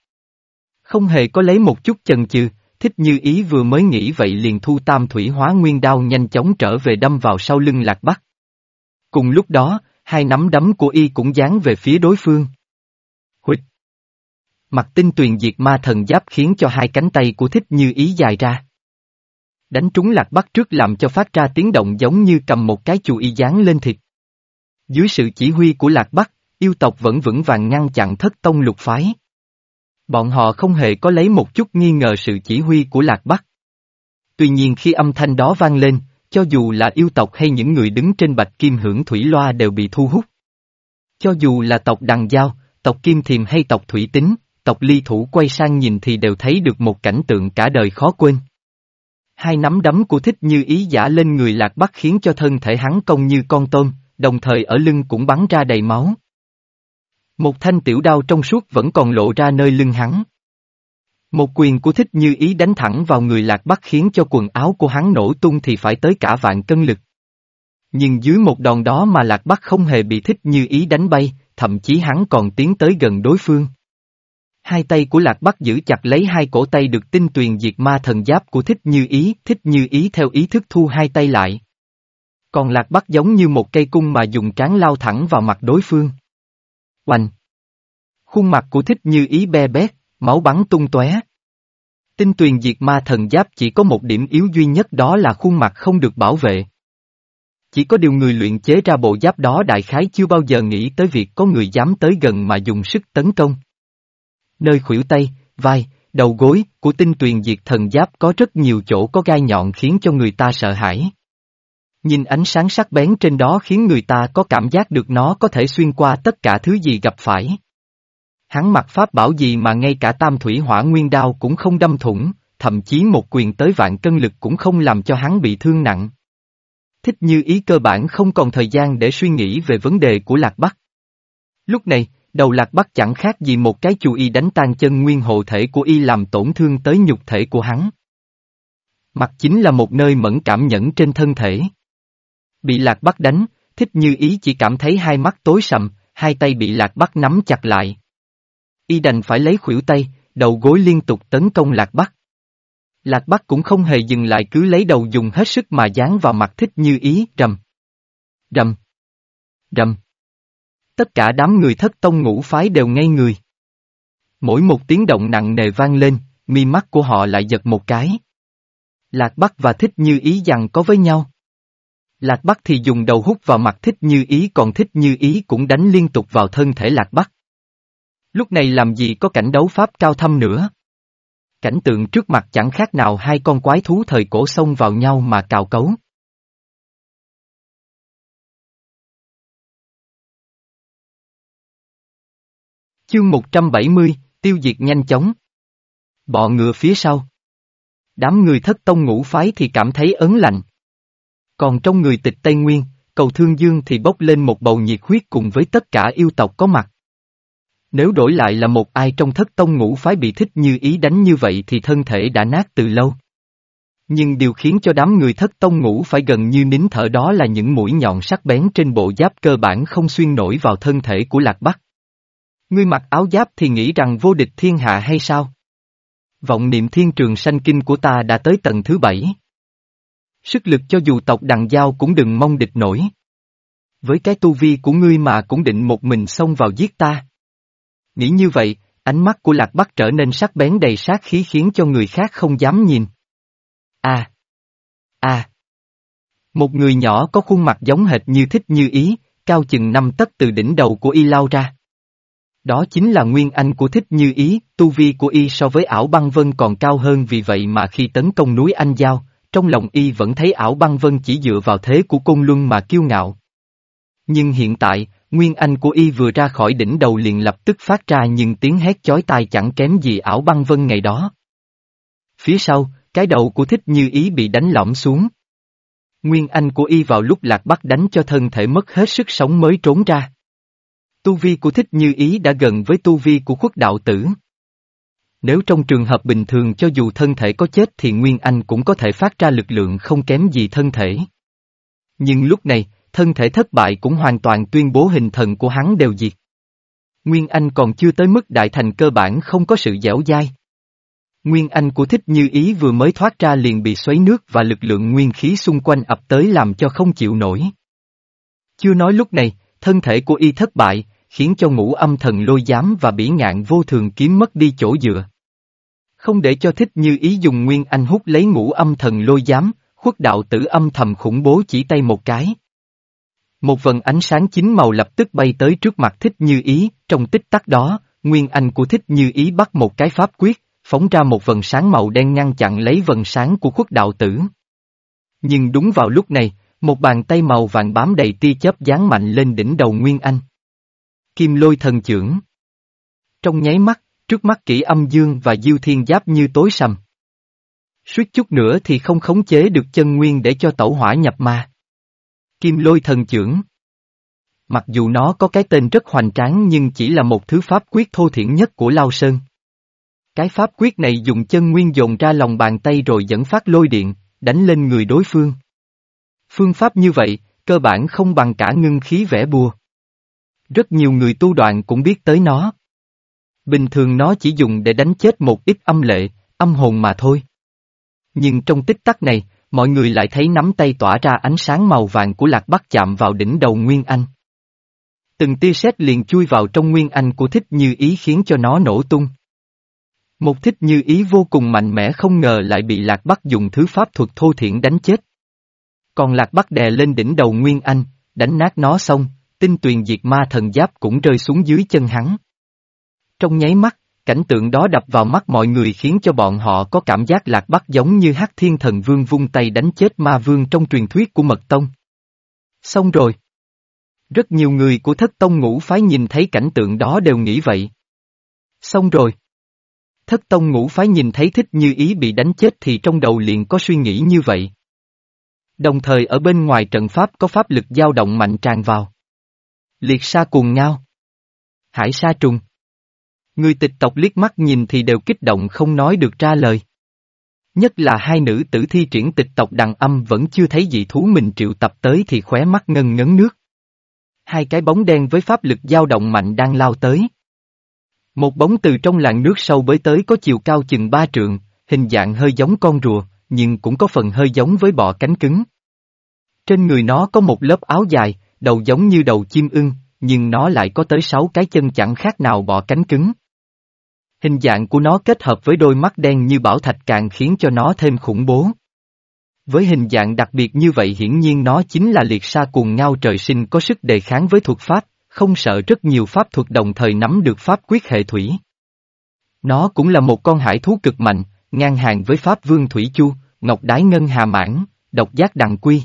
Không hề có lấy một chút chần chừ, thích như ý vừa mới nghĩ vậy liền thu tam thủy hóa nguyên đao nhanh chóng trở về đâm vào sau lưng lạc bắc. Cùng lúc đó, hai nắm đấm của y cũng dán về phía đối phương. Huỵch! Mặt tinh tuyền diệt ma thần giáp khiến cho hai cánh tay của thích như ý dài ra. Đánh trúng lạc bắc trước làm cho phát ra tiếng động giống như cầm một cái chù y dán lên thịt. Dưới sự chỉ huy của lạc bắc, yêu tộc vẫn vững vàng ngăn chặn thất tông lục phái. Bọn họ không hề có lấy một chút nghi ngờ sự chỉ huy của lạc bắc. Tuy nhiên khi âm thanh đó vang lên, cho dù là yêu tộc hay những người đứng trên bạch kim hưởng thủy loa đều bị thu hút. Cho dù là tộc đằng giao, tộc kim thiềm hay tộc thủy tính, tộc ly thủ quay sang nhìn thì đều thấy được một cảnh tượng cả đời khó quên. Hai nắm đấm của thích như ý giả lên người lạc bắc khiến cho thân thể hắn cong như con tôm, đồng thời ở lưng cũng bắn ra đầy máu. Một thanh tiểu đao trong suốt vẫn còn lộ ra nơi lưng hắn. Một quyền của thích như ý đánh thẳng vào người lạc bắc khiến cho quần áo của hắn nổ tung thì phải tới cả vạn cân lực. Nhưng dưới một đòn đó mà lạc bắc không hề bị thích như ý đánh bay, thậm chí hắn còn tiến tới gần đối phương. Hai tay của lạc bắc giữ chặt lấy hai cổ tay được tinh tuyền diệt ma thần giáp của thích như ý, thích như ý theo ý thức thu hai tay lại. Còn lạc bắc giống như một cây cung mà dùng trán lao thẳng vào mặt đối phương. Oanh! Khuôn mặt của thích như ý be bét, máu bắn tung tóe. Tinh tuyền diệt ma thần giáp chỉ có một điểm yếu duy nhất đó là khuôn mặt không được bảo vệ. Chỉ có điều người luyện chế ra bộ giáp đó đại khái chưa bao giờ nghĩ tới việc có người dám tới gần mà dùng sức tấn công. Nơi khuỷu tay, vai, đầu gối của tinh tuyền diệt thần giáp có rất nhiều chỗ có gai nhọn khiến cho người ta sợ hãi. Nhìn ánh sáng sắc bén trên đó khiến người ta có cảm giác được nó có thể xuyên qua tất cả thứ gì gặp phải. Hắn mặc pháp bảo gì mà ngay cả tam thủy hỏa nguyên đao cũng không đâm thủng, thậm chí một quyền tới vạn cân lực cũng không làm cho hắn bị thương nặng. Thích như ý cơ bản không còn thời gian để suy nghĩ về vấn đề của Lạc Bắc. Lúc này, đầu Lạc Bắc chẳng khác gì một cái chú y đánh tan chân nguyên hộ thể của y làm tổn thương tới nhục thể của hắn. Mặt chính là một nơi mẫn cảm nhẫn trên thân thể. Bị Lạc Bắc đánh, thích như ý chỉ cảm thấy hai mắt tối sầm, hai tay bị Lạc Bắc nắm chặt lại. Y đành phải lấy khuỷu tay, đầu gối liên tục tấn công Lạc Bắc. Lạc Bắc cũng không hề dừng lại cứ lấy đầu dùng hết sức mà dán vào mặt thích như ý, rầm. Rầm. Rầm. Tất cả đám người thất tông ngũ phái đều ngây người. Mỗi một tiếng động nặng nề vang lên, mi mắt của họ lại giật một cái. Lạc Bắc và thích như ý rằng có với nhau. Lạc Bắc thì dùng đầu hút vào mặt thích như ý còn thích như ý cũng đánh liên tục vào thân thể Lạc Bắc. Lúc này làm gì có cảnh đấu pháp cao thâm nữa. Cảnh tượng trước mặt chẳng khác nào hai con quái thú thời cổ xông vào nhau mà cào cấu. Chương 170, tiêu diệt nhanh chóng. Bọ ngựa phía sau. Đám người thất tông ngũ phái thì cảm thấy ấn lạnh. Còn trong người tịch Tây Nguyên, cầu thương dương thì bốc lên một bầu nhiệt huyết cùng với tất cả yêu tộc có mặt. Nếu đổi lại là một ai trong thất tông ngũ phái bị thích như ý đánh như vậy thì thân thể đã nát từ lâu. Nhưng điều khiến cho đám người thất tông ngũ phải gần như nín thở đó là những mũi nhọn sắc bén trên bộ giáp cơ bản không xuyên nổi vào thân thể của Lạc Bắc. Ngươi mặc áo giáp thì nghĩ rằng vô địch thiên hạ hay sao? Vọng niệm thiên trường sanh kinh của ta đã tới tầng thứ bảy. Sức lực cho dù tộc đằng giao cũng đừng mong địch nổi. Với cái tu vi của ngươi mà cũng định một mình xông vào giết ta. Nghĩ như vậy, ánh mắt của Lạc Bắc trở nên sắc bén đầy sát khí khiến cho người khác không dám nhìn. À! À! Một người nhỏ có khuôn mặt giống hệt như thích như ý, cao chừng năm tấc từ đỉnh đầu của y lao ra. Đó chính là nguyên anh của thích như ý, tu vi của y so với ảo băng vân còn cao hơn vì vậy mà khi tấn công núi Anh Giao, trong lòng y vẫn thấy ảo băng vân chỉ dựa vào thế của côn luân mà kiêu ngạo. Nhưng hiện tại, Nguyên Anh của y vừa ra khỏi đỉnh đầu liền lập tức phát ra những tiếng hét chói tai chẳng kém gì ảo băng vân ngày đó. Phía sau, cái đầu của thích như ý bị đánh lõm xuống. Nguyên Anh của y vào lúc Lạc Bắc đánh cho thân thể mất hết sức sống mới trốn ra. Tu vi của thích như ý đã gần với tu vi của khuất đạo tử. Nếu trong trường hợp bình thường cho dù thân thể có chết thì Nguyên Anh cũng có thể phát ra lực lượng không kém gì thân thể. Nhưng lúc này, thân thể thất bại cũng hoàn toàn tuyên bố hình thần của hắn đều diệt. Nguyên Anh còn chưa tới mức đại thành cơ bản không có sự dẻo dai. Nguyên Anh của thích như ý vừa mới thoát ra liền bị xoáy nước và lực lượng nguyên khí xung quanh ập tới làm cho không chịu nổi. Chưa nói lúc này, thân thể của y thất bại, khiến cho ngũ âm thần lôi giám và bỉ ngạn vô thường kiếm mất đi chỗ dựa. Không để cho thích như ý dùng Nguyên Anh hút lấy ngũ âm thần lôi giám, khuất đạo tử âm thầm khủng bố chỉ tay một cái. Một vần ánh sáng chính màu lập tức bay tới trước mặt thích như ý, trong tích tắc đó, Nguyên Anh của thích như ý bắt một cái pháp quyết, phóng ra một vần sáng màu đen ngăn chặn lấy vần sáng của khuất đạo tử. Nhưng đúng vào lúc này, một bàn tay màu vàng bám đầy tia chớp dán mạnh lên đỉnh đầu Nguyên Anh. Kim lôi thần trưởng. Trong nháy mắt, trước mắt kỹ âm dương và diêu thiên giáp như tối sầm. Suýt chút nữa thì không khống chế được chân nguyên để cho tẩu hỏa nhập ma. Kim lôi thần trưởng. Mặc dù nó có cái tên rất hoành tráng nhưng chỉ là một thứ pháp quyết thô thiển nhất của Lao Sơn. Cái pháp quyết này dùng chân nguyên dồn ra lòng bàn tay rồi dẫn phát lôi điện, đánh lên người đối phương. Phương pháp như vậy, cơ bản không bằng cả ngưng khí vẽ bùa. Rất nhiều người tu đoạn cũng biết tới nó. Bình thường nó chỉ dùng để đánh chết một ít âm lệ, âm hồn mà thôi. Nhưng trong tích tắc này, mọi người lại thấy nắm tay tỏa ra ánh sáng màu vàng của lạc bắc chạm vào đỉnh đầu Nguyên Anh. Từng tia sét liền chui vào trong Nguyên Anh của thích như ý khiến cho nó nổ tung. Một thích như ý vô cùng mạnh mẽ không ngờ lại bị lạc bắc dùng thứ pháp thuật thô thiển đánh chết. Còn lạc bắc đè lên đỉnh đầu Nguyên Anh, đánh nát nó xong, tinh tuyền diệt ma thần giáp cũng rơi xuống dưới chân hắn. Trong nháy mắt, cảnh tượng đó đập vào mắt mọi người khiến cho bọn họ có cảm giác lạc bắc giống như hắc thiên thần vương vung tay đánh chết ma vương trong truyền thuyết của mật tông. Xong rồi. Rất nhiều người của thất tông ngũ phái nhìn thấy cảnh tượng đó đều nghĩ vậy. Xong rồi. Thất tông ngũ phái nhìn thấy thích như ý bị đánh chết thì trong đầu liền có suy nghĩ như vậy. Đồng thời ở bên ngoài trận pháp có pháp lực dao động mạnh tràn vào. Liệt sa cuồng ngao. Hải sa trùng. Người tịch tộc liếc mắt nhìn thì đều kích động không nói được ra lời. Nhất là hai nữ tử thi triển tịch tộc đằng âm vẫn chưa thấy dị thú mình triệu tập tới thì khóe mắt ngân ngấn nước. Hai cái bóng đen với pháp lực dao động mạnh đang lao tới. Một bóng từ trong làn nước sâu bới tới có chiều cao chừng ba trượng, hình dạng hơi giống con rùa, nhưng cũng có phần hơi giống với bọ cánh cứng. Trên người nó có một lớp áo dài, đầu giống như đầu chim ưng, nhưng nó lại có tới sáu cái chân chẳng khác nào bọ cánh cứng. Hình dạng của nó kết hợp với đôi mắt đen như bảo thạch càng khiến cho nó thêm khủng bố. Với hình dạng đặc biệt như vậy hiển nhiên nó chính là liệt sa cuồng ngao trời sinh có sức đề kháng với thuật pháp, không sợ rất nhiều pháp thuật đồng thời nắm được pháp quyết hệ thủy. Nó cũng là một con hải thú cực mạnh, ngang hàng với pháp vương thủy chu, ngọc đái ngân hà mãn, độc giác đằng quy.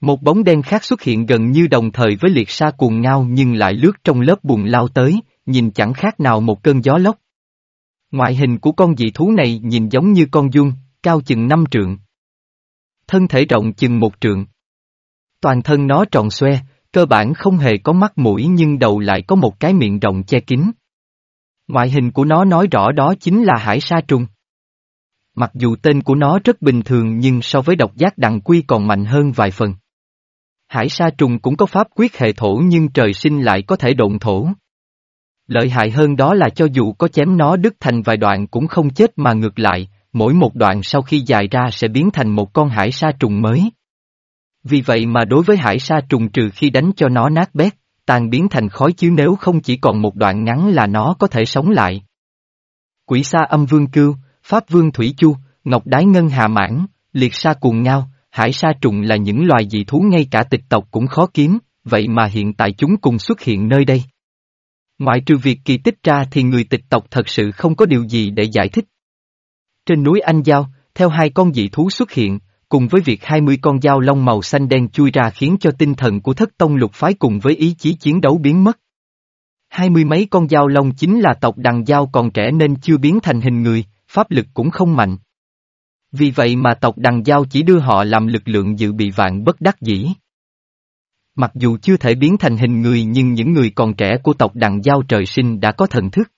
Một bóng đen khác xuất hiện gần như đồng thời với liệt sa cuồng ngao nhưng lại lướt trong lớp bùn lao tới, nhìn chẳng khác nào một cơn gió lốc. Ngoại hình của con dị thú này nhìn giống như con dung, cao chừng năm trượng. Thân thể rộng chừng một trượng. Toàn thân nó tròn xoe, cơ bản không hề có mắt mũi nhưng đầu lại có một cái miệng rộng che kín. Ngoại hình của nó nói rõ đó chính là hải sa trùng. Mặc dù tên của nó rất bình thường nhưng so với độc giác đằng quy còn mạnh hơn vài phần. Hải sa trùng cũng có pháp quyết hệ thổ nhưng trời sinh lại có thể động thổ. Lợi hại hơn đó là cho dù có chém nó đứt thành vài đoạn cũng không chết mà ngược lại, mỗi một đoạn sau khi dài ra sẽ biến thành một con hải sa trùng mới. Vì vậy mà đối với hải sa trùng trừ khi đánh cho nó nát bét, tan biến thành khói chứ nếu không chỉ còn một đoạn ngắn là nó có thể sống lại. Quỷ sa âm vương cưu, pháp vương thủy chu, ngọc đái ngân hà mãn, liệt sa cuồng ngao, hải sa trùng là những loài dị thú ngay cả tịch tộc cũng khó kiếm, vậy mà hiện tại chúng cùng xuất hiện nơi đây. Ngoại trừ việc kỳ tích ra thì người tịch tộc thật sự không có điều gì để giải thích. Trên núi Anh Giao, theo hai con dị thú xuất hiện, cùng với việc 20 con dao lông màu xanh đen chui ra khiến cho tinh thần của thất tông lục phái cùng với ý chí chiến đấu biến mất. Hai mươi mấy con dao lông chính là tộc đằng dao còn trẻ nên chưa biến thành hình người, pháp lực cũng không mạnh. Vì vậy mà tộc đằng dao chỉ đưa họ làm lực lượng dự bị vạn bất đắc dĩ. Mặc dù chưa thể biến thành hình người nhưng những người còn trẻ của tộc đằng giao trời sinh đã có thần thức.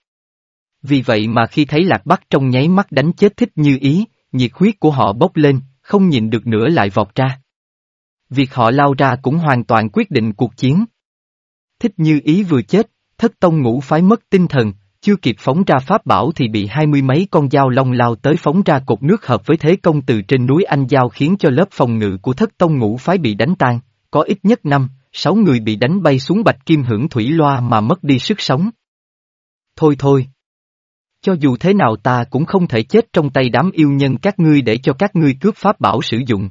Vì vậy mà khi thấy Lạc Bắc trong nháy mắt đánh chết thích như ý, nhiệt huyết của họ bốc lên, không nhìn được nữa lại vọt ra. Việc họ lao ra cũng hoàn toàn quyết định cuộc chiến. Thích như ý vừa chết, thất tông ngũ phái mất tinh thần, chưa kịp phóng ra pháp bảo thì bị hai mươi mấy con dao long lao tới phóng ra cột nước hợp với thế công từ trên núi Anh Giao khiến cho lớp phòng ngự của thất tông ngũ phái bị đánh tan, có ít nhất năm, sáu người bị đánh bay xuống bạch kim hưởng thủy loa mà mất đi sức sống. Thôi thôi. Cho dù thế nào ta cũng không thể chết trong tay đám yêu nhân các ngươi để cho các ngươi cướp pháp bảo sử dụng.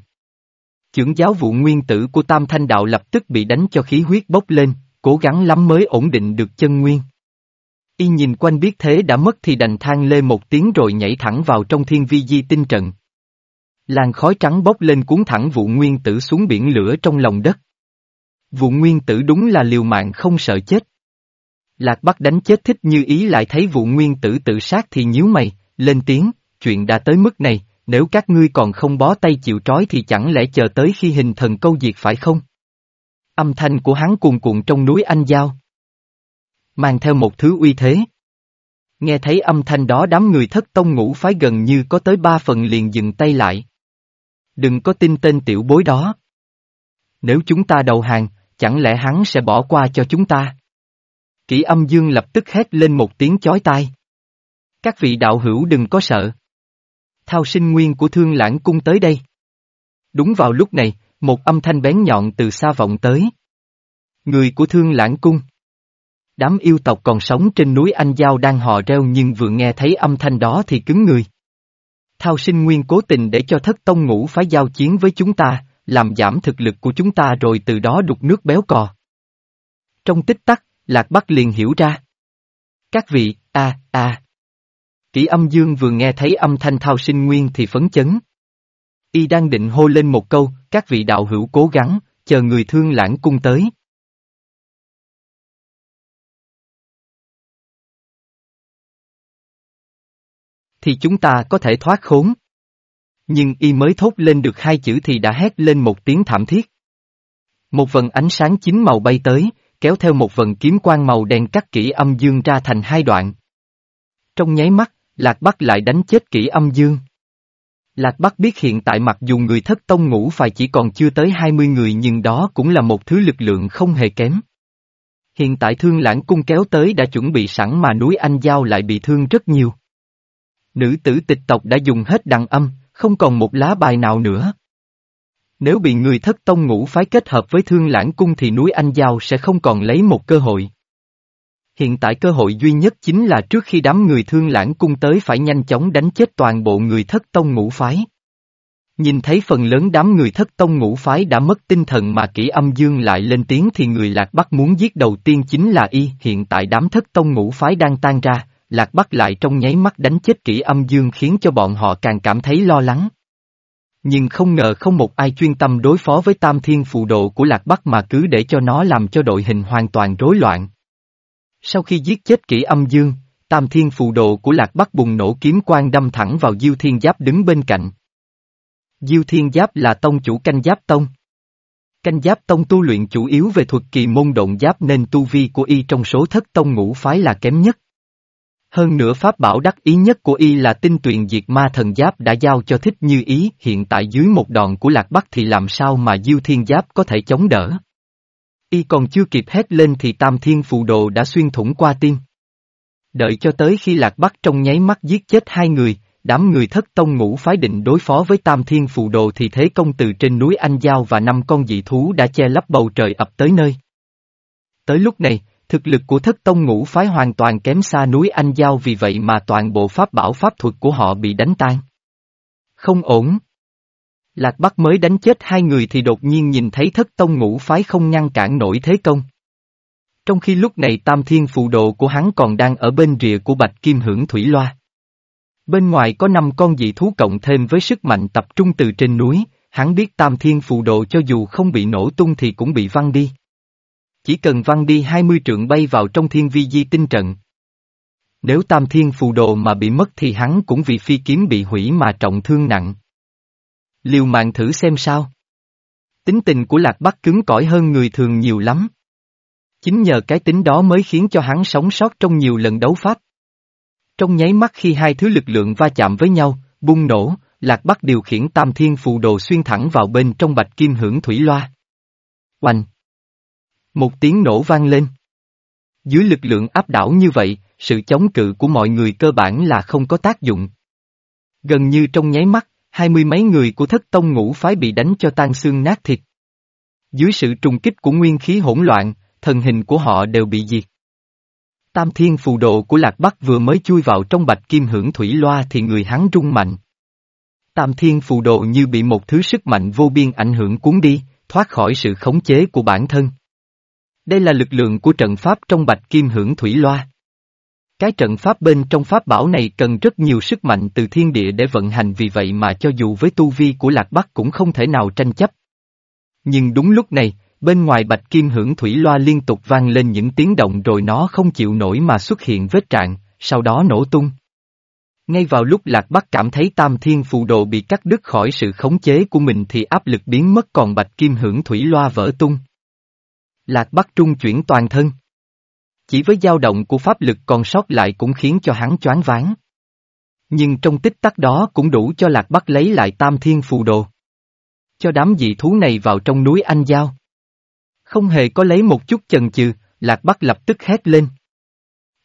Chưởng giáo vụ nguyên tử của Tam Thanh Đạo lập tức bị đánh cho khí huyết bốc lên, cố gắng lắm mới ổn định được chân nguyên. Y nhìn quanh biết thế đã mất thì đành than lê một tiếng rồi nhảy thẳng vào trong thiên vi di tinh trận. Làn khói trắng bốc lên cuốn thẳng vụ nguyên tử xuống biển lửa trong lòng đất. Vụ nguyên tử đúng là liều mạng không sợ chết. Lạc Bắc đánh chết thích như ý lại thấy vụ nguyên tử tự sát thì nhíu mày, lên tiếng, chuyện đã tới mức này, nếu các ngươi còn không bó tay chịu trói thì chẳng lẽ chờ tới khi hình thần câu diệt phải không? Âm thanh của hắn cuồn cuộn trong núi Anh Giao. Mang theo một thứ uy thế. Nghe thấy âm thanh đó đám người thất tông ngũ phái gần như có tới ba phần liền dừng tay lại. Đừng có tin tên tiểu bối đó. Nếu chúng ta đầu hàng, chẳng lẽ hắn sẽ bỏ qua cho chúng ta? Kỷ âm dương lập tức hét lên một tiếng chói tai. Các vị đạo hữu đừng có sợ. Thao sinh nguyên của thương lãng cung tới đây. Đúng vào lúc này, một âm thanh bén nhọn từ xa vọng tới. Người của thương lãng cung. Đám yêu tộc còn sống trên núi Anh Giao đang hò reo nhưng vừa nghe thấy âm thanh đó thì cứng người. Thao sinh nguyên cố tình để cho thất tông ngũ phái giao chiến với chúng ta, làm giảm thực lực của chúng ta rồi từ đó đục nước béo cò. Trong tích tắc, Lạc Bắc liền hiểu ra. Các vị, a a. Kỷ âm dương vừa nghe thấy âm thanh thao sinh nguyên thì phấn chấn. Y đang định hô lên một câu, các vị đạo hữu cố gắng, chờ người thương lãng cung tới. Thì chúng ta có thể thoát khốn. Nhưng y mới thốt lên được hai chữ thì đã hét lên một tiếng thảm thiết. Một vần ánh sáng chín màu bay tới, kéo theo một vần kiếm quang màu đen cắt kỹ âm dương ra thành hai đoạn. Trong nháy mắt, Lạc Bắc lại đánh chết kỹ âm dương. Lạc Bắc biết hiện tại mặc dù người thất tông ngũ phải chỉ còn chưa tới 20 người nhưng đó cũng là một thứ lực lượng không hề kém. Hiện tại thương lãng cung kéo tới đã chuẩn bị sẵn mà núi Anh Giao lại bị thương rất nhiều. Nữ tử tịch tộc đã dùng hết đằng âm, không còn một lá bài nào nữa. Nếu bị người thất tông ngũ phái kết hợp với thương lãng cung thì núi Anh Giao sẽ không còn lấy một cơ hội. Hiện tại cơ hội duy nhất chính là trước khi đám người thương lãng cung tới phải nhanh chóng đánh chết toàn bộ người thất tông ngũ phái. Nhìn thấy phần lớn đám người thất tông ngũ phái đã mất tinh thần mà kỹ âm dương lại lên tiếng thì người Lạc Bắc muốn giết đầu tiên chính là y. Hiện tại đám thất tông ngũ phái đang tan ra, Lạc Bắc lại trong nháy mắt đánh chết trĩ âm dương khiến cho bọn họ càng cảm thấy lo lắng. Nhưng không ngờ không một ai chuyên tâm đối phó với tam thiên phù độ của Lạc Bắc mà cứ để cho nó làm cho đội hình hoàn toàn rối loạn. Sau khi giết chết Kỷ âm dương, tam thiên phù độ của Lạc Bắc bùng nổ kiếm quang đâm thẳng vào Diêu Thiên Giáp đứng bên cạnh. Diêu Thiên Giáp là tông chủ canh giáp tông. Canh giáp tông tu luyện chủ yếu về thuật kỳ môn động giáp nên tu vi của y trong số thất tông ngũ phái là kém nhất. Hơn nữa pháp bảo đắc ý nhất của y là tinh tuyền diệt ma thần giáp đã giao cho thích như ý hiện tại dưới một đòn của lạc bắc thì làm sao mà diêu thiên giáp có thể chống đỡ. Y còn chưa kịp hét lên thì tam thiên phù đồ đã xuyên thủng qua tim. Đợi cho tới khi lạc bắc trong nháy mắt giết chết hai người, đám người thất tông ngũ phái định đối phó với tam thiên phù đồ thì thế công từ trên núi Anh Giao và năm con dị thú đã che lấp bầu trời ập tới nơi. Tới lúc này, thực lực của thất tông ngũ phái hoàn toàn kém xa núi Anh Giao vì vậy mà toàn bộ pháp bảo pháp thuật của họ bị đánh tan. Không ổn. Lạc Bắc mới đánh chết hai người thì đột nhiên nhìn thấy thất tông ngũ phái không ngăn cản nổi thế công. Trong khi lúc này tam thiên phù đồ của hắn còn đang ở bên rìa của bạch kim hưởng thủy loa. Bên ngoài có năm con dị thú cộng thêm với sức mạnh tập trung từ trên núi, hắn biết tam thiên phù đồ cho dù không bị nổ tung thì cũng bị văng đi. Chỉ cần văng đi 20 trượng bay vào trong thiên vi di tinh trận. Nếu tam thiên phù đồ mà bị mất thì hắn cũng vì phi kiếm bị hủy mà trọng thương nặng. Liều mạng thử xem sao. Tính tình của Lạc Bắc cứng cỏi hơn người thường nhiều lắm. Chính nhờ cái tính đó mới khiến cho hắn sống sót trong nhiều lần đấu pháp. Trong nháy mắt khi hai thứ lực lượng va chạm với nhau, bung nổ, Lạc Bắc điều khiển tam thiên phù đồ xuyên thẳng vào bên trong bạch kim hưởng thủy loa. Oanh! Một tiếng nổ vang lên. Dưới lực lượng áp đảo như vậy, sự chống cự của mọi người cơ bản là không có tác dụng. Gần như trong nháy mắt, hai mươi mấy người của thất tông ngũ phái bị đánh cho tan xương nát thịt. Dưới sự trùng kích của nguyên khí hỗn loạn, thần hình của họ đều bị diệt. Tam thiên phù độ của Lạc Bắc vừa mới chui vào trong bạch kim hưởng thủy loa thì người hắn rung mạnh. Tam thiên phù độ như bị một thứ sức mạnh vô biên ảnh hưởng cuốn đi, thoát khỏi sự khống chế của bản thân. Đây là lực lượng của trận pháp trong bạch kim hưởng thủy loa. Cái trận pháp bên trong pháp bảo này cần rất nhiều sức mạnh từ thiên địa để vận hành vì vậy mà cho dù với tu vi của Lạc Bắc cũng không thể nào tranh chấp. Nhưng đúng lúc này, bên ngoài bạch kim hưởng thủy loa liên tục vang lên những tiếng động rồi nó không chịu nổi mà xuất hiện vết trạng, sau đó nổ tung. Ngay vào lúc Lạc Bắc cảm thấy tam thiên phù đồ bị cắt đứt khỏi sự khống chế của mình thì áp lực biến mất còn bạch kim hưởng thủy loa vỡ tung. Lạc Bắc trung chuyển toàn thân. Chỉ với dao động của pháp lực còn sót lại cũng khiến cho hắn choáng váng. Nhưng trong tích tắc đó cũng đủ cho Lạc Bắc lấy lại tam thiên phù đồ. Cho đám dị thú này vào trong núi Anh Giao. Không hề có lấy một chút chần chừ, Lạc Bắc lập tức hét lên.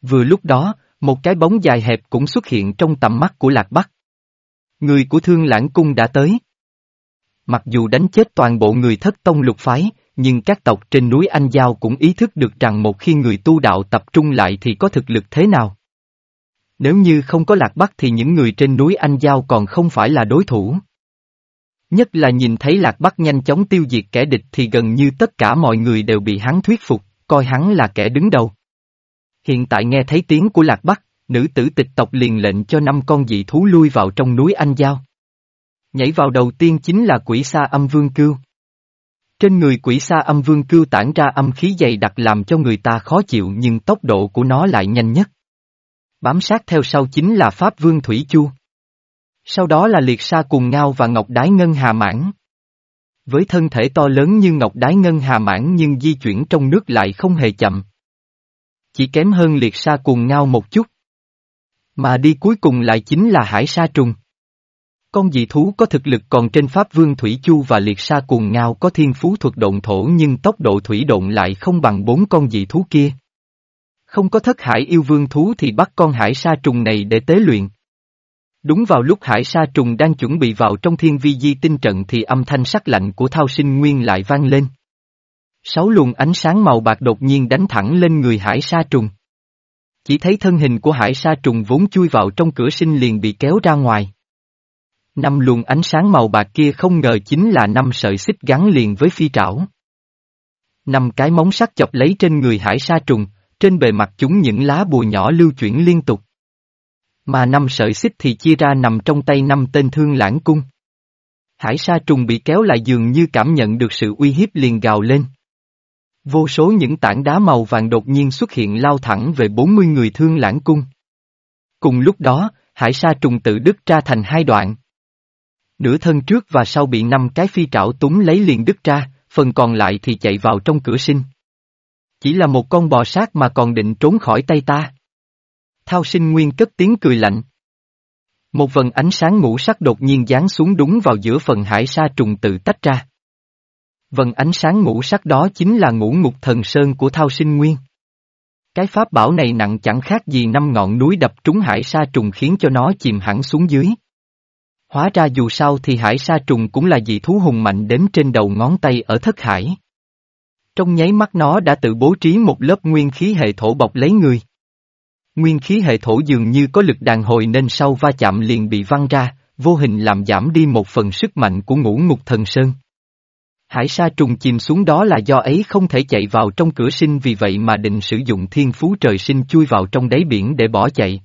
Vừa lúc đó, một cái bóng dài hẹp cũng xuất hiện trong tầm mắt của Lạc Bắc. Người của Thương Lãng Cung đã tới. Mặc dù đánh chết toàn bộ người thất tông lục phái, nhưng các tộc trên núi Anh Giao cũng ý thức được rằng một khi người tu đạo tập trung lại thì có thực lực thế nào. Nếu như không có Lạc Bắc thì những người trên núi Anh Giao còn không phải là đối thủ. Nhất là nhìn thấy Lạc Bắc nhanh chóng tiêu diệt kẻ địch thì gần như tất cả mọi người đều bị hắn thuyết phục, coi hắn là kẻ đứng đầu. Hiện tại nghe thấy tiếng của Lạc Bắc, nữ tử tịch tộc liền lệnh cho năm con dị thú lui vào trong núi Anh Giao. Nhảy vào đầu tiên chính là quỷ sa âm vương cưu. Trên người quỷ sa âm vương cưu tản ra âm khí dày đặc làm cho người ta khó chịu nhưng tốc độ của nó lại nhanh nhất. Bám sát theo sau chính là Pháp Vương Thủy Chu. Sau đó là liệt sa cùng ngao và ngọc đái ngân hà mãn. Với thân thể to lớn như ngọc đái ngân hà mãn nhưng di chuyển trong nước lại không hề chậm. Chỉ kém hơn liệt sa cùng ngao một chút. Mà đi cuối cùng lại chính là hải sa trùng. Con dị thú có thực lực còn trên Pháp Vương Thủy Chu và liệt sa cùng ngao có thiên phú thuật độn thổ nhưng tốc độ thủy độn lại không bằng bốn con dị thú kia. Không có thất hải yêu vương thú thì bắt con hải sa trùng này để tế luyện. Đúng vào lúc hải sa trùng đang chuẩn bị vào trong thiên vi di tinh trận thì âm thanh sắc lạnh của thao sinh nguyên lại vang lên. Sáu luồng ánh sáng màu bạc đột nhiên đánh thẳng lên người hải sa trùng. Chỉ thấy thân hình của hải sa trùng vốn chui vào trong cửa sinh liền bị kéo ra ngoài. Năm luồng ánh sáng màu bạc kia không ngờ chính là năm sợi xích gắn liền với phi trảo. Năm cái móng sắc chọc lấy trên người hải sa trùng, trên bề mặt chúng những lá bùa nhỏ lưu chuyển liên tục. Mà năm sợi xích thì chia ra nằm trong tay năm tên thương lãng cung. Hải sa trùng bị kéo lại dường như cảm nhận được sự uy hiếp liền gào lên. Vô số những tảng đá màu vàng đột nhiên xuất hiện lao thẳng về 40 người thương lãng cung. Cùng lúc đó, hải sa trùng tự đứt ra thành hai đoạn. Nửa thân trước và sau bị năm cái phi trảo túng lấy liền đứt ra, phần còn lại thì chạy vào trong cửa sinh. Chỉ là một con bò sát mà còn định trốn khỏi tay ta. Thao sinh nguyên cất tiếng cười lạnh. Một vần ánh sáng ngũ sắc đột nhiên giáng xuống đúng vào giữa phần hải sa trùng tự tách ra. Vần ánh sáng ngũ sắc đó chính là ngũ ngục thần sơn của Thao sinh nguyên. Cái pháp bảo này nặng chẳng khác gì năm ngọn núi đập trúng hải sa trùng khiến cho nó chìm hẳn xuống dưới. Hóa ra dù sao thì hải sa trùng cũng là dị thú hùng mạnh đến trên đầu ngón tay ở thất hải. Trong nháy mắt nó đã tự bố trí một lớp nguyên khí hệ thổ bọc lấy người. Nguyên khí hệ thổ dường như có lực đàn hồi nên sau va chạm liền bị văng ra, vô hình làm giảm đi một phần sức mạnh của ngũ ngục thần sơn. Hải sa trùng chìm xuống đó là do ấy không thể chạy vào trong cửa sinh vì vậy mà định sử dụng thiên phú trời sinh chui vào trong đáy biển để bỏ chạy.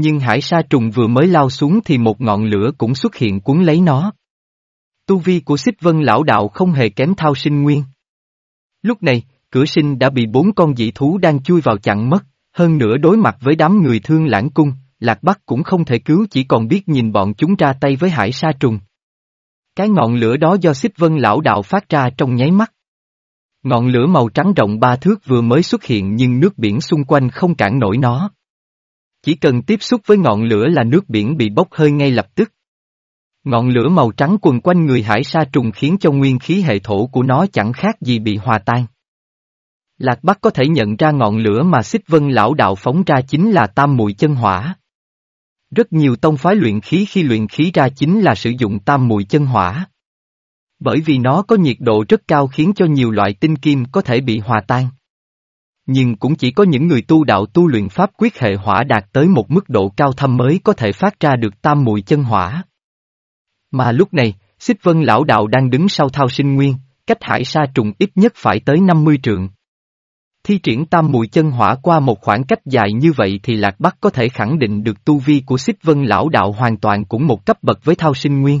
Nhưng hải sa trùng vừa mới lao xuống thì một ngọn lửa cũng xuất hiện cuốn lấy nó. Tu vi của xích vân lão đạo không hề kém thao sinh nguyên. Lúc này, cửa sinh đã bị bốn con dị thú đang chui vào chặn mất, hơn nữa đối mặt với đám người thương lãng cung, Lạc Bắc cũng không thể cứu chỉ còn biết nhìn bọn chúng ra tay với hải sa trùng. Cái ngọn lửa đó do xích vân lão đạo phát ra trong nháy mắt. Ngọn lửa màu trắng rộng ba thước vừa mới xuất hiện nhưng nước biển xung quanh không cản nổi nó. Chỉ cần tiếp xúc với ngọn lửa là nước biển bị bốc hơi ngay lập tức. Ngọn lửa màu trắng quần quanh người hải sa trùng khiến cho nguyên khí hệ thổ của nó chẳng khác gì bị hòa tan. Lạc Bắc có thể nhận ra ngọn lửa mà xích vân lão đạo phóng ra chính là tam mùi chân hỏa. Rất nhiều tông phái luyện khí khi luyện khí ra chính là sử dụng tam mùi chân hỏa. Bởi vì nó có nhiệt độ rất cao khiến cho nhiều loại tinh kim có thể bị hòa tan. Nhưng cũng chỉ có những người tu đạo tu luyện pháp quyết hệ hỏa đạt tới một mức độ cao thâm mới có thể phát ra được tam mùi chân hỏa. Mà lúc này, xích vân lão đạo đang đứng sau thao sinh nguyên, cách hải sa trùng ít nhất phải tới 50 trượng. Thi triển tam mùi chân hỏa qua một khoảng cách dài như vậy thì Lạc Bắc có thể khẳng định được tu vi của xích vân lão đạo hoàn toàn cũng một cấp bậc với thao sinh nguyên.